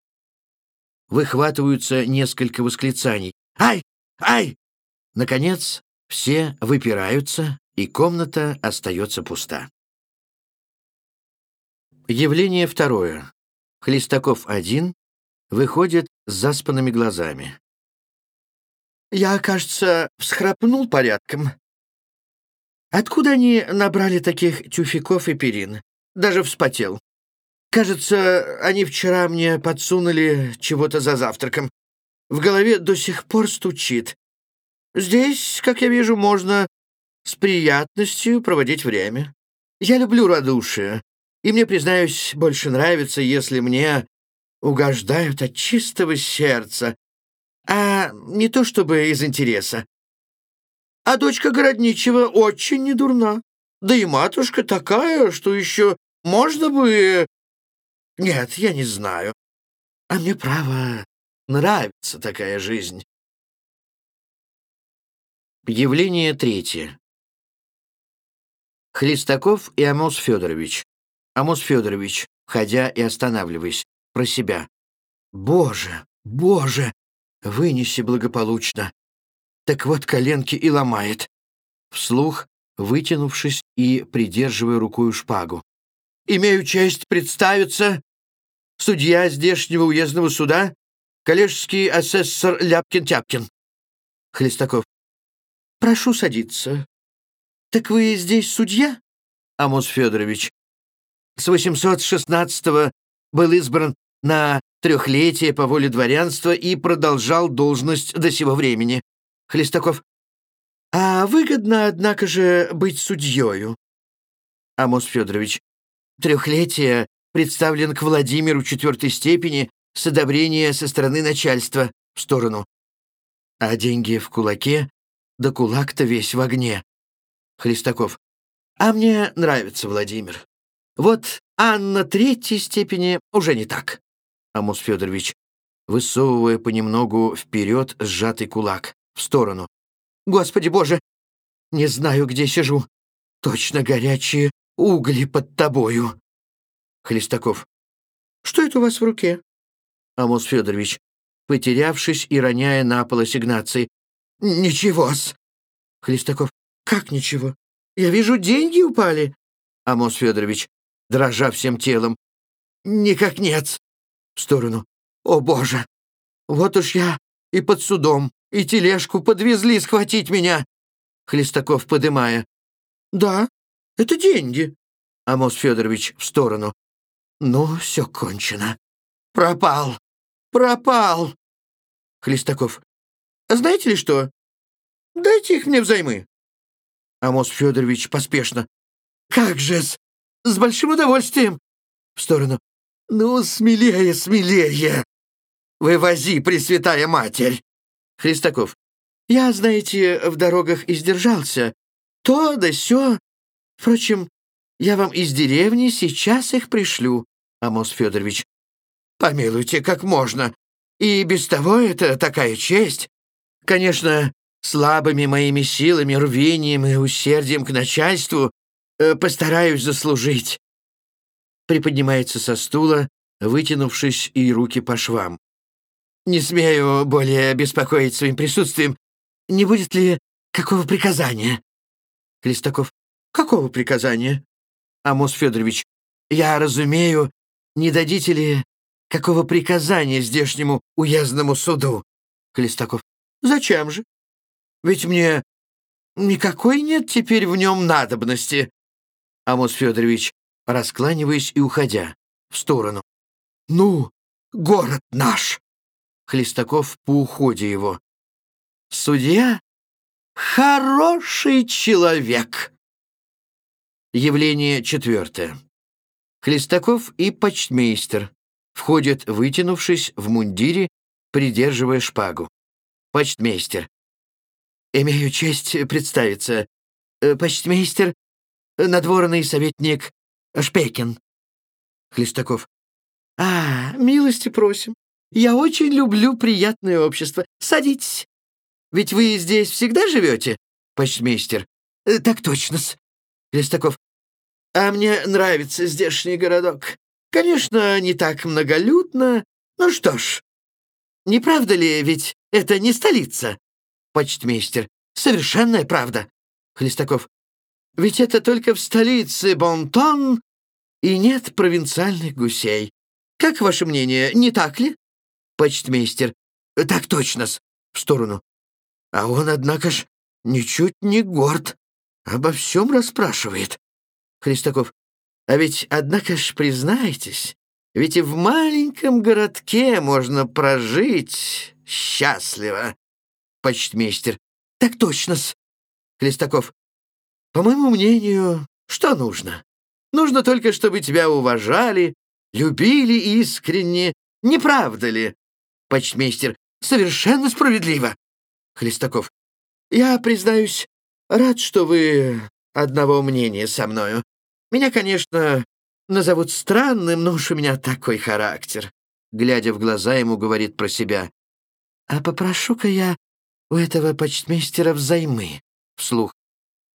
Выхватываются несколько восклицаний. «Ай! Ай!» Наконец, все выпираются, и комната остается пуста. Явление второе. Хлестаков один выходит с заспанными глазами. «Я, кажется, всхрапнул порядком. Откуда они набрали таких тюфяков и перин? Даже вспотел. Кажется, они вчера мне подсунули чего-то за завтраком. В голове до сих пор стучит. Здесь, как я вижу, можно с приятностью проводить время. Я люблю радушие, и мне, признаюсь, больше нравится, если мне угождают от чистого сердца, а не то чтобы из интереса. А дочка Городничего очень недурна. Да и матушка такая, что еще можно бы... Нет, я не знаю. А мне, право, нравится такая жизнь. Явление третье. Хлестаков и Амос Федорович. Амос Федорович, ходя и останавливаясь про себя. «Боже, Боже! Вынеси благополучно! Так вот коленки и ломает!» Вслух, вытянувшись и придерживая рукою шпагу. Имею честь представиться. Судья здешнего уездного суда, коллежский асессор Ляпкин-Тяпкин. Хлестаков. Прошу садиться. Так вы здесь судья? Амос Федорович. С 816-го был избран на трехлетие по воле дворянства и продолжал должность до сего времени. Хлестаков. А выгодно, однако же, быть судьёю. Амос Федорович. Трехлетие представлен к Владимиру четвертой степени с одобрения со стороны начальства в сторону. А деньги в кулаке, да кулак-то весь в огне. Хлестаков. А мне нравится Владимир. Вот Анна третьей степени уже не так. Амос Федорович, высовывая понемногу вперед сжатый кулак, в сторону. Господи боже, не знаю, где сижу. Точно горячие угли под тобою. Хлестаков. Что это у вас в руке? Амос Федорович, потерявшись и роняя на пол ассигнации. Ничего-с. Хлестаков. Как ничего? Я вижу, деньги упали. Амос Федорович, дрожа всем телом. Никак нет. В сторону. О, Боже! Вот уж я и под судом, и тележку подвезли схватить меня. Хлестаков, подымая. Да, это деньги. Амос Федорович в сторону. Ну, все кончено. Пропал. Пропал. Хлестаков. Знаете ли что? Дайте их мне взаймы. Амос Федорович поспешно. Как же-с! С большим удовольствием. В сторону. Ну, смелее, смелее. Вывози, Пресвятая Матерь. Христаков. Я, знаете, в дорогах издержался. То да сё. Впрочем, я вам из деревни сейчас их пришлю. Амос Федорович. Помилуйте, как можно. И без того это такая честь. Конечно, слабыми моими силами, рвением и усердием к начальству э, постараюсь заслужить. Приподнимается со стула, вытянувшись и руки по швам. Не смею более беспокоить своим присутствием. Не будет ли какого приказания? Хлестаков. Какого приказания? Амос Федорович. Я разумею, не дадите ли какого приказания здешнему уездному суду? Хлестаков. Зачем же? Ведь мне никакой нет теперь в нем надобности. Амос Федорович, раскланиваясь и уходя в сторону. Ну, город наш! Хлестаков по уходе его. Судья — хороший человек. Явление четвертое. Хлестаков и почтмейстер входят, вытянувшись в мундире, придерживая шпагу. Почтмейстер. «Имею честь представиться. Э, почтмейстер, надворный советник Шпекин». Хлестаков. «А, милости просим. Я очень люблю приятное общество. Садитесь. Ведь вы здесь всегда живете?» Почтмейстер. «Э, «Так точно-с». Хлестаков. «А мне нравится здешний городок. Конечно, не так многолюдно, но что ж. Не правда ли, ведь это не столица?» Почтмейстер. «Совершенная правда». Хлестаков. «Ведь это только в столице Бонтон и нет провинциальных гусей. Как ваше мнение, не так ли?» Почтмейстер. «Так точно-с». В сторону. «А он, однако ж, ничуть не горд. Обо всем расспрашивает». Христаков. «А ведь, однако ж, признайтесь, ведь и в маленьком городке можно прожить счастливо». Почтмейстер. «Так точно-с». Хлестаков. «По моему мнению, что нужно? Нужно только, чтобы тебя уважали, любили искренне, не правда ли?» Почтмейстер. «Совершенно справедливо». Хлестаков. «Я, признаюсь, рад, что вы одного мнения со мною. Меня, конечно, назовут странным, но уж у меня такой характер». Глядя в глаза, ему говорит про себя. «А попрошу-ка я у этого почтмейстера взаймы, вслух.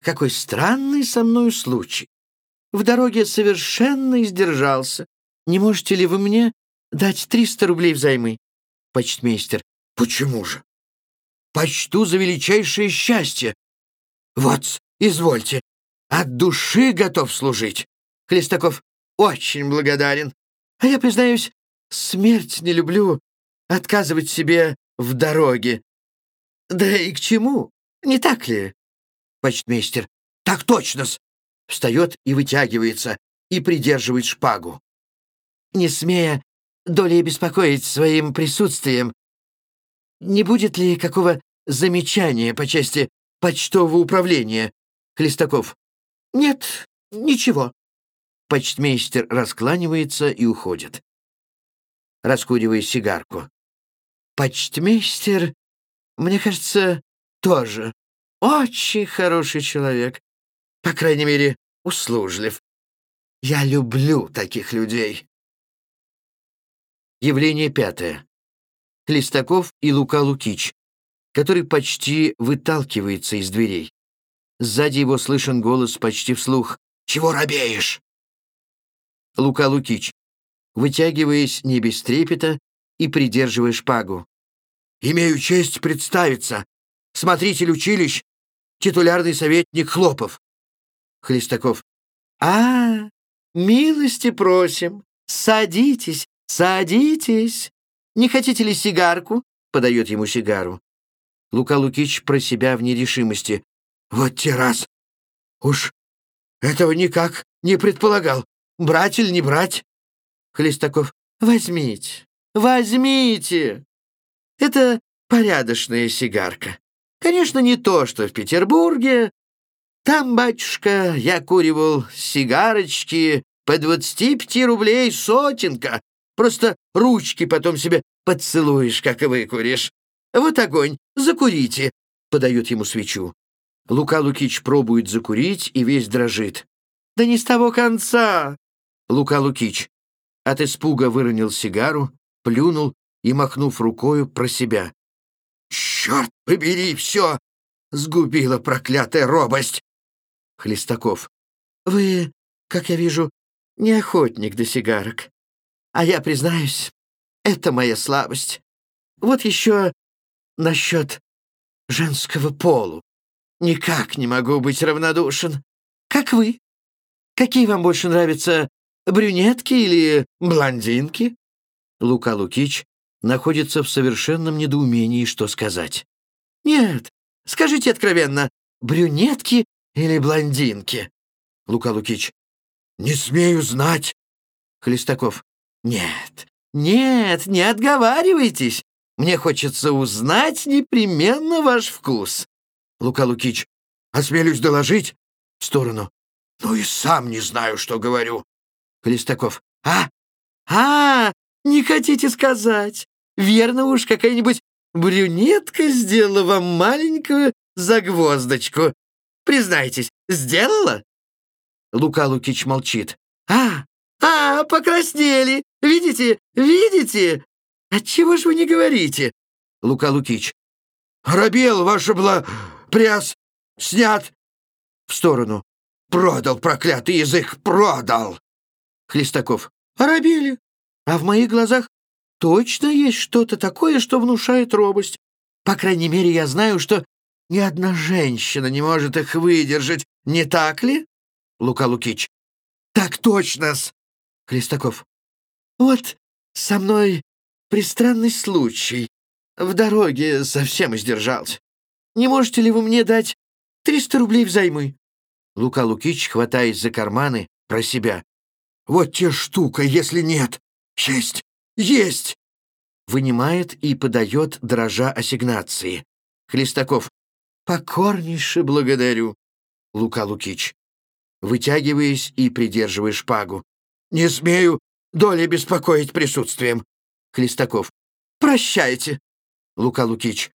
Какой странный со мной случай. В дороге совершенно издержался. Не можете ли вы мне дать 300 рублей взаймы? Почтмейстер. Почему же? Почту за величайшее счастье. Вот, извольте. От души готов служить. Хлестаков. очень благодарен. А я, признаюсь, смерть не люблю отказывать себе в дороге. Да и к чему? Не так ли? Почтмейстер. Так точно-с. Встает и вытягивается, и придерживает шпагу. Не смея долей беспокоить своим присутствием, не будет ли какого замечания по части почтового управления? Хлестаков. Нет, ничего. Почтмейстер раскланивается и уходит. Раскуривая сигарку. Почтмейстер, мне кажется, тоже очень хороший человек. По крайней мере, услужлив. Я люблю таких людей. Явление пятое. Хлестаков и Лука Лукич, который почти выталкивается из дверей. Сзади его слышен голос почти вслух. «Чего робеешь?» Лука Лукич, вытягиваясь не без трепета и придерживая шпагу. «Имею честь представиться. Смотритель училищ, титулярный советник Хлопов». Хлестаков. «А, милости просим. Садитесь, садитесь. Не хотите ли сигарку?» Подает ему сигару. Лука Лукич про себя в нерешимости. «Вот те раз! Уж этого никак не предполагал. Брать или не брать?» Хлестаков. «Возьмите, возьмите. Это порядочная сигарка. Конечно, не то, что в Петербурге. Там, батюшка, я куривал сигарочки по 25 рублей сотенка. Просто ручки потом себе поцелуешь, как и выкуришь. Вот огонь, закурите», — подают ему свечу. Лука Лукич пробует закурить и весь дрожит. «Да не с того конца!» Лука Лукич от испуга выронил сигару, плюнул и, махнув рукою, про себя. «Черт побери, все!» — сгубила проклятая робость. Хлестаков. «Вы, как я вижу, не охотник до сигарок. А я, признаюсь, это моя слабость. Вот еще насчет женского полу. Никак не могу быть равнодушен. Как вы? Какие вам больше нравятся, брюнетки или блондинки?» Лука Лукич находится в совершенном недоумении, что сказать. «Нет, скажите откровенно, брюнетки или блондинки?» Лука Лукич. «Не смею знать». Хлестаков. «Нет, нет, не отговаривайтесь. Мне хочется узнать непременно ваш вкус». Лука Лукич. «Осмелюсь доложить?» В сторону. «Ну и сам не знаю, что говорю». Хлестаков. «А? А, не хотите сказать? Верно уж, какая-нибудь брюнетка сделала вам маленькую загвоздочку. Признайтесь, сделала?» Лука Лукич молчит. «А, а, покраснели! Видите, видите? Отчего ж вы не говорите?» Лука Лукич. «Рабел, ваша была пряс, снят!» В сторону. «Продал, проклятый язык, продал!» Хлестаков. «Оробели. А в моих глазах точно есть что-то такое, что внушает робость. По крайней мере, я знаю, что ни одна женщина не может их выдержать, не так ли?» Лука Лукич. «Так точно-с!» Хлестаков. «Вот со мной пристранный случай. В дороге совсем издержался. Не можете ли вы мне дать триста рублей взаймы?» Лука Лукич, хватаясь за карманы, про себя. Вот те штука, если нет. Есть! Есть!» Вынимает и подает, дрожа ассигнации. Хлестаков. «Покорнейше благодарю». Лука Лукич. Вытягиваясь и придерживая шпагу. «Не смею доли беспокоить присутствием». Хлестаков. «Прощайте». Лука Лукич.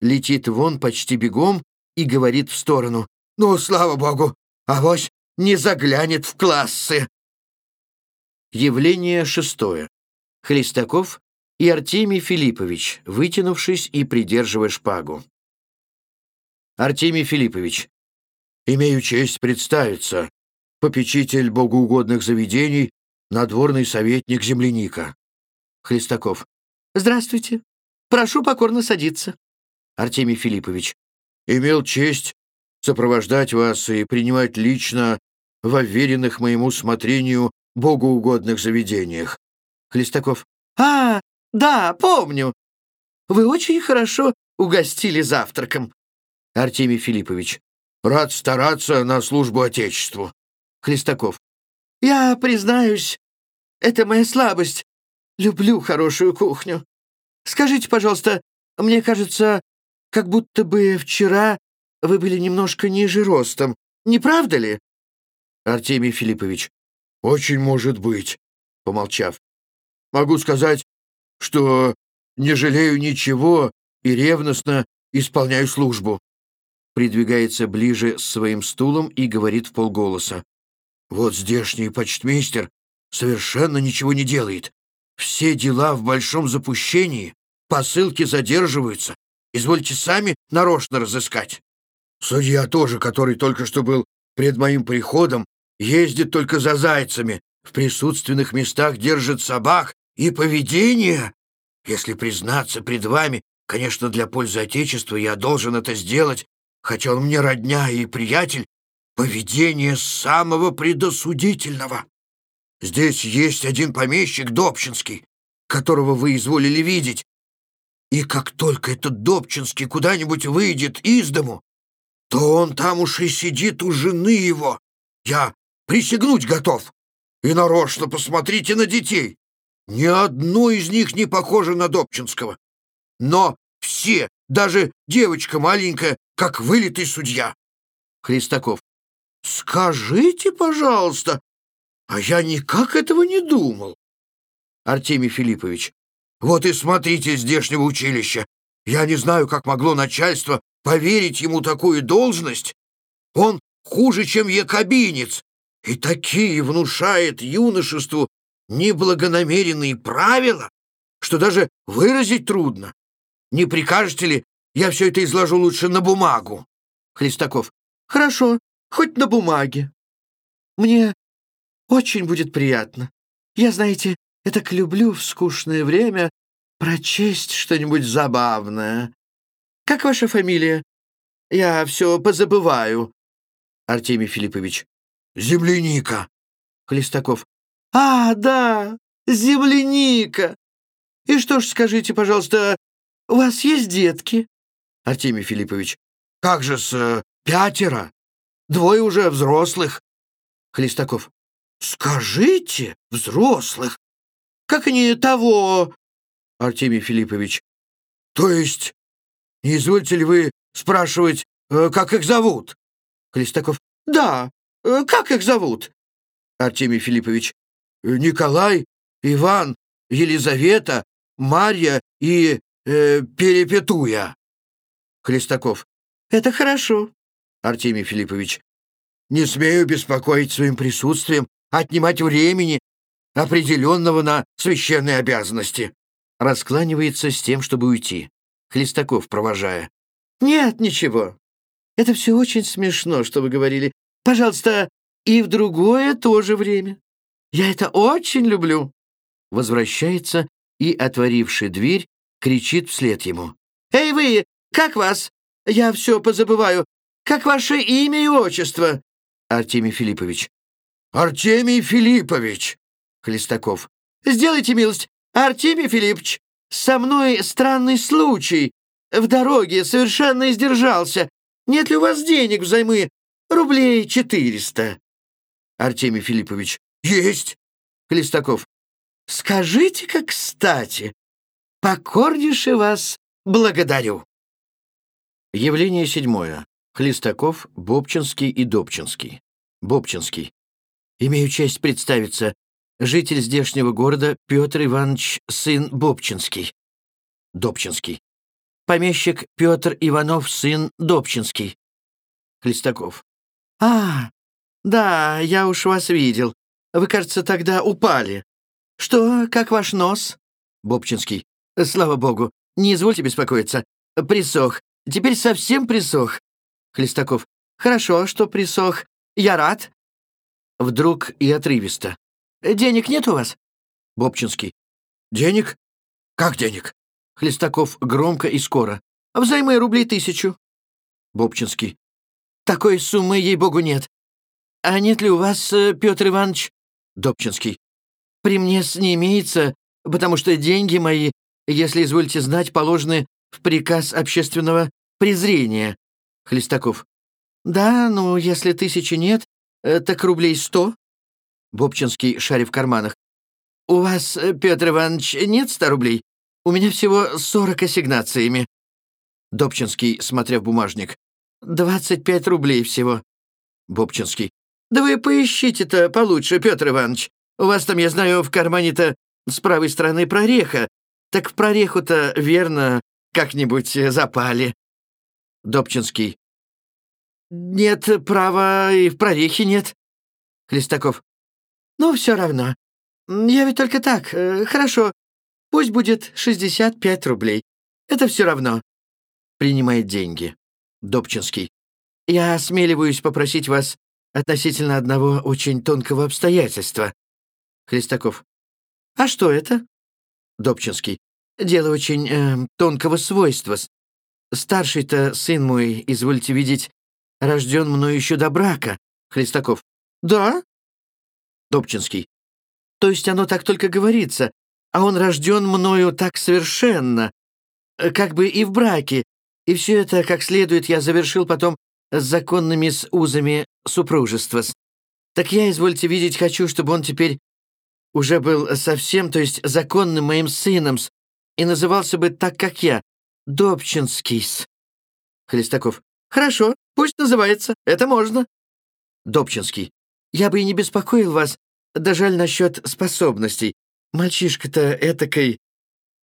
Летит вон почти бегом и говорит в сторону. «Ну, слава богу, авось не заглянет в классы». Явление шестое. Хлестаков и Артемий Филиппович, вытянувшись и придерживая шпагу. Артемий Филиппович. «Имею честь представиться. Попечитель богоугодных заведений, надворный советник земляника». Хлестаков. «Здравствуйте. Прошу покорно садиться». Артемий Филиппович. «Имел честь сопровождать вас и принимать лично в уверенных моему смотрению богоугодных заведениях. Хлестаков. А, да, помню. Вы очень хорошо угостили завтраком. Артемий Филиппович. Рад стараться на службу Отечеству. Хлестаков. Я признаюсь, это моя слабость. Люблю хорошую кухню. Скажите, пожалуйста, мне кажется, как будто бы вчера вы были немножко ниже ростом. Не правда ли? Артемий Филиппович. Очень может быть, помолчав. Могу сказать, что не жалею ничего и ревностно исполняю службу. Придвигается ближе с своим стулом и говорит в полголоса. Вот здешний почтмейстер совершенно ничего не делает. Все дела в большом запущении, посылки задерживаются. Извольте сами нарочно разыскать. Судья тоже, который только что был пред моим приходом, ездит только за зайцами, в присутственных местах держит собак и поведение. Если признаться пред вами, конечно, для пользы Отечества я должен это сделать, хотя он мне родня и приятель, поведение самого предосудительного. Здесь есть один помещик Добчинский, которого вы изволили видеть, и как только этот Добчинский куда-нибудь выйдет из дому, то он там уж и сидит у жены его. Я присягнуть готов. И нарочно посмотрите на детей. Ни одно из них не похоже на Добчинского. Но все, даже девочка маленькая, как вылитый судья. Христаков. Скажите, пожалуйста, а я никак этого не думал. Артемий Филиппович. Вот и смотрите здешнего училища. Я не знаю, как могло начальство поверить ему такую должность. Он хуже, чем якобинец, и такие внушает юношеству неблагонамеренные правила, что даже выразить трудно. Не прикажете ли, я все это изложу лучше на бумагу? Хлестаков. Хорошо, хоть на бумаге. Мне очень будет приятно. Я, знаете, я так люблю в скучное время прочесть что-нибудь забавное. Как ваша фамилия? Я все позабываю. Артемий Филиппович. Земляника. Хлестаков. А, да, земляника. И что ж, скажите, пожалуйста, у вас есть детки? Артемий Филиппович. Как же с э, пятеро? Двое уже взрослых. Хлестаков. Скажите, взрослых. Как они того...» Артемий Филиппович. «То есть, не извольте ли вы спрашивать, э, как их зовут?» Хлестаков. «Да, э, как их зовут?» Артемий Филиппович. «Николай, Иван, Елизавета, Марья и э, Перепетуя». Хлестаков. «Это хорошо». Артемий Филиппович. «Не смею беспокоить своим присутствием, отнимать времени определенного на священные обязанности. Раскланивается с тем, чтобы уйти. Хлестаков, провожая. «Нет, ничего. Это все очень смешно, что вы говорили. Пожалуйста, и в другое тоже время. Я это очень люблю». Возвращается и, отворивший дверь, кричит вслед ему. «Эй вы, как вас? Я все позабываю. Как ваше имя и отчество?» Артемий Филиппович. «Артемий Филиппович!» Хлестаков. «Сделайте милость, Артемий Филиппович, со мной странный случай. В дороге совершенно издержался. Нет ли у вас денег взаймы? Рублей четыреста». Артемий Филиппович. «Есть». Хлестаков. «Скажите, как кстати. Покорнейше вас благодарю». Явление седьмое. Хлестаков, Бобчинский и Добчинский. Бобчинский. Имею честь представиться житель здешнего города Петр Иванович, сын Бобчинский. Добчинский. Помещик Петр Иванов, сын Добчинский. Хлестаков. «А, да, я уж вас видел. Вы, кажется, тогда упали. Что, как ваш нос?» Бобчинский. «Слава богу, не извольте беспокоиться. Присох. Теперь совсем присох». Хлестаков. «Хорошо, что присох. Я рад». Вдруг и отрывисто. Денег нет у вас?» Бобчинский. «Денег? Как денег?» Хлестаков громко и скоро. «Взаймы рублей тысячу». Бобчинский. «Такой суммы, ей-богу, нет. А нет ли у вас, э, Петр Иванович?» Добчинский. «При мне с не имеется, потому что деньги мои, если извольте знать, положены в приказ общественного презрения». Хлестаков. «Да, ну, если тысячи нет, э, так рублей сто». Бобчинский, шаря в карманах. «У вас, э, Петр Иванович, нет ста рублей? У меня всего сорок ассигнациями». Добчинский, смотря в бумажник. «Двадцать пять рублей всего». Бобчинский. «Да вы поищите-то получше, Петр Иванович. У вас там, я знаю, в кармане-то с правой стороны прореха. Так в прореху-то, верно, как-нибудь запали». Добчинский. «Нет, права и в прорехе нет». Хлестаков. «Ну, все равно. Я ведь только так. Э, хорошо. Пусть будет 65 рублей. Это все равно». Принимает деньги. Добчинский. «Я осмеливаюсь попросить вас относительно одного очень тонкого обстоятельства». Хлестаков. «А что это?» Добчинский. «Дело очень э, тонкого свойства. Старший-то сын мой, извольте видеть, рожден мною еще до брака». Хлестаков. «Да?» Добчинский. «То есть оно так только говорится, а он рожден мною так совершенно, э, как бы и в браке, и все это, как следует, я завершил потом с законными с узами супружества. Так я, извольте видеть, хочу, чтобы он теперь уже был совсем, то есть законным моим сыном, и назывался бы так, как я, Добчинский-с. Хлестаков. Хорошо, пусть называется, это можно. Добчинский. Я бы и не беспокоил вас, да жаль насчет способностей. Мальчишка-то этакой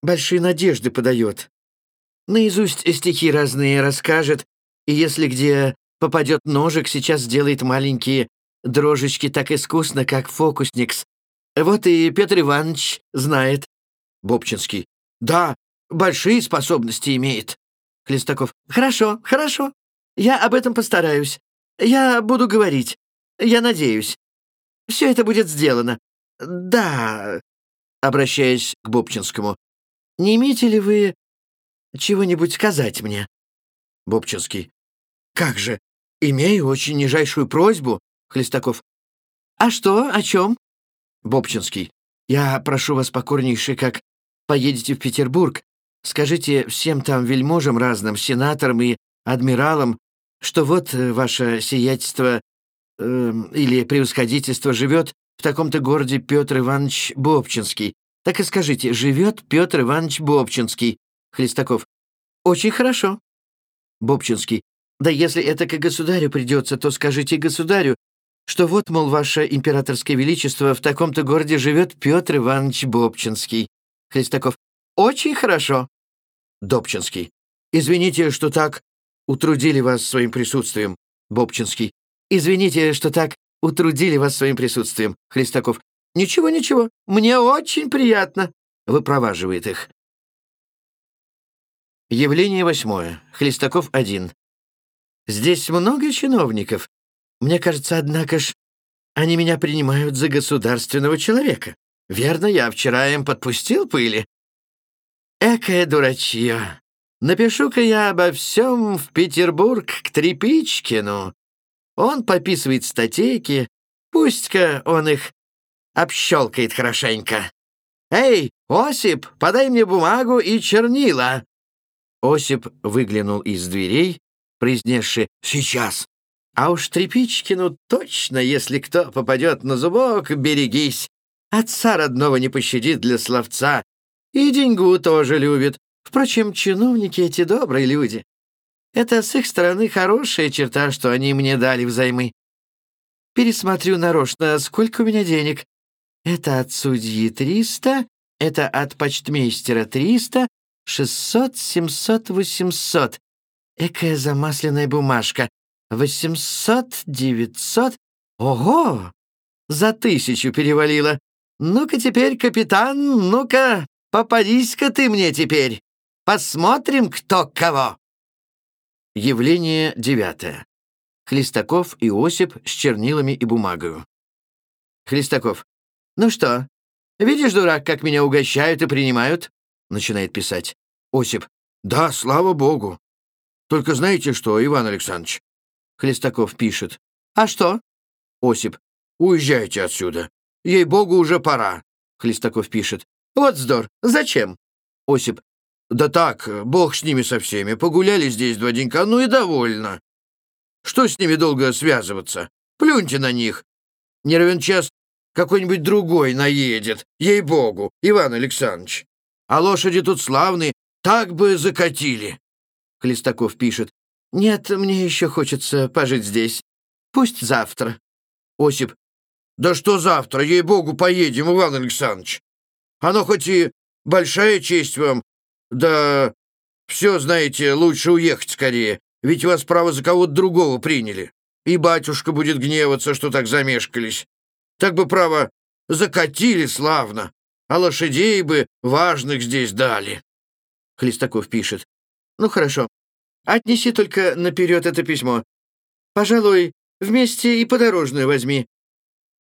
большие надежды подает. Наизусть стихи разные расскажет, и если где попадет ножик, сейчас сделает маленькие дрожечки так искусно, как фокусникс. Вот и Петр Иванович знает. Бобчинский. Да, большие способности имеет. Хлестаков. Хорошо, хорошо. Я об этом постараюсь. Я буду говорить. Я надеюсь. Все это будет сделано. Да, обращаясь к Бобчинскому. Не имеете ли вы чего-нибудь сказать мне?» Бобчинский. «Как же? Имею очень нижайшую просьбу». Хлестаков. «А что? О чем?» Бобчинский. «Я прошу вас покорнейше, как поедете в Петербург, скажите всем там вельможам разным, сенаторам и адмиралам, что вот э, ваше сиятельство э, или превосходительство живет в таком-то городе Петр Иванович Бобчинский. Так и скажите, живет Петр Иванович Бобчинский. Хлестаков. «Очень хорошо». Бобчинский. «Да если это к государю придется, то скажите государю, что вот, мол, ваше императорское величество, в таком-то городе живет Петр Иванович Бобчинский». Хлестаков. «Очень хорошо». Добчинский. «Извините, что так утрудили вас своим присутствием». Бобчинский. «Извините, что так утрудили вас своим присутствием». Хлестаков. «Ничего, ничего, мне очень приятно». Выпроваживает их. Явление восьмое. Хлестаков один. Здесь много чиновников. Мне кажется, однако ж, они меня принимают за государственного человека. Верно, я вчера им подпустил пыли? Экое дурачье. Напишу-ка я обо всем в Петербург к Трепичкину. Он пописывает статейки, пусть-ка он их общелкает хорошенько. «Эй, Осип, подай мне бумагу и чернила!» Осип выглянул из дверей, произнесши «Сейчас!» А уж Трепичкину точно, если кто попадет на зубок, берегись. Отца родного не пощадит для словца. И деньгу тоже любит. Впрочем, чиновники эти добрые люди. Это с их стороны хорошая черта, что они мне дали взаймы. Пересмотрю нарочно, сколько у меня денег. Это от судьи триста, это от почтмейстера триста, Шестьсот, семьсот, восемьсот. Экая замасленная бумажка. Восемьсот, девятьсот. Ого! За тысячу перевалило. Ну-ка теперь, капитан, ну-ка, попадись-ка ты мне теперь. Посмотрим, кто кого. Явление девятое. Хлестаков и Осип с чернилами и бумагою. Хлестаков. «Ну что, видишь, дурак, как меня угощают и принимают? начинает писать. Осип. Да, слава богу. Только знаете что, Иван Александрович? Хлестаков пишет. А что? Осип. Уезжайте отсюда. ей-богу, уже пора. Хлестаков пишет. Вот здор. Зачем? Осип. Да так, бог с ними со всеми. Погуляли здесь два денька, ну и довольно. Что с ними долго связываться? Плюньте на них. Не час какой-нибудь другой наедет, ей-богу, Иван Александрович. А лошади тут славные, так бы закатили. Хлестаков пишет. Нет, мне еще хочется пожить здесь. Пусть завтра. Осип. Да что завтра, ей-богу, поедем, Иван Александрович. Оно хоть и большая честь вам, да все, знаете, лучше уехать скорее, ведь вас, право, за кого-то другого приняли. И батюшка будет гневаться, что так замешкались. Так бы, право, закатили славно, а лошадей бы важных здесь дали. Хлестаков пишет. Ну, хорошо. Отнеси только наперед это письмо. Пожалуй, вместе и подорожную возьми.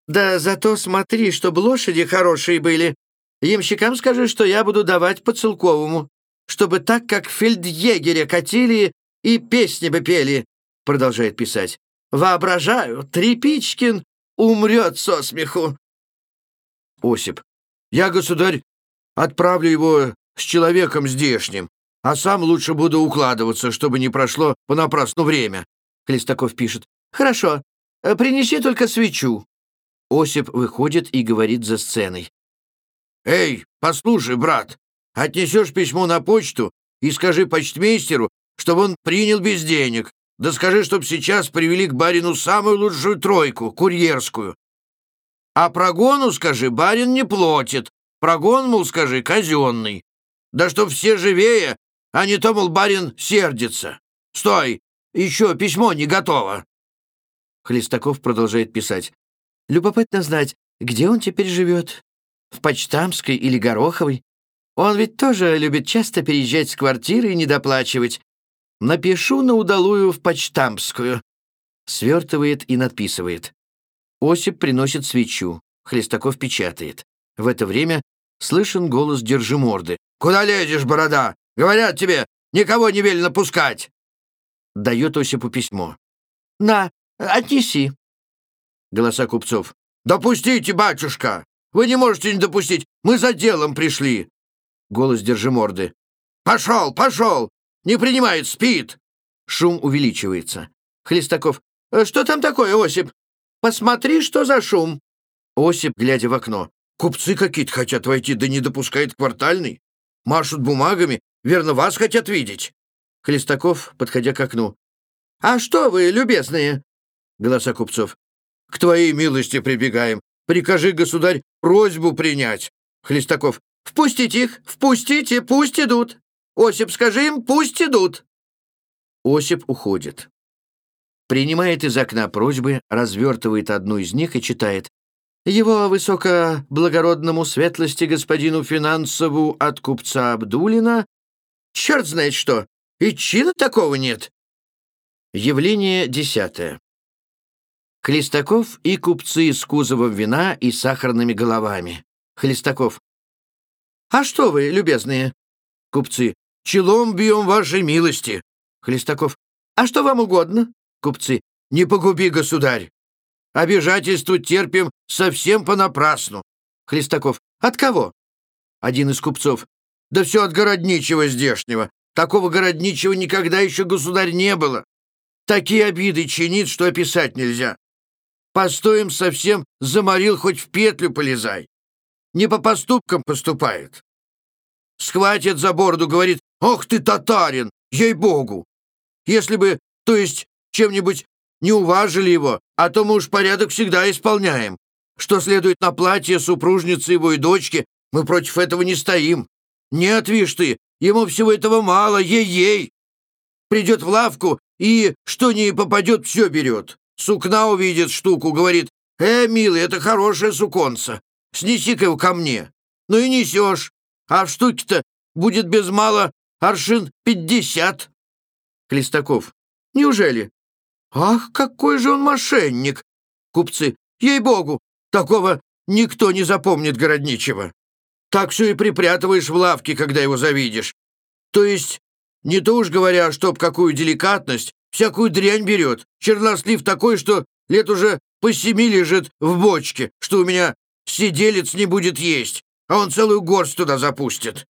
Да зато смотри, чтобы лошади хорошие были. Ямщикам скажи, что я буду давать по целковому, чтобы так, как фельдъегеря катили и песни бы пели, продолжает писать. Воображаю, Трепичкин умрет со смеху. Осип. Я, государь, отправлю его с человеком здешним, а сам лучше буду укладываться, чтобы не прошло понапрасну время. Хлестаков пишет. Хорошо, э, принеси только свечу. Осип выходит и говорит за сценой. «Эй, послушай, брат, отнесешь письмо на почту и скажи почтмейстеру, чтобы он принял без денег. Да скажи, чтоб сейчас привели к барину самую лучшую тройку, курьерскую. А прогону, скажи, барин не платит. Прогон, мол, скажи, казенный. Да чтоб все живее, а не то, мол, барин сердится. Стой, еще письмо не готово. Хлестаков продолжает писать. Любопытно знать, где он теперь живет. В Почтамской или Гороховой? Он ведь тоже любит часто переезжать с квартиры и недоплачивать. Напишу на удалую в Почтамскую. Свертывает и надписывает. Осип приносит свечу. Хлестаков печатает. В это время слышен голос Держиморды. «Куда лезешь, борода? Говорят тебе, никого не велено пускать!» Дает Осипу письмо. «На, отнеси». Голоса купцов. «Допустите, батюшка! Вы не можете не допустить! Мы за делом пришли!» Голос Держиморды. «Пошел, пошел! Не принимает, спит!» Шум увеличивается. Хлестаков. «Э, «Что там такое, Осип? Посмотри, что за шум!» Осип, глядя в окно. «Купцы какие-то хотят войти, да не допускает квартальный. Машут бумагами, верно, вас хотят видеть». Хлестаков, подходя к окну. «А что вы, любезные?» Голоса купцов. «К твоей милости прибегаем. Прикажи, государь, просьбу принять». Хлестаков. «Впустите их! Впустите! Пусть идут!» Осип, скажи им, пусть идут!» Осип уходит. Принимает из окна просьбы, развертывает одну из них и читает. «Его высокоблагородному светлости господину Финансову от купца Абдулина черт знает что, и чина такого нет!» Явление десятое. Хлестаков и купцы с кузовом вина и сахарными головами. Хлестаков. «А что вы, любезные?» Купцы. Челом бьем вашей милости. Хлестаков. А что вам угодно? Купцы. Не погуби, государь. Обижательству терпим совсем понапрасну. Хлестаков. От кого? Один из купцов. Да все от городничего здешнего. Такого городничего никогда еще, государь, не было. Такие обиды чинит, что описать нельзя. Постоем совсем заморил, хоть в петлю полезай. Не по поступкам поступает. Схватит за бороду, говорит, «Ох ты, татарин! Ей-богу! Если бы, то есть, чем-нибудь не уважили его, а то мы уж порядок всегда исполняем. Что следует на платье супружницы его и дочки, мы против этого не стоим. Нет, вишь ты, ему всего этого мало, ей-ей. Придет в лавку и, что не попадет, все берет. Сукна увидит штуку, говорит, «Э, милый, это хорошая суконца, снеси-ка его ко мне». Ну и несешь, а в штуке-то будет без мала аршин пятьдесят. Хлестаков. Неужели? Ах, какой же он мошенник! Купцы. Ей-богу, такого никто не запомнит городничего. Так все и припрятываешь в лавке, когда его завидишь. То есть, не то уж говоря, чтоб какую деликатность, всякую дрянь берет. Чернослив такой, что лет уже по семи лежит в бочке, что у меня сиделец не будет есть, а он целую горсть туда запустит.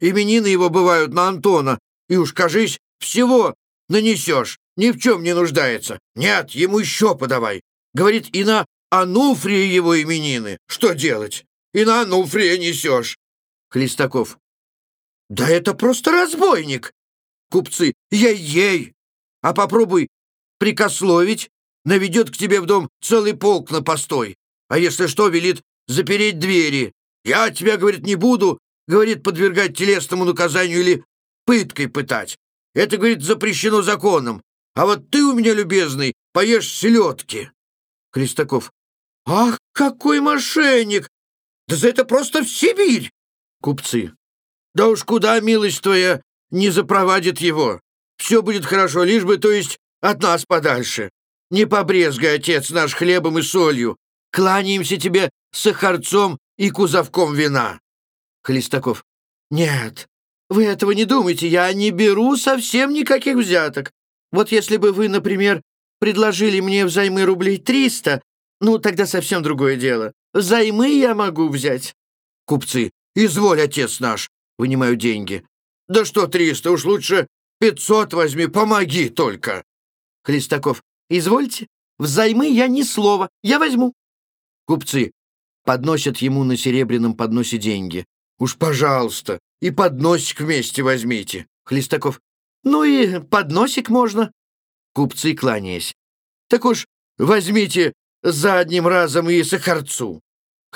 Именины его бывают на Антона, и уж, кажись, всего нанесешь, ни в чем не нуждается. Нет, ему еще подавай. Говорит, и на Ануфрия его именины. Что делать? И на Ануфрия несешь. Хлестаков. Да это просто разбойник. Купцы. Ей-ей. А попробуй прикословить, наведет к тебе в дом целый полк на постой. А если что, велит запереть двери. Я тебя, говорит, не буду, говорит, подвергать телесному наказанию или пыткой пытать. Это, говорит, запрещено законом. А вот ты у меня, любезный, поешь селедки. Христаков. Ах, какой мошенник! Да за это просто в Сибирь! Купцы. Да уж куда, милость твоя, не запровадит его. Все будет хорошо, лишь бы, то есть, от нас подальше. Не побрезгай, отец наш, хлебом и солью. Кланяемся тебе сахарцом и кузовком вина. Хлестаков. Нет, вы этого не думайте, я не беру совсем никаких взяток. Вот если бы вы, например, предложили мне взаймы рублей триста, ну, тогда совсем другое дело. Займы я могу взять. Купцы. Изволь, отец наш. Вынимаю деньги. Да что триста, уж лучше пятьсот возьми, помоги только. Хлестаков. Извольте, взаймы я ни слова, я возьму. Купцы. Подносят ему на серебряном подносе деньги. Уж, пожалуйста, и подносик вместе возьмите. Хлестаков. Ну и подносик можно. Купцы, кланяясь. Так уж возьмите за одним разом и сахарцу.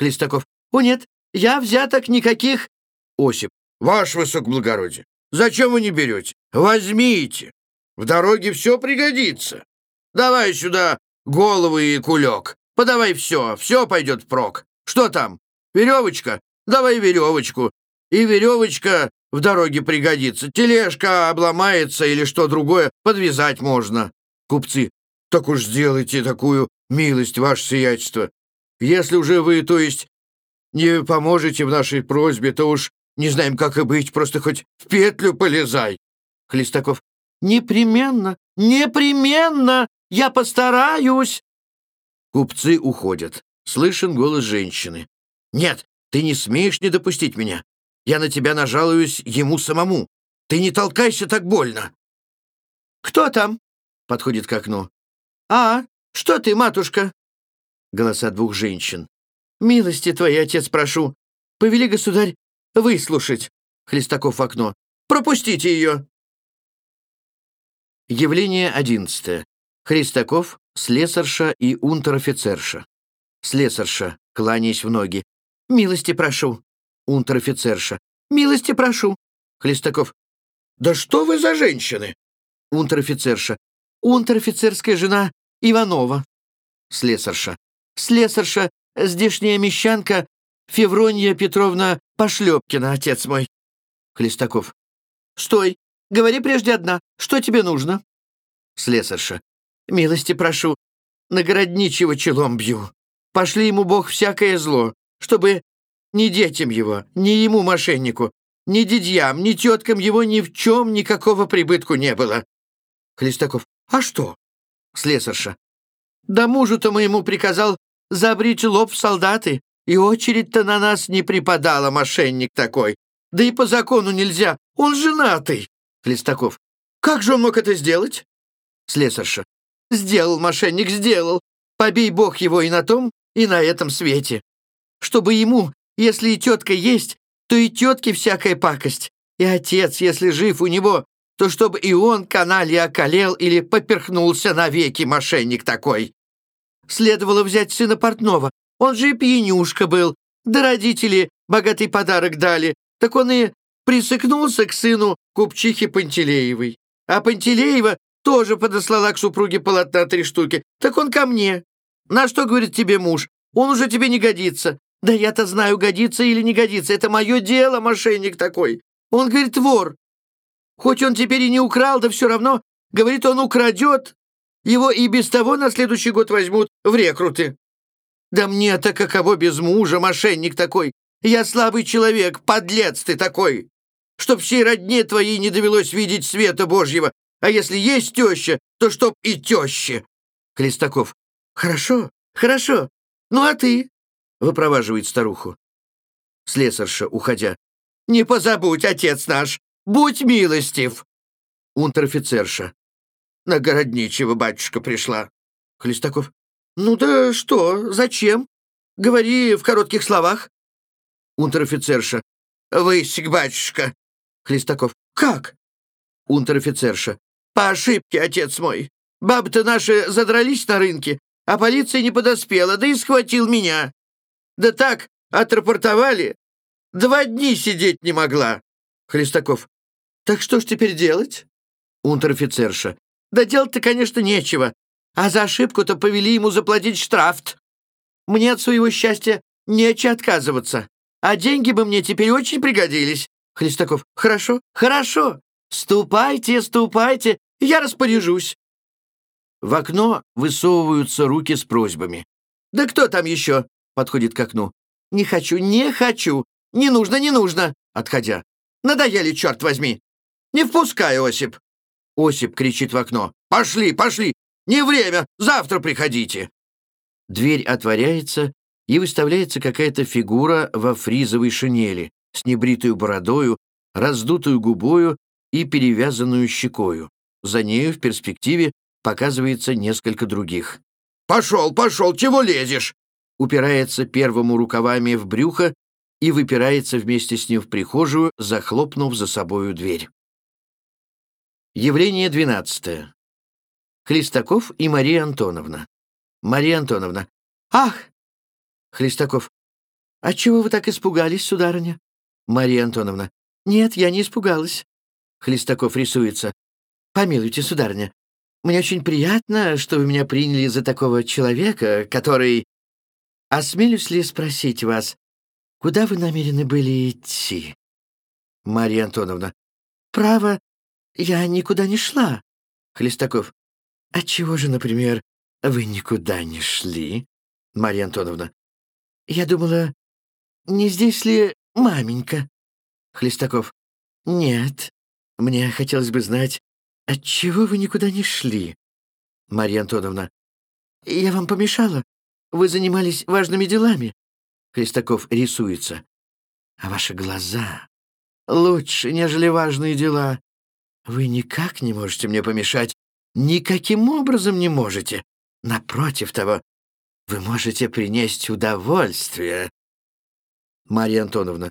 Хлестаков. О нет, я взяток никаких. Осип. Ваше высокоблагородие, зачем вы не берете? Возьмите. В дороге все пригодится. Давай сюда головы и кулек. Подавай все, все пойдет впрок. Что там? Веревочка? Давай веревочку. И веревочка в дороге пригодится. Тележка обломается или что другое, подвязать можно. Купцы, так уж сделайте такую милость, ваше сиятельство. Если уже вы, то есть, не поможете в нашей просьбе, то уж не знаем, как и быть, просто хоть в петлю полезай. Хлестаков, непременно, непременно, я постараюсь. Купцы уходят. Слышен голос женщины. Нет, ты не смеешь не допустить меня. Я на тебя нажалуюсь ему самому. Ты не толкайся так больно. «Кто там?» — подходит к окну. «А, что ты, матушка?» Голоса двух женщин. «Милости твоей, отец, прошу. Повели, государь, выслушать». Хлестаков в окно. «Пропустите ее!» Явление одиннадцатое. Христаков, слесарша и унтер-офицерша. Слесарша, кланяясь в ноги. «Милости прошу». Унтер-офицерша. «Милости прошу». Хлестаков. «Да что вы за женщины?» Унтер-офицерша. «Унтер-офицерская жена Иванова». Слесарша. «Слесарша, здешняя мещанка Февронья Петровна Пошлепкина, отец мой». Хлестаков. «Стой! Говори прежде одна. Что тебе нужно?» Слесарша. «Милости прошу. На городничего челом бью. Пошли ему Бог всякое зло, чтобы ни детям его, ни ему, мошеннику, ни дядьям, ни теткам его ни в чем никакого прибытку не было. Хлестаков. А что? Слесарша. Да мужу-то моему приказал забрить лоб в солдаты, и очередь-то на нас не припадала, мошенник такой. Да и по закону нельзя, он женатый. Хлестаков. Как же он мог это сделать? Слесарша. Сделал, мошенник, сделал. Побей бог его и на том, и на этом свете. Чтобы ему если и тетка есть, то и тетке всякая пакость. И отец, если жив у него, то чтобы и он каналья околел или поперхнулся навеки, мошенник такой. Следовало взять сына портного. Он же и пьянюшка был. Да родители богатый подарок дали. Так он и присыкнулся к сыну купчихи Пантелеевой. А Пантелеева тоже подослала к супруге полотна три штуки. Так он ко мне. На что, говорит тебе муж? Он уже тебе не годится. «Да я-то знаю, годится или не годится. Это мое дело, мошенник такой. Он, говорит, вор. Хоть он теперь и не украл, да все равно, говорит, он украдет. Его и без того на следующий год возьмут в рекруты. Да мне-то каково без мужа, мошенник такой. Я слабый человек, подлец ты такой. Чтоб всей родне твоей не довелось видеть света Божьего. А если есть теща, то чтоб и теща. Хлестаков. Хорошо, хорошо. Ну а ты? выпроваживает старуху. Слесарша, уходя. «Не позабудь, отец наш! Будь милостив!» Унтер-офицерша. «На городничего батюшка пришла». Хлестаков. «Ну да что, зачем? Говори в коротких словах». Унтер-офицерша. «Высек, батюшка». Хлестаков. «Как?» Унтер-офицерша. «По ошибке, отец мой. Бабы-то наши задрались на рынке, а полиция не подоспела, да и схватил меня. Да так, отрапортовали. Два дни сидеть не могла». Хлестаков. «Так что ж теперь делать?» Унтер-офицерша. «Да делать-то, конечно, нечего. А за ошибку-то повели ему заплатить штраф. Мне от своего счастья нече отказываться. А деньги бы мне теперь очень пригодились». Хлестаков. «Хорошо, хорошо. Ступайте, ступайте, я распоряжусь». В окно высовываются руки с просьбами. «Да кто там еще?» — подходит к окну. «Не хочу, не хочу. Не нужно, не нужно!» — отходя. «Надоели, черт возьми! Не впускай, Осип!» Осип кричит в окно. «Пошли, пошли! Не время! Завтра приходите!» Дверь отворяется, и выставляется какая-то фигура во фризовой шинели с небритую бородою, раздутую губою и перевязанную щекою. За нею в перспективе показывается несколько других. «Пошел, пошел, чего лезешь?» Упирается первому рукавами в брюхо и выпирается вместе с ним в прихожую, захлопнув за собою дверь. Явление двенадцатое. Хлестаков и Мария Антоновна. Мария Антоновна. «Ах!» Хлестаков. «Отчего вы так испугались, сударыня?» Мария Антоновна. «Нет, я не испугалась». Хлестаков рисуется. «Помилуйте, сударыня, мне очень приятно, что вы меня приняли за такого человека, который... Осмелюсь ли спросить вас, куда вы намерены были идти?» Мария Антоновна. «Право, я никуда не шла». Хлестаков. «Отчего же, например, вы никуда не шли?» Мария Антоновна. «Я думала, не здесь ли маменька?» Хлестаков. «Нет, мне хотелось бы знать, отчего вы никуда не шли?» Марья Антоновна. «Я вам помешала? Вы занимались важными делами?» Хлестаков рисуется. «А ваши глаза лучше, нежели важные дела. Вы никак не можете мне помешать, никаким образом не можете. Напротив того, вы можете принести удовольствие». Марья Антоновна.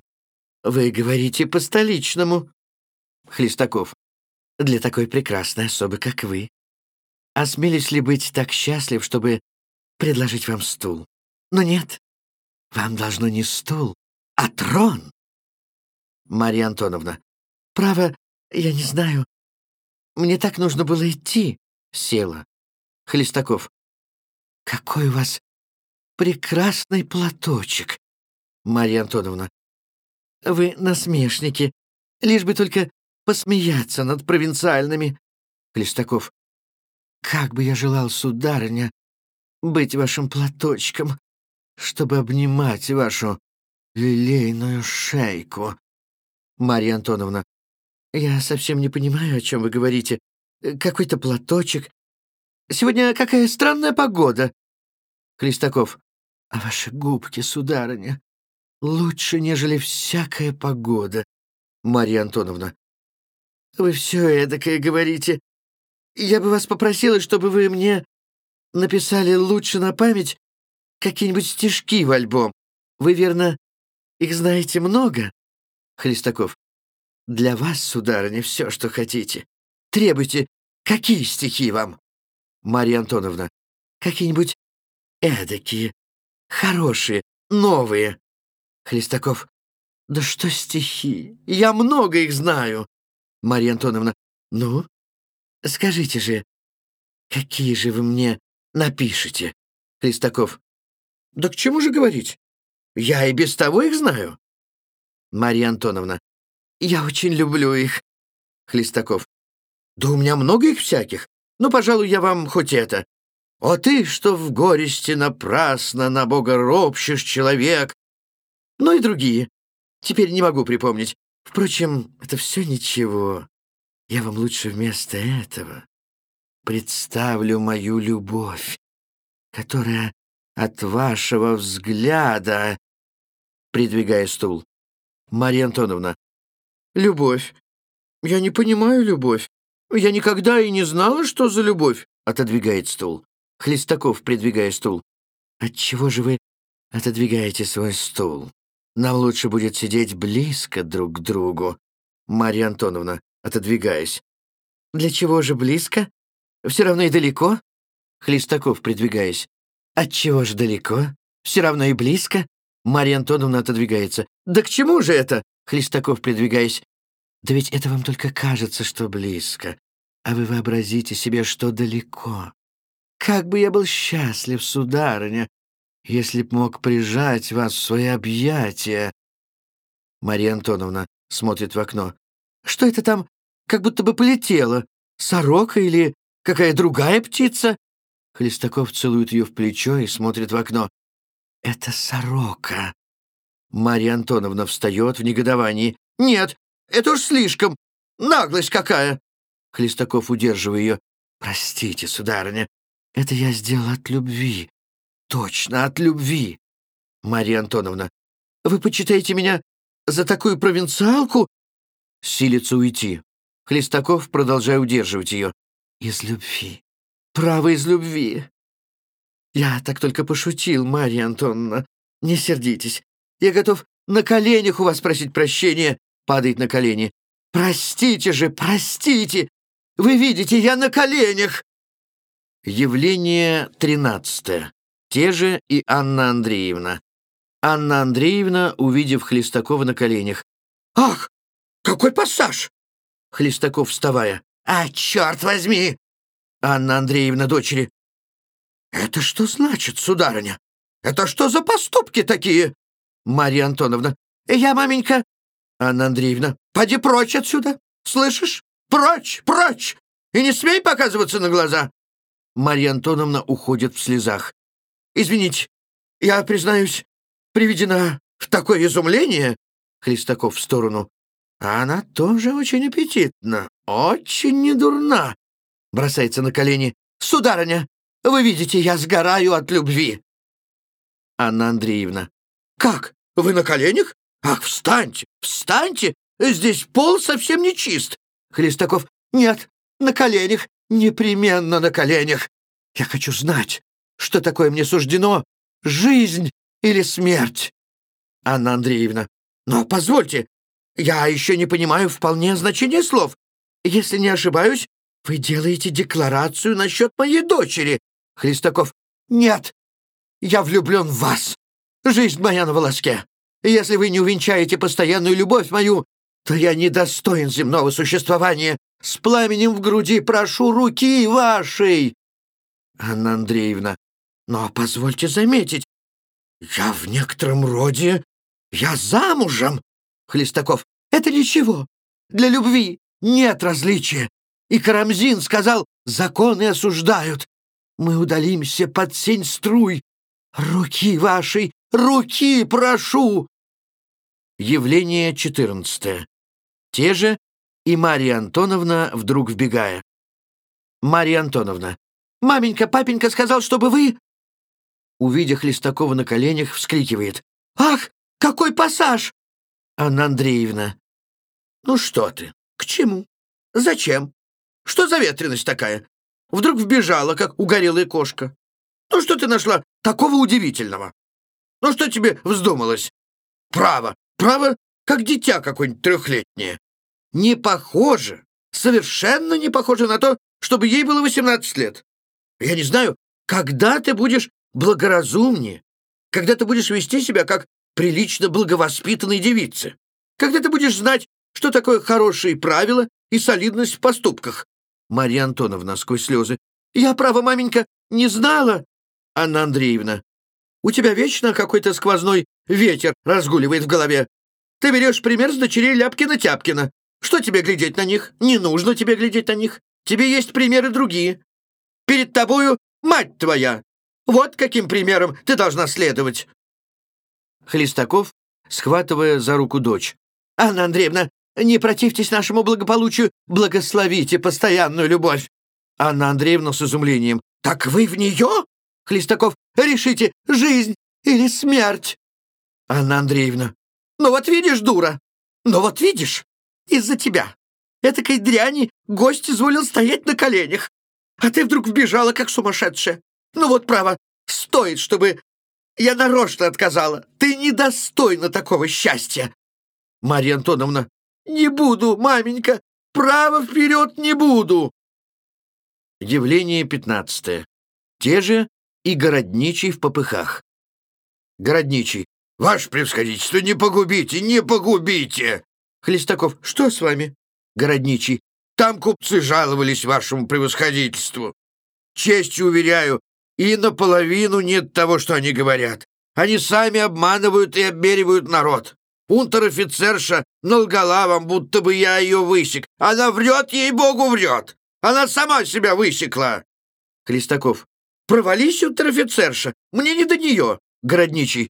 «Вы говорите по-столичному». Хлестаков. «Для такой прекрасной особы, как вы. Осмелись ли быть так счастлив, чтобы предложить вам стул? Но нет, вам должно не стул, а трон». Марья Антоновна. «Право, я не знаю. Мне так нужно было идти». Села. Хлестаков. «Какой у вас прекрасный платочек!» Марья Антоновна. Вы насмешники, лишь бы только посмеяться над провинциальными. Хлестаков. Как бы я желал, сударыня, быть вашим платочком, чтобы обнимать вашу лилейную шейку. Марья Антоновна. Я совсем не понимаю, о чем вы говорите. Какой-то платочек. Сегодня какая странная погода. Хлестаков. А ваши губки, сударыня, лучше, нежели всякая погода. Марья Антоновна. Вы все эдакое говорите. Я бы вас попросила, чтобы вы мне написали лучше на память какие-нибудь стишки в альбом. Вы, верно, их знаете много? Хлестаков. Для вас, сударыня, все, что хотите. Требуйте, какие стихи вам? Марья Антоновна. Какие-нибудь эдакие, хорошие, новые. Хлестаков. Да что стихи? Я много их знаю. Марья Антоновна. Ну, скажите же, какие же вы мне напишете? Хлестаков. Да к чему же говорить? Я и без того их знаю. Марья Антоновна. Я очень люблю их. Хлестаков. Да у меня много их всяких. Ну, пожалуй, я вам хоть это. О ты, что в горести напрасно на Бога ропщешь, человек, ну и другие. Теперь не могу припомнить. Впрочем, это все ничего. Я вам лучше вместо этого представлю мою любовь, которая от вашего взгляда, придвигая стул. Марья Антоновна. Любовь. Я не понимаю любовь. Я никогда и не знала, что за любовь, отодвигает стул. Хлестаков, придвигая стул. Отчего же вы отодвигаете свой стул? Нам лучше будет сидеть близко друг к другу. Марья Антоновна, отодвигаясь. Для чего же близко? Все равно и далеко. Хлестаков, придвигаясь. Отчего же далеко? Все равно и близко. Марья Антоновна отодвигается. «Да к чему же это?» Хлестаков, придвигаясь. «Да ведь это вам только кажется, что близко. А вы вообразите себе, что далеко. Как бы я был счастлив, сударыня, если б мог прижать вас в свои объятия». Марья Антоновна смотрит в окно. «Что это там как будто бы полетело? Сорока или какая другая птица?» Хлестаков целует ее в плечо и смотрит в окно. «Это сорока». Марья Антоновна встает в негодовании. «Нет, это уж слишком. Наглость какая!» Хлестаков, удерживая ее. «Простите, сударыня, это я сделал от любви. Точно, от любви. Марья Антоновна, вы почитаете меня за такую провинциалку?» Силится уйти. Хлестаков, продолжая удерживать ее. «Из любви. Право из любви. «Я так только пошутил, Марья Антоновна. Не сердитесь. Я готов на коленях у вас просить прощения». Падает на колени. «Простите же, простите! Вы видите, я на коленях!» Явление тринадцатое. Те же и Анна Андреевна. Анна Андреевна, увидев Хлестакова на коленях. «Ах, какой пассаж!» Хлестаков, вставая. «А, черт возьми!» Анна Андреевна дочери. «Это что значит, сударыня? Это что за поступки такие?» Марья Антоновна. «Я, маменька...» Анна Андреевна. «Поди прочь отсюда! Слышишь? Прочь, прочь! И не смей показываться на глаза!» Марья Антоновна уходит в слезах. «Извините, я, признаюсь, приведена в такое изумление...» Хлестаков в сторону. «А она тоже очень аппетитна, очень недурна!» Бросается на колени. «Сударыня, вы видите, я сгораю от любви!» Анна Андреевна. «Как? Вы на коленях? Ах, встаньте, встаньте! Здесь пол совсем не чист!» Хлестаков. «Нет, на коленях, непременно на коленях! Я хочу знать, что такое мне суждено, жизнь или смерть!» Анна Андреевна. «Но позвольте, я еще не понимаю вполне значения слов. Если не ошибаюсь, вы делаете декларацию насчет моей дочери. Хлестаков. «Нет! Я влюблен в вас! Жизнь моя на волоске! Если вы не увенчаете постоянную любовь мою, то я недостоин земного существования. С пламенем в груди прошу руки вашей!» Анна Андреевна. «Но позвольте заметить, я в некотором роде... Я замужем!» Хлестаков. «Это ничего. Для любви нет различия. И Карамзин сказал, законы осуждают мы удалимся под сень струй. Руки вашей, руки прошу!» Явление четырнадцатое. Те же и Марья Антоновна, вдруг вбегая. Марья Антоновна. «Маменька, папенька сказал, чтобы вы...» Увидя Хлестакова на коленях, вскрикивает. «Ах, какой пассаж!» Анна Андреевна. «Ну что ты? К чему? Зачем? Что за ветренность такая? Вдруг вбежала, как угорелая кошка. Ну что ты нашла такого удивительного? Ну что тебе вздумалось? Право, право, как дитя какое-нибудь трехлетнее. Не похоже, совершенно не похоже на то, чтобы ей было 18 лет. Я не знаю, когда ты будешь благоразумнее, когда ты будешь вести себя как прилично благовоспитанной девице, когда ты будешь знать, что такое хорошие правила и солидность в поступках, Марья Антоновна сквозь слезы. «Я, право, маменька, не знала!» Анна Андреевна. «У тебя вечно какой-то сквозной ветер разгуливает в голове. Ты берешь пример с дочерей Ляпкина-Тяпкина. Что тебе глядеть на них? Не нужно тебе глядеть на них. Тебе есть примеры другие. Перед тобою мать твоя. Вот каким примером ты должна следовать». Хлестаков, схватывая за руку дочь. «Анна Андреевна, не противьтесь нашему благополучию, благословите постоянную любовь!» Анна Андреевна с изумлением. «Так вы в нее?» Хлестаков, решите, жизнь или смерть. Анна Андреевна, ну вот видишь, дура, ну вот видишь, из-за тебя. Этакой дряни гость изволил стоять на коленях, а ты вдруг вбежала, как сумасшедшая. Ну вот, право, стоит, чтобы я нарочно отказала. Ты недостойна такого счастья. Марья Антоновна, не буду, маменька, право вперед не буду. Явление пятнадцатое. Те же и городничий в попыхах. Городничий. Ваше превосходительство, не погубите, не погубите! Хлестаков. Что с вами? Городничий. Там купцы жаловались вашему превосходительству. Честью уверяю, и наполовину нет того, что они говорят. Они сами обманывают и обмеривают народ. Унтер-офицерша налгала вам, будто бы я ее высек. Она врет, ей-богу, врет. Она сама себя высекла. Хлестаков. Провались, унтер-офицерша. Мне не до нее. Городничий.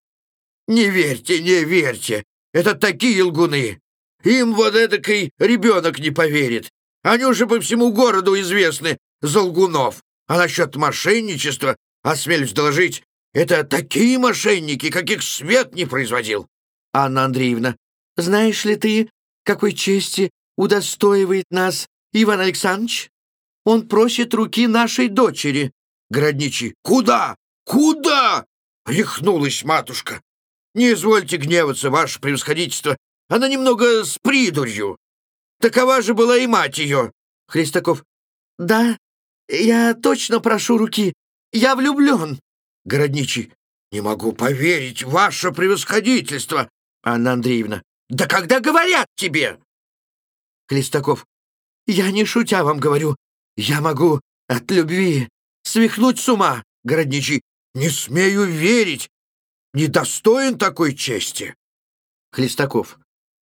Не верьте, не верьте. Это такие лгуны. Им вот эдакой ребенок не поверит. Они уже по всему городу известны за лгунов. А насчет мошенничества, осмелюсь доложить, это такие мошенники, каких свет не производил. Анна Андреевна, знаешь ли ты, какой чести удостоивает нас Иван Александрович? Он просит руки нашей дочери. Городничий. Куда? Куда? Рехнулась матушка. Не извольте гневаться, ваше превосходительство. Она немного с придурью. Такова же была и мать ее. Христаков. Да, я точно прошу руки. Я влюблен. Городничий. Не могу поверить, ваше превосходительство. Анна Андреевна. Да когда говорят тебе? Хлестаков. Я не шутя вам говорю. Я могу от любви свихнуть с ума. Городничий. Не смею верить. Недостоин такой чести. Хлестаков.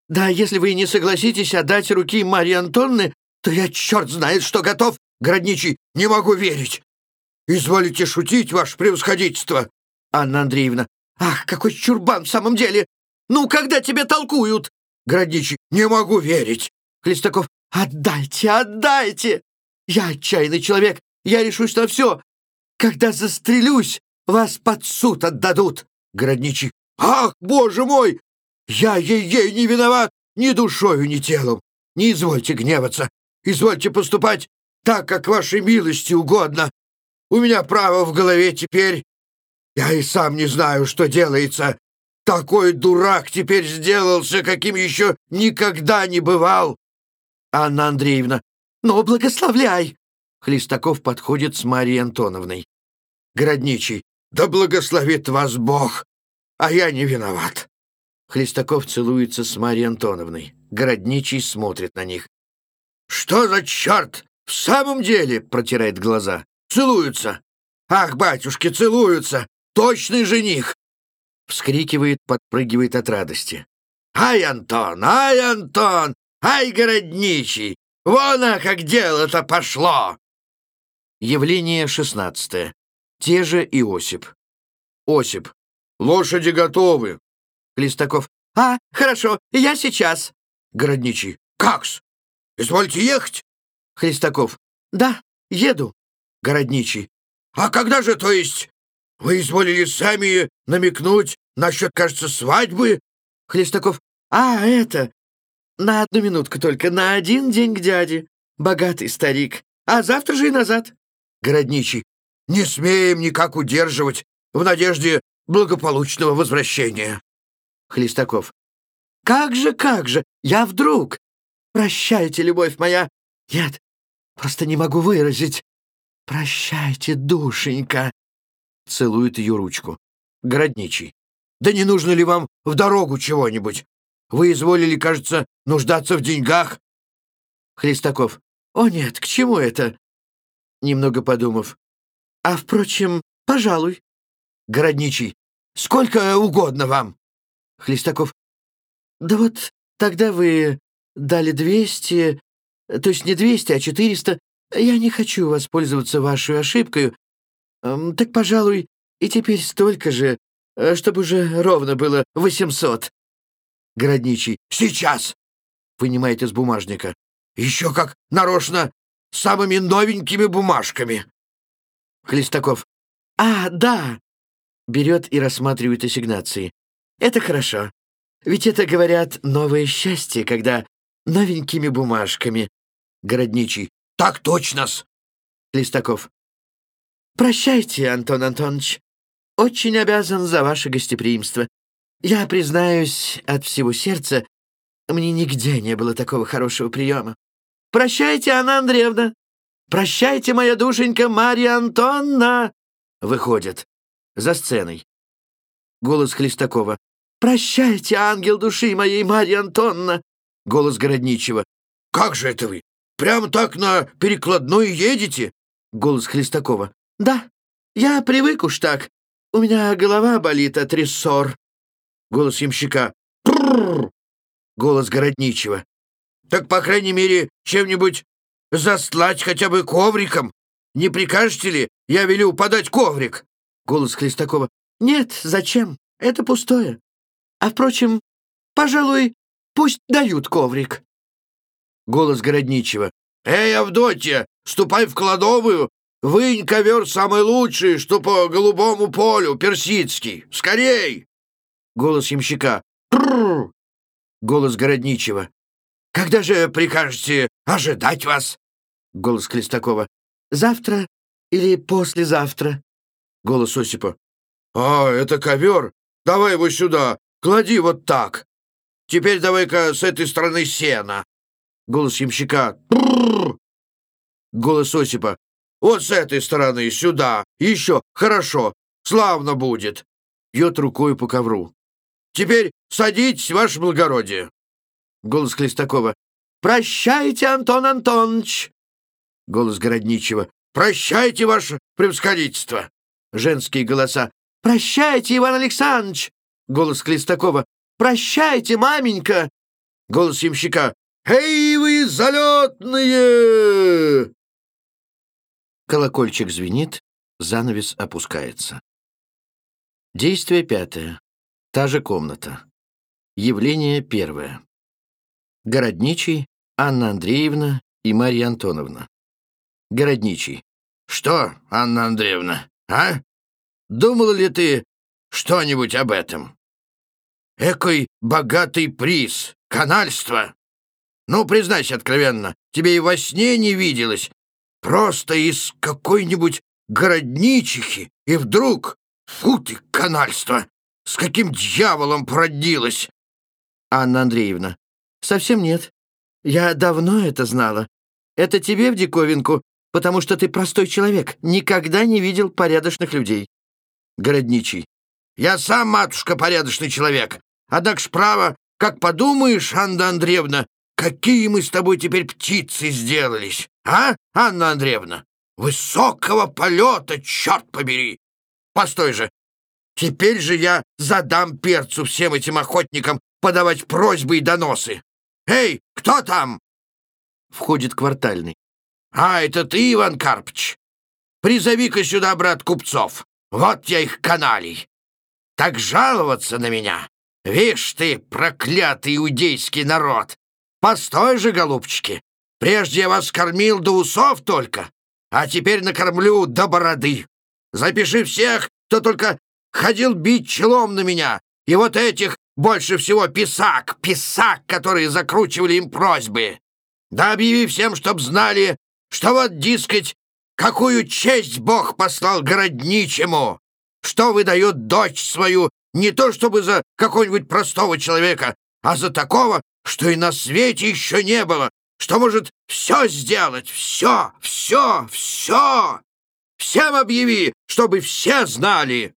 Да, если вы не согласитесь отдать руки Марьи Антонны, то я черт знает, что готов. Городничий. Не могу верить. Изволите шутить, ваше превосходительство. Анна Андреевна. Ах, какой чурбан в самом деле! Ну, когда тебе толкуют?» Градичий, «Не могу верить!» Хлестаков, «Отдайте, отдайте! Я отчаянный человек, я решусь на все. Когда застрелюсь, вас под суд отдадут!» Городничий, «Ах, боже мой! Я ей-ей не виноват ни душою, ни телом. Не извольте гневаться, извольте поступать так, как вашей милости угодно. У меня право в голове теперь. Я и сам не знаю, что делается. Такой дурак теперь сделался, каким еще никогда не бывал. Анна Андреевна, ну, благословляй. Хлестаков подходит с Марией Антоновной. Городничий, да благословит вас Бог, а я не виноват. Хлестаков целуется с Марией Антоновной. Городничий смотрит на них. «Что за черт? В самом деле?» — протирает глаза. «Целуются! Ах, батюшки, целуются! Точный жених! Вскрикивает, подпрыгивает от радости. «Ай, Антон! Ай, Антон! Ай, городничий! Вон, а как дело-то пошло!» Явление шестнадцатое. Те же Иосип. Осип. «Лошади готовы!» Листаков. «А, хорошо, я сейчас!» Городничий. «Какс? Извольте ехать?» Хлестаков. «Да, еду». Городничий. «А когда же, то есть, вы изволили сами намекнуть насчет, кажется, свадьбы?» Хлестаков. «А, это... На одну минутку только, на один день к дяде. Богатый старик. А завтра же и назад». Городничий. «Не смеем никак удерживать в надежде благополучного возвращения». Хлестаков. «Как же, как же! Я вдруг! Прощайте, любовь моя! Нет, просто не могу выразить. Прощайте, душенька!» Целует ее ручку. Городничий. «Да не нужно ли вам в дорогу чего-нибудь? Вы изволили, кажется, нуждаться в деньгах?» Хлестаков. «О нет, к чему это?» Немного подумав. «А, впрочем, пожалуй». Городничий. «Сколько угодно вам». Хлестаков. «Да вот тогда вы дали двести, то есть не двести, а четыреста. Я не хочу воспользоваться вашей ошибкой. Так, пожалуй, и теперь столько же, э, чтобы уже ровно было восемьсот». Городничий. «Сейчас!» Вынимает из бумажника. «Еще как нарочно самыми новенькими бумажками». Хлестаков. А, да. Берет и рассматривает ассигнации. Это хорошо. Ведь это, говорят, новое счастье, когда новенькими бумажками. Городничий. Так точно-с. Листаков. Прощайте, Антон Антонович. Очень обязан за ваше гостеприимство. Я признаюсь от всего сердца, мне нигде не было такого хорошего приема. Прощайте, Анна Андреевна. Прощайте, моя душенька Марья Антонна. Выходит. За сценой. Голос Хлестакова. «Прощайте, ангел души моей, Марья Антонна!» Голос Городничего. «Как же это вы? Прямо так на перекладной едете?» Голос Хлестакова. «Да, я привык уж так. У меня голова болит от рессор». Голос ямщика. «Прррр!» Голос Городничего. «Так, по крайней мере, чем-нибудь застлать хотя бы ковриком. Не прикажете ли? Я велю подать коврик». Голос Хлестакова. «Нет, зачем? Это пустое. А, впрочем, пожалуй, пусть дают коврик». Голос Городничего. «Эй, Авдотья, ступай в кладовую, вынь ковер самый лучший, что по голубому полю, персидский. Скорей!» Голос ямщика. «Прррр!» Голос Городничего. «Когда же прикажете ожидать вас?» Голос Клестакова. «Завтра или послезавтра?» Голос Осипа. «А, это ковер? Давай его сюда, клади вот так. Теперь давай-ка с этой стороны сена». Голос ямщика. Голос Осипа. «Вот с этой стороны, сюда. Еще. Хорошо. Славно будет». Бьет рукой по ковру. «Теперь садитесь, ваше благородие». Голос Клестакова. «Прощайте, Антон Антонович!» Голос Городничего. «Прощайте, ваше превосходительство!» Женские голоса. «Прощайте, Иван Александрович!» Голос Клестакова. «Прощайте, маменька!» Голос ямщика. «Эй, вы залетные!» Колокольчик звенит, занавес опускается. Действие пятое. Та же комната. Явление первое. Городничий, Анна Андреевна и Марья Антоновна. Городничий. «Что, Анна Андреевна, а? Думала ли ты что-нибудь об этом? Экой богатый приз, канальство. Ну, признайся откровенно, тебе и во сне не виделось. Просто из какой-нибудь городничихи, и вдруг... Фу ты, канальство! С каким дьяволом продилась? Анна Андреевна. Совсем нет. Я давно это знала. Это тебе в диковинку, потому что ты простой человек, никогда не видел порядочных людей. Городничий. Я сам, матушка, порядочный человек. Однако ж право, как подумаешь, Анна Андреевна, какие мы с тобой теперь птицы сделались, а, Анна Андреевна? Высокого полета, черт побери! Постой же, теперь же я задам перцу всем этим охотникам подавать просьбы и доносы. Эй, кто там? Входит квартальный. А, это ты, Иван Карпыч? Призови-ка сюда, брат купцов. Вот я их каналий. Так жаловаться на меня. Вишь ты, проклятый иудейский народ. Постой же, голубчики. Прежде я вас кормил до усов только, а теперь накормлю до бороды. Запиши всех, кто только ходил бить челом на меня, и вот этих больше всего писак, писак, которые закручивали им просьбы. Да объяви всем, чтоб знали, что вот, дескать, какую честь Бог послал городничему, что выдает дочь свою не то чтобы за какого-нибудь простого человека, а за такого, что и на свете еще не было, что может все сделать, все, все, все. Всем объяви, чтобы все знали.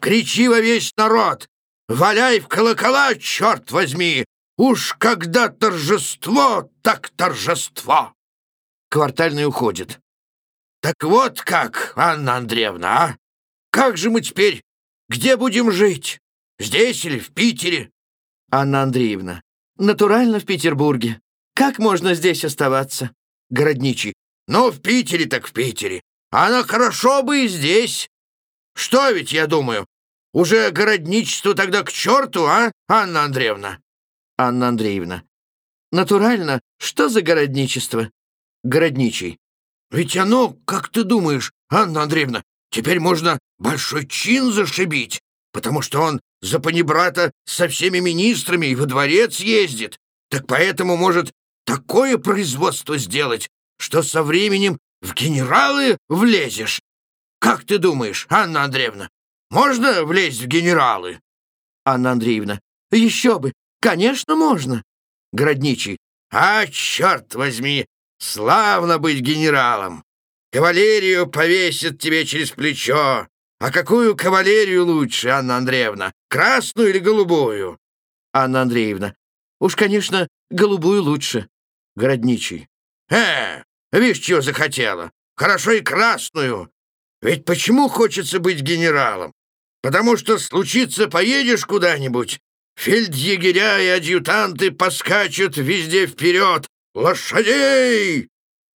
Кричи во весь народ, Валяй в колокола, черт возьми! Уж когда торжество, так торжество!» Квартальный уходит. «Так вот как, Анна Андреевна, а? Как же мы теперь? Где будем жить? Здесь или в Питере?» Анна Андреевна. «Натурально в Петербурге. Как можно здесь оставаться?» Городничий. «Ну, в Питере так в Питере. Она хорошо бы и здесь. Что ведь, я думаю, уже городничество тогда к черту, а, Анна Андреевна?» Анна Андреевна. «Натурально, что за городничество?» Городничий. «Ведь оно, как ты думаешь, Анна Андреевна, теперь можно большой чин зашибить, потому что он за панибрата со всеми министрами и во дворец ездит. Так поэтому может такое производство сделать, что со временем в генералы влезешь. Как ты думаешь, Анна Андреевна, можно влезть в генералы? Анна Андреевна. Еще бы! Конечно, можно. Городничий. А, черт возьми, славно быть генералом. Кавалерию повесят тебе через плечо. А какую кавалерию лучше, Анна Андреевна? Красную или голубую? Анна Андреевна. Уж, конечно, голубую лучше. Городничий. Э, видишь, чего захотела? Хорошо и красную. Ведь почему хочется быть генералом? Потому что случится, поедешь куда-нибудь, фельдъегеря и адъютанты поскачут везде вперед. Лошадей!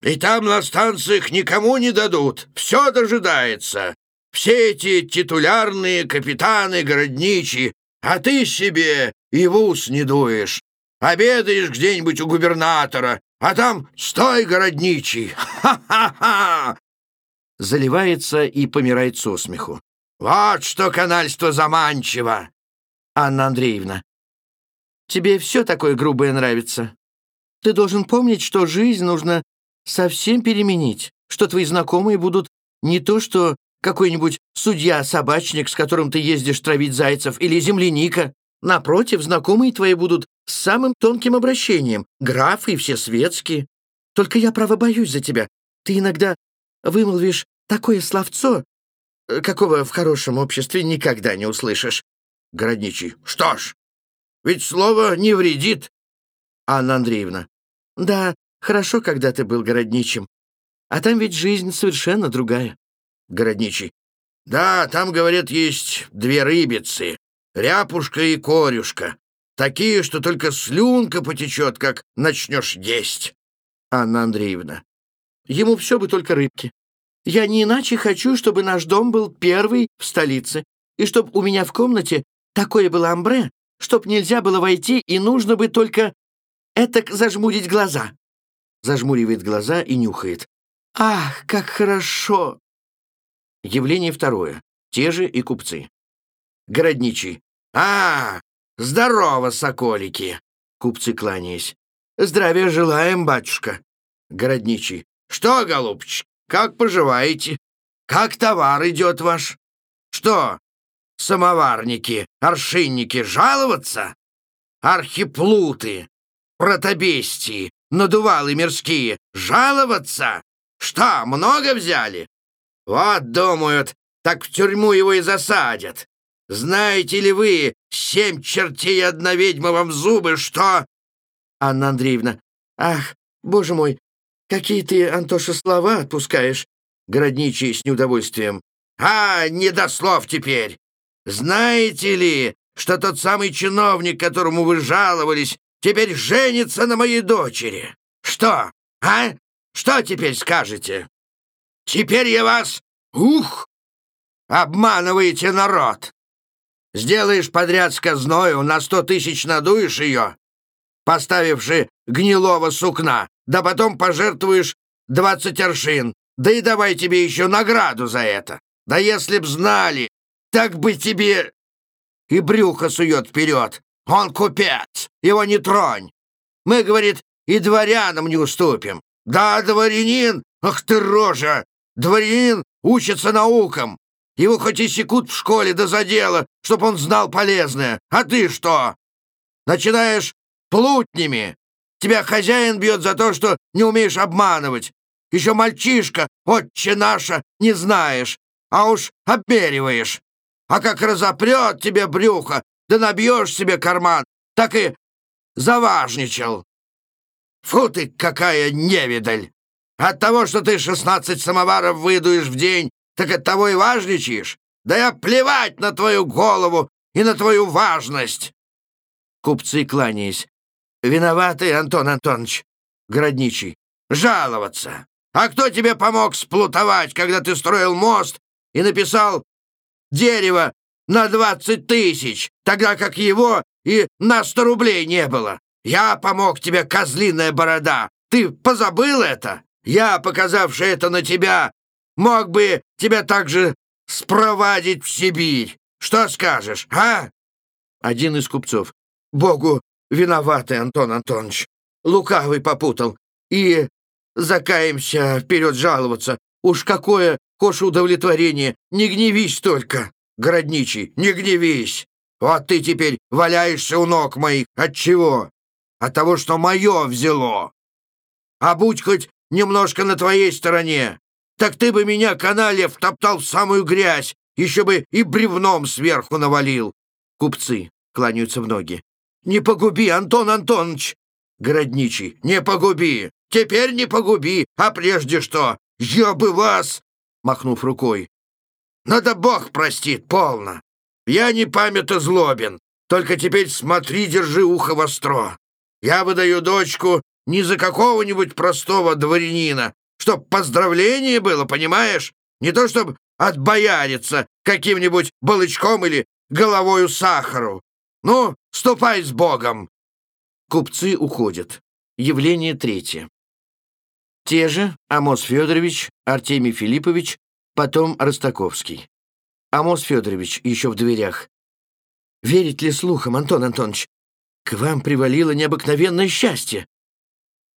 И там на станциях никому не дадут, все дожидается. Все эти титулярные капитаны, городничи, а ты себе и в ус не дуешь. Обедаешь где-нибудь у губернатора, а там стой, городничий! Ха-ха-ха!» Заливается и помирает со смеху. «Вот что канальство заманчиво!» Анна Андреевна. «Тебе все такое грубое нравится? Ты должен помнить, что жизнь нужно совсем переменить, что твои знакомые будут не то что какой-нибудь судья-собачник, с которым ты ездишь травить зайцев, или земляника. Напротив, знакомые твои будут с самым тонким обращением, графы и все светские. Только я, право, боюсь за тебя. Ты иногда вымолвишь такое словцо, какого в хорошем обществе никогда не услышишь. Городничий. Что ж, ведь слово не вредит. Анна Андреевна. Да, хорошо, когда ты был городничим. А там ведь жизнь совершенно другая. Городничий. Да, там, говорят, есть две рыбицы. Ряпушка и корюшка. Такие, что только слюнка потечет, как начнешь есть. Анна Андреевна. Ему все бы только рыбки. Я не иначе хочу, чтобы наш дом был первый в столице, и чтобы у меня в комнате такое было амбре, чтоб нельзя было войти, и нужно бы только этак зажмурить глаза. Зажмуривает глаза и нюхает. Ах, как хорошо! Явление второе. Те же и купцы. Городничий. «А, здорово, соколики!» Купцы кланяясь. «Здравия желаем, батюшка!» Городничий. «Что, голубчик, как поживаете? Как товар идет ваш? Что, самоварники, аршинники жаловаться? Архиплуты, протобестии, надувалы мирские жаловаться? Что, много взяли? Вот, думают, так в тюрьму его и засадят. Знаете ли вы, семь чертей одна ведьма вам зубы, что...» Анна Андреевна. «Ах, боже мой, какие ты, Антоша, слова отпускаешь!» Городничий с неудовольствием. «А, не до слов теперь! Знаете ли, что тот самый чиновник, которому вы жаловались, теперь женится на моей дочери? Что, а? Что теперь скажете? Теперь я вас... Ух! Обманываете народ! Сделаешь подряд с казною, на сто тысяч надуешь ее, поставивши гнилого сукна, да потом пожертвуешь двадцать аршин, да и давай тебе еще награду за это. Да если б знали, так бы тебе и брюхо сует вперед. Он купец, его не тронь. Мы, говорит, и дворянам не уступим. Да, дворянин, ах ты рожа, дворянин учится наукам, его хоть и секут в школе да за дело, чтоб он знал полезное. А ты что? Начинаешь плутнями. Тебя хозяин бьет за то, что не умеешь обманывать. Еще мальчишка, отче наша, не знаешь, а уж обмериваешь. А как разопрет тебе брюхо, да набьешь себе карман, так и заважничал. Фу ты, какая невидаль! От того, что ты шестнадцать самоваров выдуешь в день, так от того и важничаешь? Да я плевать на твою голову и на твою важность!» Купцы кланяясь. «Виноватый, Антон Антонович!» Городничий. «Жаловаться! А кто тебе помог сплутовать, когда ты строил мост и написал дерево на двадцать тысяч, тогда как его и на сто рублей не было? Я помог тебе, козлиная борода! Ты позабыл это? Я, показавший это на тебя, Мог бы тебя также спровадить в Сибирь. Что скажешь, а?» Один из купцов. «Богу виноватый, Антон Антонович. Лукавый попутал. И закаемся вперед жаловаться. Уж какое кош удовлетворение. Не гневись только, городничий, не гневись. Вот ты теперь валяешься у ног моих. От чего? От того, что мое взяло. А будь хоть немножко на твоей стороне, так ты бы меня, канале, втоптал в самую грязь, еще бы и бревном сверху навалил. Купцы кланяются в ноги. Не погуби, Антон Антонович! Городничий, не погуби! Теперь не погуби, а прежде что? Я бы вас! Махнув рукой. Надо Бог простит, полно. Я не памято злобен. Только теперь смотри, держи ухо востро. Я выдаю дочку не за какого-нибудь простого дворянина, чтоб поздравление было, понимаешь? Не то чтоб отбояриться каким-нибудь балычком или головою сахару. Ну, ступай с Богом!» Купцы уходят. Явление третье. Те же Амос Федорович, Артемий Филиппович, потом Ростаковский. Амос Федорович еще в дверях. «Верить ли слухам, Антон Антонович? К вам привалило необыкновенное счастье!»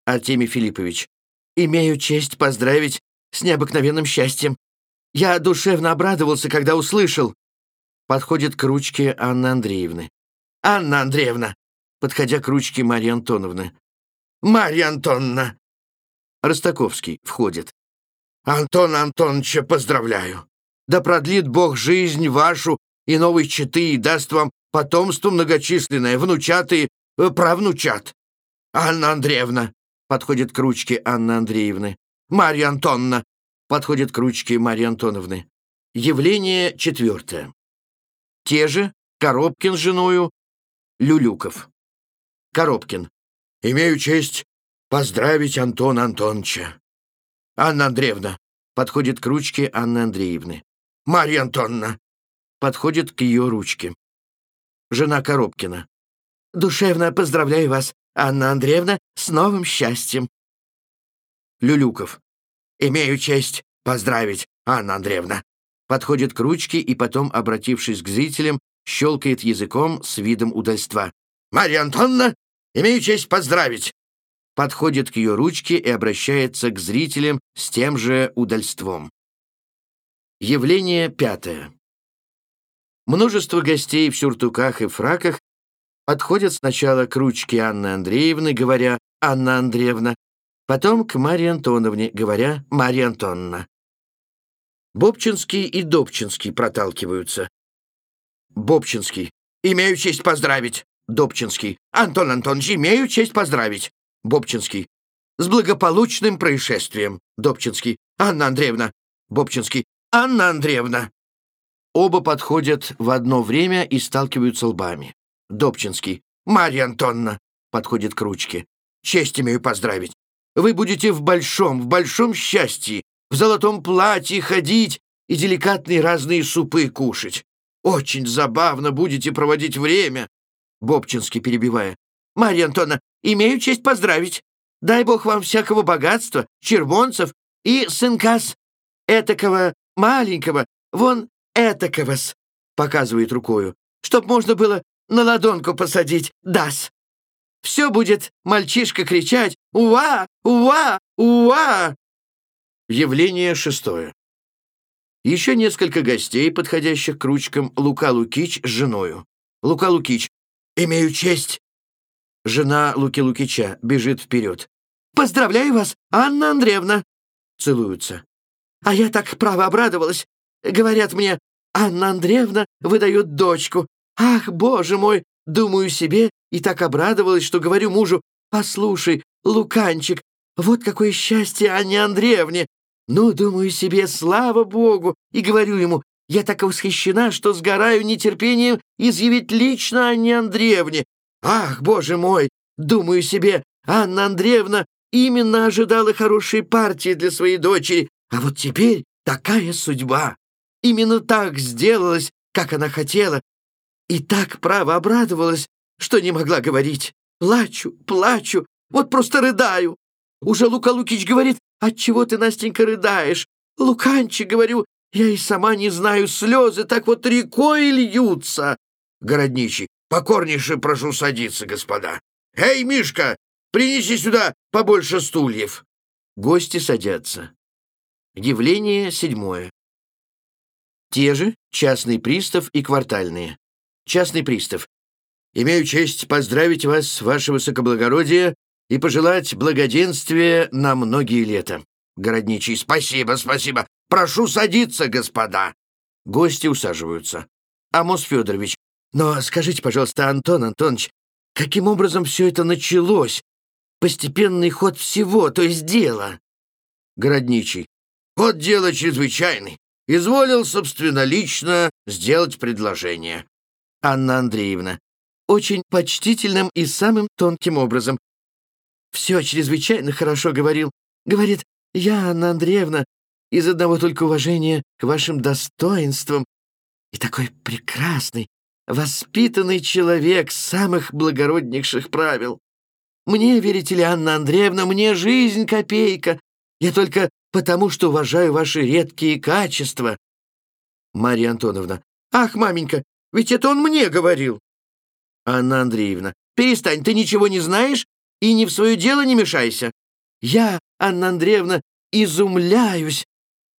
Артемий Филиппович. «Имею честь поздравить с необыкновенным счастьем. Я душевно обрадовался, когда услышал». Подходит к ручке Анны Андреевны. «Анна Андреевна!» Подходя к ручке Марьи Антоновны. «Марья Антоновна!» Ростаковский входит. «Антона Антоновича поздравляю! Да продлит Бог жизнь вашу и новой четы и даст вам потомство многочисленное, внучат и э, правнучат. Анна Андреевна!» Подходит к ручке Анны Андреевны. «Марья Антоновна!» Подходит к ручке Марьи Антоновны. Явление четвертое. Те же Коробкин с женою, Люлюков. Коробкин. «Имею честь поздравить Антона Антоновича». Анна Андреевна. Подходит к ручке Анны Андреевны. Марья Антоновна. Подходит к ее ручке. Жена Коробкина. «Душевно поздравляю вас, Анна Андреевна, с новым счастьем». Люлюков. «Имею честь поздравить, Анна Андреевна». Подходит к ручке и потом, обратившись к зрителям, щелкает языком с видом удальства. «Марья Антоновна, имею честь поздравить!» Подходит к ее ручке и обращается к зрителям с тем же удальством. Явление пятое. Множество гостей в сюртуках и фраках подходят сначала к ручке Анны Андреевны, говоря «Анна Андреевна», потом к Марье Антоновне, говоря «Марья Антоновна». Бобчинский и Добчинский проталкиваются. Бобчинский. «Имею честь поздравить». Добчинский. «Антон Антонович, имею честь поздравить». Бобчинский. «С благополучным происшествием». Добчинский. «Анна Андреевна». Бобчинский. «Анна Андреевна». Оба подходят в одно время и сталкиваются лбами. Добчинский. «Марья Антоновна». Подходит к ручке. «Честь имею поздравить. Вы будете в большом, в большом счастье, в золотом платье ходить и деликатные разные супы кушать. Очень забавно будете проводить время!» Бобчинский, перебивая. «Марья Антоновна, имею честь поздравить. Дай бог вам всякого богатства, червонцев и сынкас этакого маленького, вон этакого-с», показывает рукою, чтоб можно было на ладонку посадить, дас. Все будет мальчишка кричать «Уа! Уа! Уа!» Явление шестое. Еще несколько гостей, подходящих к ручкам, Лука Лукич с женою. Лука Лукич. «Имею честь!» Жена Луки Лукича бежит вперед. «Поздравляю вас, Анна Андреевна!» Целуются. «А я так право обрадовалась. Говорят мне, Анна Андреевна выдает дочку. Ах, боже мой! Думаю себе, и так обрадовалась, что говорю мужу, «Послушай, Луканчик, вот какое счастье Анне Андреевне! Ну, думаю себе, слава богу, и говорю ему, я так восхищена, что сгораю нетерпением изъявить лично Анне Андреевне. Ах, боже мой, думаю себе, Анна Андреевна именно ожидала хорошей партии для своей дочери, а вот теперь такая судьба. Именно так сделалось, как она хотела, и так, право, обрадовалась, что не могла говорить. Плачу, плачу, вот просто рыдаю. Уже Лука Лукич говорит, «Отчего ты, Настенька, рыдаешь?» «Луканчик, — говорю, Я и сама не знаю, слезы так вот рекой льются. Городничий. Покорнейше прошу садиться, господа. Эй, Мишка, принеси сюда побольше стульев. Гости садятся. Явление седьмое. Те же частный пристав и квартальные. Частный пристав. Имею честь поздравить вас, ваше высокоблагородие, и пожелать благоденствия на многие лета. Городничий. Спасибо, спасибо. Прошу садиться, господа. Гости усаживаются. Амос Федорович. Но скажите, пожалуйста, Антон Антонович, каким образом все это началось? Постепенный ход всего, то есть дела. Городничий. Ход дела чрезвычайный. Изволил собственнолично сделать предложение. Анна Андреевна. Очень почтительным и самым тонким образом. Все чрезвычайно хорошо говорил. Говорит, я, Анна Андреевна, из одного только уважения к вашим достоинствам и такой прекрасный, воспитанный человек самых благороднейших правил. Мне, верите ли, Анна Андреевна, мне жизнь копейка. Я только потому, что уважаю ваши редкие качества. Марья Антоновна. Ах, маменька, ведь это он мне говорил. Анна Андреевна. Перестань, ты ничего не знаешь и ни в свое дело не мешайся. Я, Анна Андреевна, изумляюсь.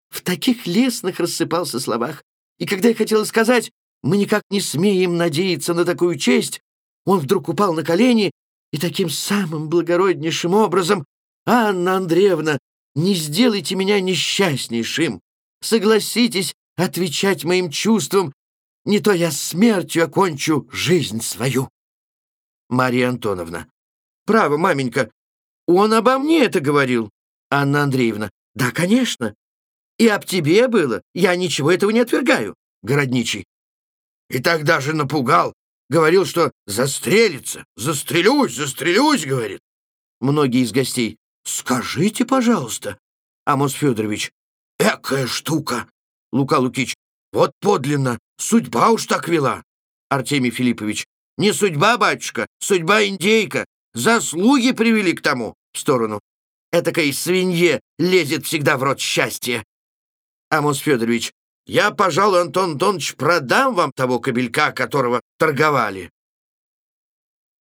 В таких лестных рассыпался словах. И когда я хотела сказать, мы никак не смеем надеяться на такую честь, он вдруг упал на колени и таким самым благороднейшим образом, «Анна Андреевна, не сделайте меня несчастнейшим. Согласитесь отвечать моим чувствам, не то я смертью окончу жизнь свою». Мария Антоновна. «Право, маменька, он обо мне это говорил». Анна Андреевна. «Да, конечно. И об тебе было. Я ничего этого не отвергаю». Городничий. «И тогда же напугал. Говорил, что застрелится. Застрелюсь, застрелюсь, говорит». Многие из гостей. «Скажите, пожалуйста». Амос Федорович. «Экая штука». Лука Лукич. «Вот подлинно. Судьба уж так вела». Артемий Филиппович. «Не судьба, батюшка, судьба индейка. Заслуги привели к тому в сторону. Этакой свинье лезет всегда в рот счастья. Амос Федорович, я, пожалуй, Антон Антонович, продам вам того кобелька, которого торговали.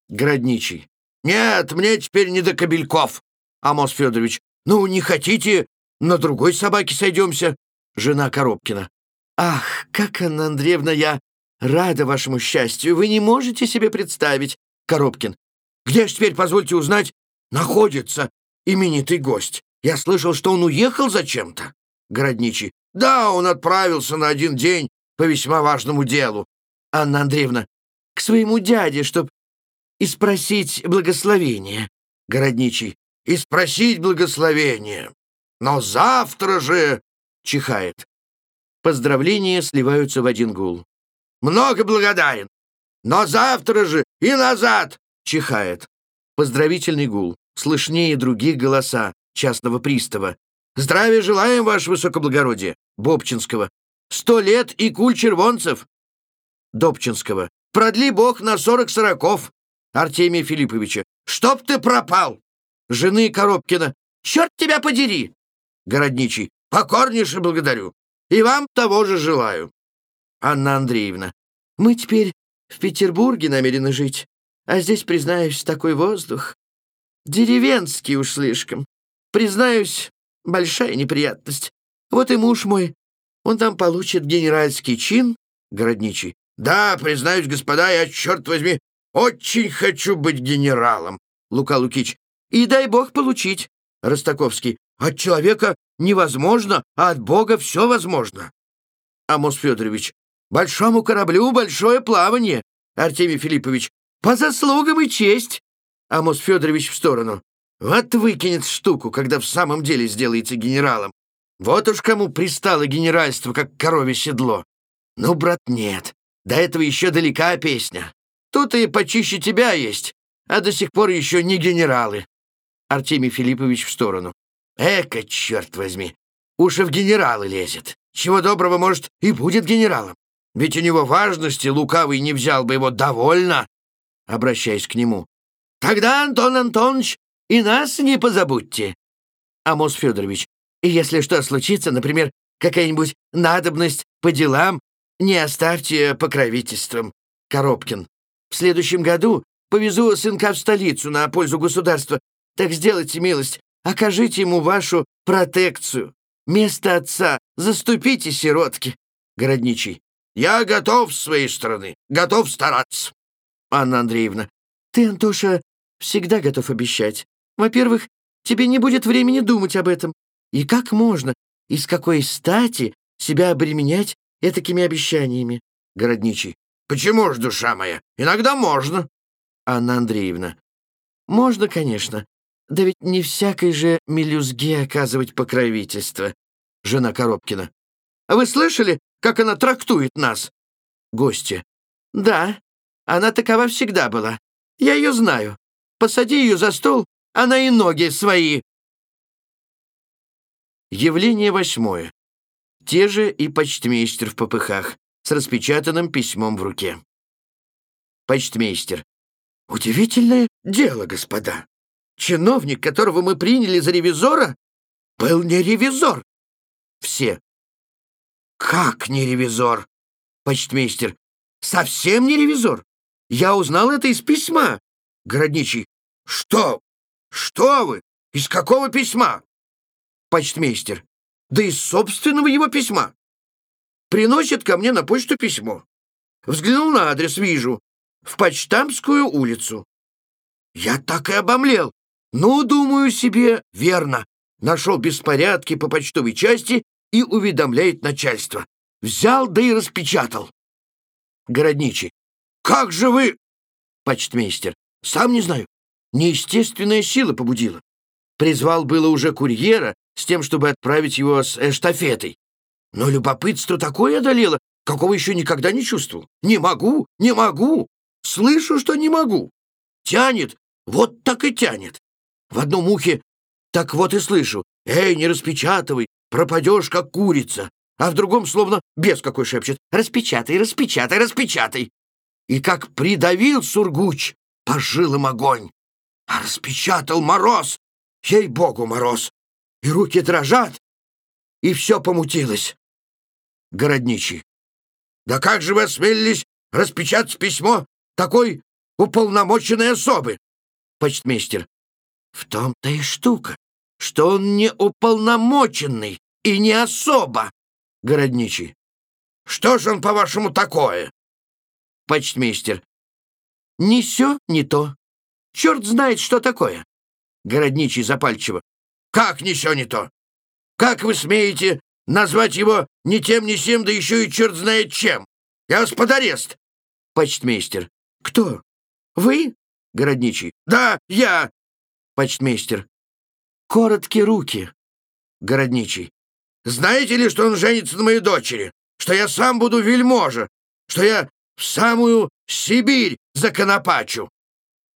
Градничий. Нет, мне теперь не до кобельков. Амос Федорович. Ну, не хотите, на другой собаке сойдемся. Жена Коробкина. Ах, как, Анна Андреевна, я рада вашему счастью. Вы не можете себе представить. Коробкин. Где ж теперь, позвольте узнать, находится именитый гость? Я слышал, что он уехал зачем-то. Городничий. Да, он отправился на один день по весьма важному делу. Анна Андреевна. К своему дяде, чтоб и спросить благословение. Городничий. И спросить благословение. Но завтра же... Чихает. Поздравления сливаются в один гул. Много благодарен. Но завтра же и назад чихает. Поздравительный гул, слышнее других голоса частного пристава. «Здравия желаем, ваше высокоблагородие!» Бобчинского. «Сто лет и куль червонцев!» Добчинского. «Продли бог на сорок сороков!» Артемия Филипповича. «Чтоб ты пропал!» Жены Коробкина. «Черт тебя подери!» Городничий. «Покорнейше благодарю! И вам того же желаю!» Анна Андреевна. «Мы теперь в Петербурге намерены жить. А здесь, признаюсь, такой воздух. Деревенский уж слишком. Признаюсь, большая неприятность. Вот и муж мой. Он там получит генеральский чин, городничий. Да, признаюсь, господа, я, черт возьми, очень хочу быть генералом. Лука Лукич. И дай бог получить. Ростаковский. От человека невозможно, а от Бога все возможно. Амос Федорович. Большому кораблю большое плавание. Артемий Филиппович. По заслугам и честь. Амос Федорович в сторону. Вот выкинет штуку, когда в самом деле сделается генералом. Вот уж кому пристало генеральство, как корове седло. Ну, брат, нет. До этого еще далека песня. Тут и почище тебя есть, а до сих пор еще не генералы. Артемий Филиппович в сторону. Эка, черт возьми, уж и в генералы лезет. Чего доброго, может, и будет генералом. Ведь у него важности лукавый не взял бы его довольно обращаясь к нему. «Тогда, Антон Антонович, и нас не позабудьте!» Амос Федорович. «И если что случится, например, какая-нибудь надобность по делам, не оставьте покровительством. Коробкин. В следующем году повезу сынка в столицу на пользу государства. Так сделайте милость, окажите ему вашу протекцию. Место отца заступите сиротки. Городничий. Я готов своей стороны, готов стараться. Анна Андреевна. Ты, Антоша, всегда готов обещать. Во-первых, тебе не будет времени думать об этом. И как можно, и с какой стати себя обременять этакими обещаниями? Городничий. Почему ж, душа моя? Иногда можно. Анна Андреевна. Можно, конечно. Да ведь не всякой же мелюзге оказывать покровительство. Жена Коробкина. А вы слышали, как она трактует нас. Гости. Да, она такова всегда была. Я ее знаю. Посади ее за стол, она и ноги свои. Явление восьмое. Те же и почтмейстер в попыхах, с распечатанным письмом в руке. Почтмейстер. Удивительное дело, господа. Чиновник, которого мы приняли за ревизора, был не ревизор. Все. «Как не ревизор?» Почтмейстер. «Совсем не ревизор. Я узнал это из письма». Городничий. «Что? Что вы? Из какого письма?» Почтмейстер. «Да из собственного его письма. Приносит ко мне на почту письмо. Взглянул на адрес, вижу. В Почтамскую улицу. Я так и обомлел. Ну, думаю себе, верно. Нашел беспорядки по почтовой части и уведомляет начальство. Взял, да и распечатал. Городничий. «Как же вы...» Почтмейстер. «Сам не знаю. Неестественная сила побудила. Призвал было уже курьера с тем, чтобы отправить его с эштафетой. Но любопытство такое одолело, какого еще никогда не чувствовал. Не могу, не могу. Слышу, что не могу. Тянет, вот так и тянет. В одном ухе так вот и слышу. «Эй, не распечатывай, пропадешь, как курица, а в другом словно бес какой шепчет «Распечатай, распечатай, распечатай!» И как придавил Сургуч, по жилам огонь, а распечатал мороз, ей-богу, мороз, и руки дрожат, и все помутилось. Городничий. «Да как же вы осмелились распечатать письмо такой уполномоченной особы?» Почтмейстер. «В том-то и штука что он не уполномоченный и не особо. Городничий. Что ж он, по-вашему, такое? Почтмейстер. Не все, не то. Черт знает, что такое. Городничий запальчиво. Как не все, не то? Как вы смеете назвать его ни тем, ни сем, да еще и черт знает чем? Я вас под арест. Почтмейстер. Кто? Вы? Городничий. Да, я. Почтмейстер. Короткие руки. Городничий. Знаете ли, что он женится на моей дочери? Что я сам буду вельможа? Что я в самую Сибирь законопачу?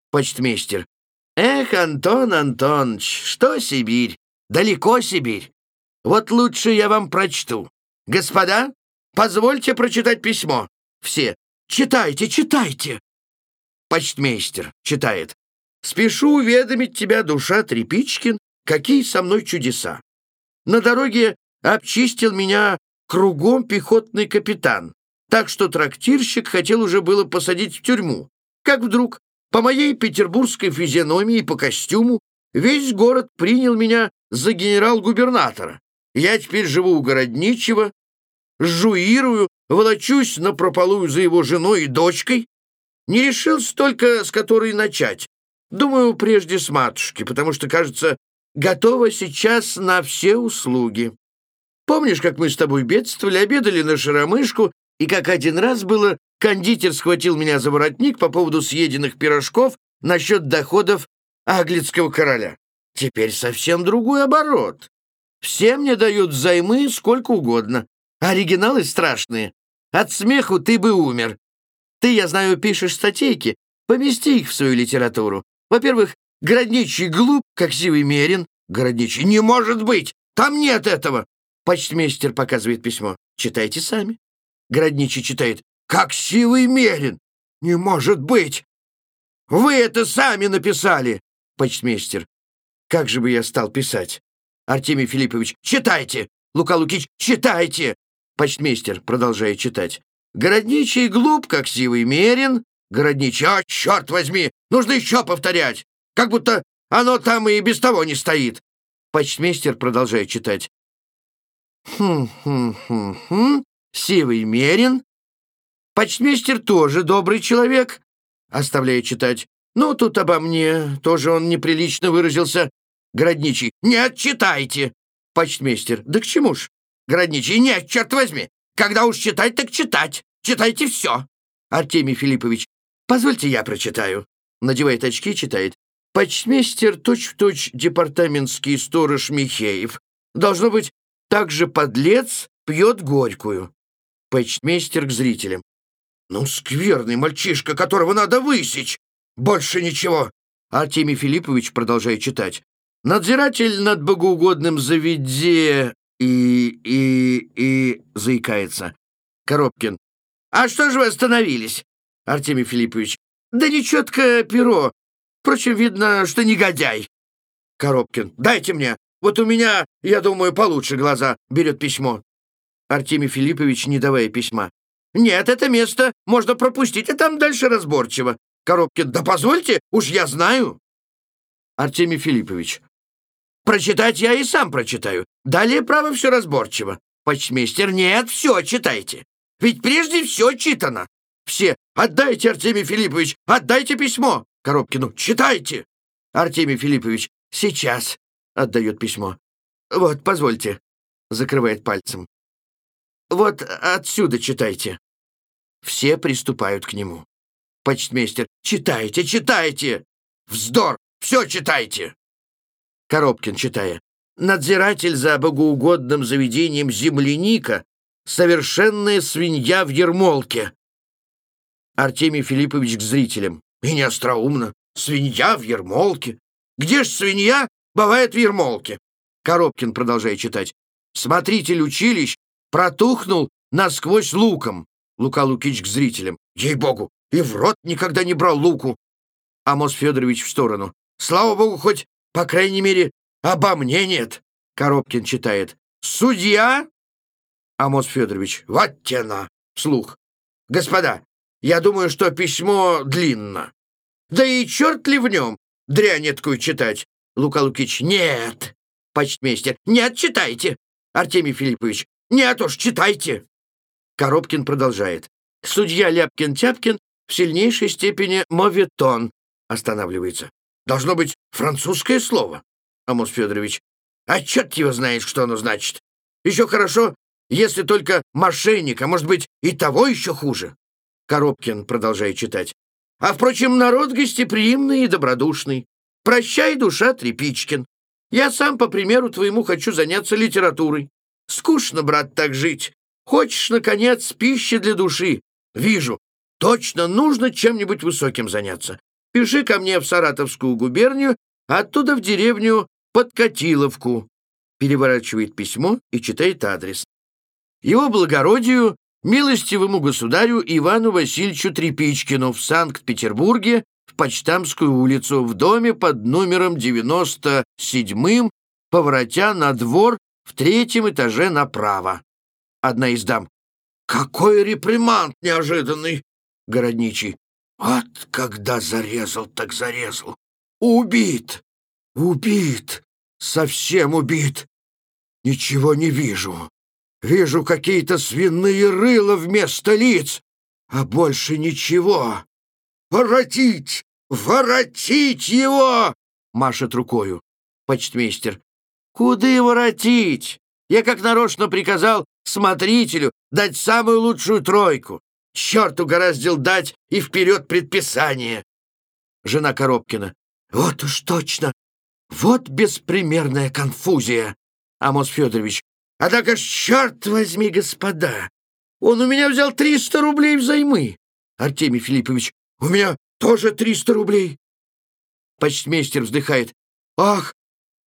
Почтмейстер. Эх, Антон Антонович, что Сибирь? Далеко Сибирь. Вот лучше я вам прочту. Господа, позвольте прочитать письмо. Все. Читайте, читайте. Почтмейстер читает. «Спешу уведомить тебя, душа Трепичкин, Какие со мной чудеса! На дороге обчистил меня кругом пехотный капитан, так что трактирщик хотел уже было посадить в тюрьму. Как вдруг, по моей петербургской физиономии и по костюму, весь город принял меня за генерал-губернатора. Я теперь живу у городничего, жуирую, волочусь напропалую за его женой и дочкой. Не решился только, с которой начать. Думаю, прежде с матушки, потому что, кажется, готова сейчас на все услуги. Помнишь, как мы с тобой бедствовали, обедали на шаромышку, и как один раз было, кондитер схватил меня за воротник по поводу съеденных пирожков насчет доходов аглицкого короля. Теперь совсем другой оборот. Все мне дают займы сколько угодно. Оригиналы страшные. От смеху ты бы умер. Ты, я знаю, пишешь статейки. Помести их в свою литературу. Во-первых, Городничий глуп, как сивый мерин. Городничий, не может быть! Там нет этого! Почтмейстер показывает письмо. Читайте сами. Городничий читает. Как сивый мерин! Не может быть! Вы это сами написали! Почтмейстер. Как же бы я стал писать? Артемий Филиппович, читайте! Лука Лукич, читайте!» Почтмейстер, продолжая читать. «Городничий глуп, как сивый мерин». Городничий, «А, черт возьми, нужно еще повторять! Как будто оно там и без того не стоит!» Почтмейстер, продолжая читать. «Хм-хм-хм-хм, сивый мерин». Почтмейстер тоже добрый человек, оставляя читать. «Ну, тут обо мне тоже он неприлично выразился». Городничий, «Нет, читайте!» Почтмейстер, «Да к чему ж?» Городничий, «Нет, черт возьми! Когда уж читать, так читать! Читайте все!» Артемий Филиппович, «Позвольте я прочитаю». Надевает очки, читает. «Почтмейстер точь-в-точь департаментский сторож Михеев. Должно быть, также подлец пьет горькую». Почтмейстер к зрителям. «Ну, скверный мальчишка, которого надо высечь! Больше ничего!» Артемий Филиппович продолжает читать. «Надзиратель над богоугодным заведе...» И... и... и... заикается. Коробкин. «А что же вы остановились?» Артемий Филиппович. «Да нечетко перо. Впрочем, видно, что негодяй». Коробкин. «Дайте мне. Вот у меня, я думаю, получше глаза». Берет письмо. Артемий Филиппович, не давая письма. «Нет, это место можно пропустить, а там дальше разборчиво». Коробкин. «Да позвольте, уж я знаю». Артемий Филиппович. «Прочитать я и сам прочитаю. Далее, право, все разборчиво». Почтмейстер. «Нет, все читайте. Ведь прежде все читано. Все. Отдайте, Артемий Филиппович, отдайте письмо. Коробкину. Читайте. Артемий Филиппович. Сейчас. Отдает письмо. Вот, позвольте. Закрывает пальцем. Вот отсюда читайте. Все приступают к нему. Почтмейстер. Читайте, читайте. Вздор. Все читайте. Коробкин, читая. Надзиратель за богоугодным заведением земляника — совершенная свинья в ермолке. Артемий Филиппович к зрителям. И не остроумно. Свинья в ермолке. Где ж свинья бывает в ермолке? Коробкин, продолжая читать. Смотритель училищ протухнул насквозь луком. Лука Лукич к зрителям. Ей-богу, и в рот никогда не брал луку. Амос Федорович в сторону. Слава богу, хоть, по крайней мере, обо мне нет. Коробкин читает. Судья? Амос Федорович. Вот тена. Слух. Господа, я думаю, что письмо длинно. Да и черт ли в нем, дрянь эткую читать? Лука Лукич, нет. Почтмейстер, нет, читайте. Артемий Филиппович, нет уж, читайте. Коробкин продолжает. Судья Ляпкин-Тяпкин в сильнейшей степени моветон останавливается. Должно быть французское слово. Амос Федорович, а черт его знает, что оно значит. Еще хорошо, если только мошенник, а может быть и того еще хуже. Коробкин, продолжая читать. «А, впрочем, народ гостеприимный и добродушный. Прощай, душа, Трепичкин. Я сам, по примеру твоему, хочу заняться литературой. Скучно, брат, так жить. Хочешь, наконец, пищи для души? Вижу. Точно нужно чем-нибудь высоким заняться. Пиши ко мне в Саратовскую губернию, оттуда в деревню Подкатиловку». Переворачивает письмо и читает адрес. Его благородию милостивому государю Ивану Васильевичу Трепичкину в Санкт-Петербурге в Почтамскую улицу в доме под номером 97 поворотя на двор в третьем этаже направо. Одна из дам. «Какой репримант неожиданный!» Городничий. «Вот когда зарезал, так зарезал! Убит! Убит! Совсем убит! Ничего не вижу!» Вижу какие-то свиные рыла вместо лиц, а больше ничего. Воротить! Воротить его!» — машет рукою. Почтмейстер. «Куды воротить? Я как нарочно приказал смотрителю дать самую лучшую тройку. Черт угораздил дать и вперед предписание!» Жена Коробкина. «Вот уж точно! Вот беспримерная конфузия!» Амос Федорович. Однако ж, черт возьми, господа, он у меня взял триста рублей взаймы. Артемий Филиппович, у меня тоже триста рублей. Почтмейстер вздыхает. Ах,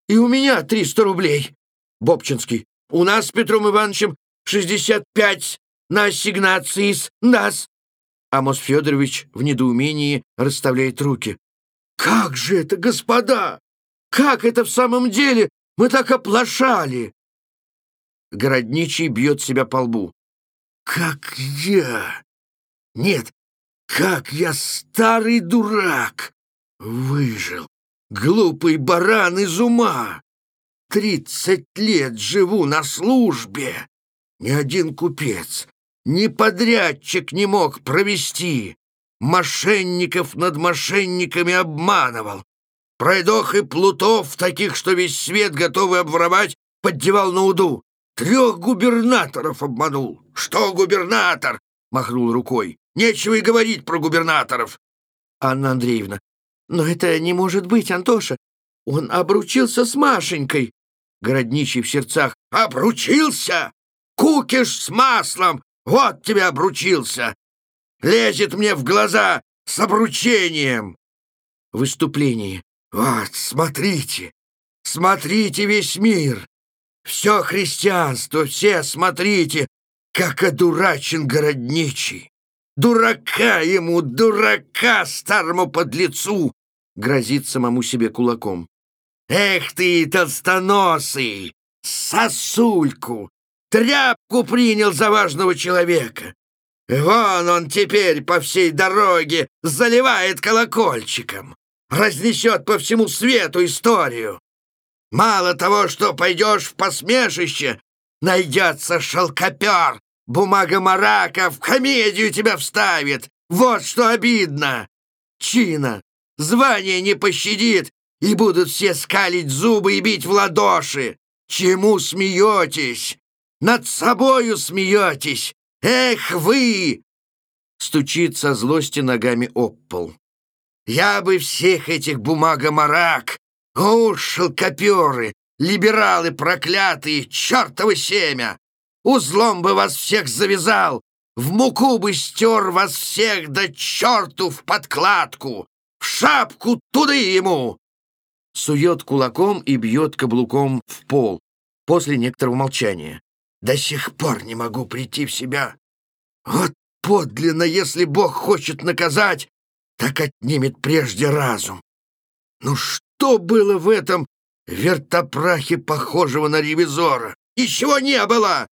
и у меня триста рублей. Бобчинский, у нас с Петром Ивановичем шестьдесят пять на ассигнации с нас. Амос Федорович в недоумении расставляет руки. «Как же это, господа? Как это в самом деле? Мы так оплошали!» Городничий бьет себя по лбу. «Как я? Нет, как я старый дурак! Выжил! Глупый баран из ума! Тридцать лет живу на службе! Ни один купец, ни подрядчик не мог провести. Мошенников над мошенниками обманывал. Пройдох и плутов, таких, что весь свет готовы обворовать, поддевал на уду. Трех губернаторов обманул. Что губернатор? Махнул рукой. Нечего и говорить про губернаторов. Анна Андреевна. Но это не может быть, Антоша. Он обручился с Машенькой. Городничий в сердцах. Обручился? Кукиш с маслом! Вот тебя обручился! Лезет мне в глаза с обручением!» Выступление. «Вот, смотрите! Смотрите весь мир! Все христианство, все смотрите, как одурачен городничий! Дурака ему, дурака старому подлецу!» Грозит самому себе кулаком. «Эх ты, толстоносый! Сосульку! Тряпку принял за важного человека. Вон он теперь по всей дороге заливает колокольчиком, разнесет по всему свету историю. Мало того, что пойдешь в посмешище, найдется шелкопер, бумага марака в комедию тебя вставит. Вот что обидно. Чина, звание не пощадит, и будут все скалить зубы и бить в ладоши. Чему смеетесь? Над собою смеетесь! Эх вы!» Стучит со злости ногами об пол. «Я бы всех этих бумагомарак! О, шелкоперы, либералы проклятые, чертовы семя! Узлом бы вас всех завязал, в муку бы стер вас всех да черту в подкладку! В шапку туда ему!» Сует кулаком и бьет каблуком в пол после некоторого молчания. До сих пор не могу прийти в себя. Вот подлинно, если Бог хочет наказать, так отнимет прежде разум. Ну что было в этом вертопрахе, похожего на ревизора? Ничего не было!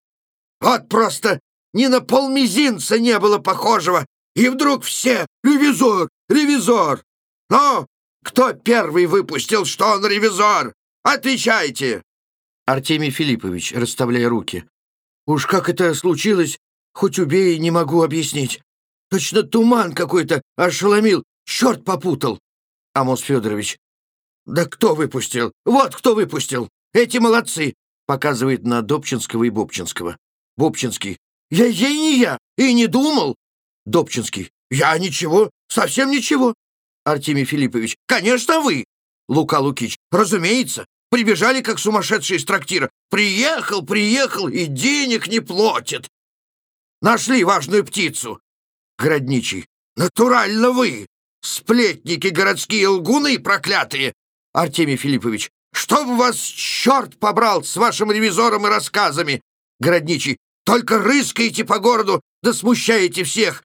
Вот просто ни на полмизинца не было похожего, и вдруг все «Ревизор! Ревизор!» Но кто первый выпустил, что он ревизор? Отвечайте!» Артемий Филиппович, расставляя руки. Уж как это случилось, хоть убей, не могу объяснить. Точно туман какой-то ошеломил, черт попутал. Амос Федорович. Да кто выпустил? Вот кто выпустил. Эти молодцы. Показывает на Добчинского и Бобчинского. Бобчинский. Я ей не я, и не думал. Добчинский. Я ничего, совсем ничего. Артемий Филиппович. Конечно, вы. Лука Лукич. Разумеется. Прибежали, как сумасшедшие из трактира. Приехал, приехал и денег не платит. Нашли важную птицу. Городничий. Натурально вы. Сплетники городские лгуны проклятые. Артемий Филиппович. Чтоб вас черт побрал с вашим ревизором и рассказами. Городничий. Только рыскаете по городу, да смущаете всех.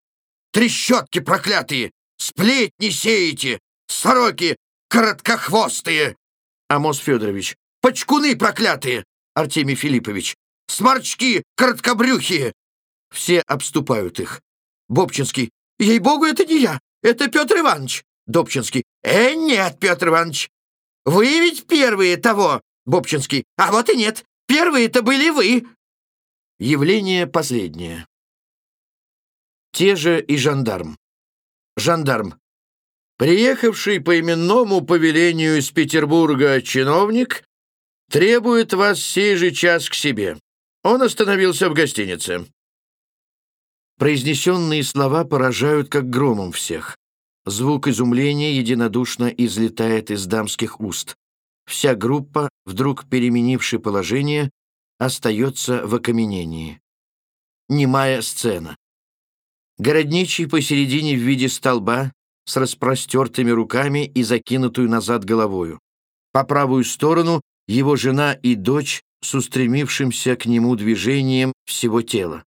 Трещотки проклятые. Сплетни сеете. Сороки короткохвостые. Амос Федорович. «Почкуны проклятые!» Артемий Филиппович. «Сморчки короткобрюхие!» Все обступают их. Бобчинский. «Ей-богу, это не я! Это Петр Иванович!» Добчинский. «Э, нет, Петр Иванович! Вы ведь первые того!» Бобчинский. «А вот и нет! Первые-то были вы!» Явление последнее. Те же и жандарм. Жандарм. Приехавший по именному повелению из Петербурга чиновник требует вас сей же час к себе. Он остановился в гостинице. Произнесенные слова поражают как громом всех. Звук изумления единодушно излетает из дамских уст. Вся группа, вдруг переменивши положение, остается в окаменении. Немая сцена. Городничий посередине в виде столба с распростертыми руками и закинутую назад головою. По правую сторону его жена и дочь с устремившимся к нему движением всего тела.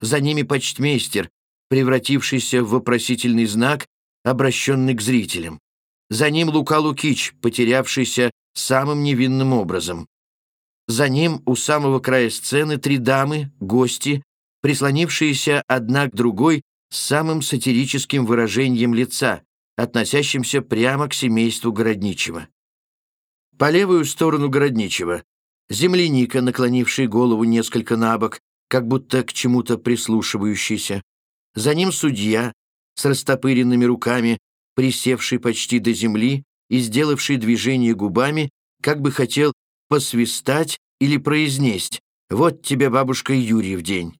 За ними почтмейстер, превратившийся в вопросительный знак, обращенный к зрителям. За ним Лука Лукич, потерявшийся самым невинным образом. За ним у самого края сцены три дамы, гости, прислонившиеся одна к другой с самым сатирическим выражением лица, относящимся прямо к семейству Городничего. По левую сторону Городничего земляника, наклонивший голову несколько на бок, как будто к чему-то прислушивающийся. За ним судья с растопыренными руками, присевший почти до земли и сделавший движение губами, как бы хотел посвистать или произнесть «Вот тебе, бабушка, Юрий в день».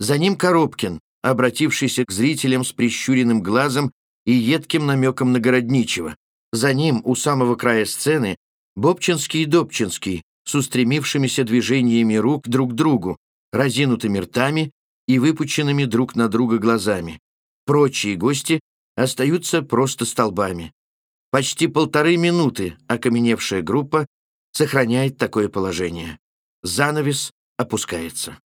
За ним Коробкин, обратившийся к зрителям с прищуренным глазом и едким намеком на Городничего. За ним, у самого края сцены, Бобчинский и Добчинский, с устремившимися движениями рук друг к другу, разинутыми ртами и выпученными друг на друга глазами. Прочие гости остаются просто столбами. Почти полторы минуты окаменевшая группа сохраняет такое положение. Занавес опускается.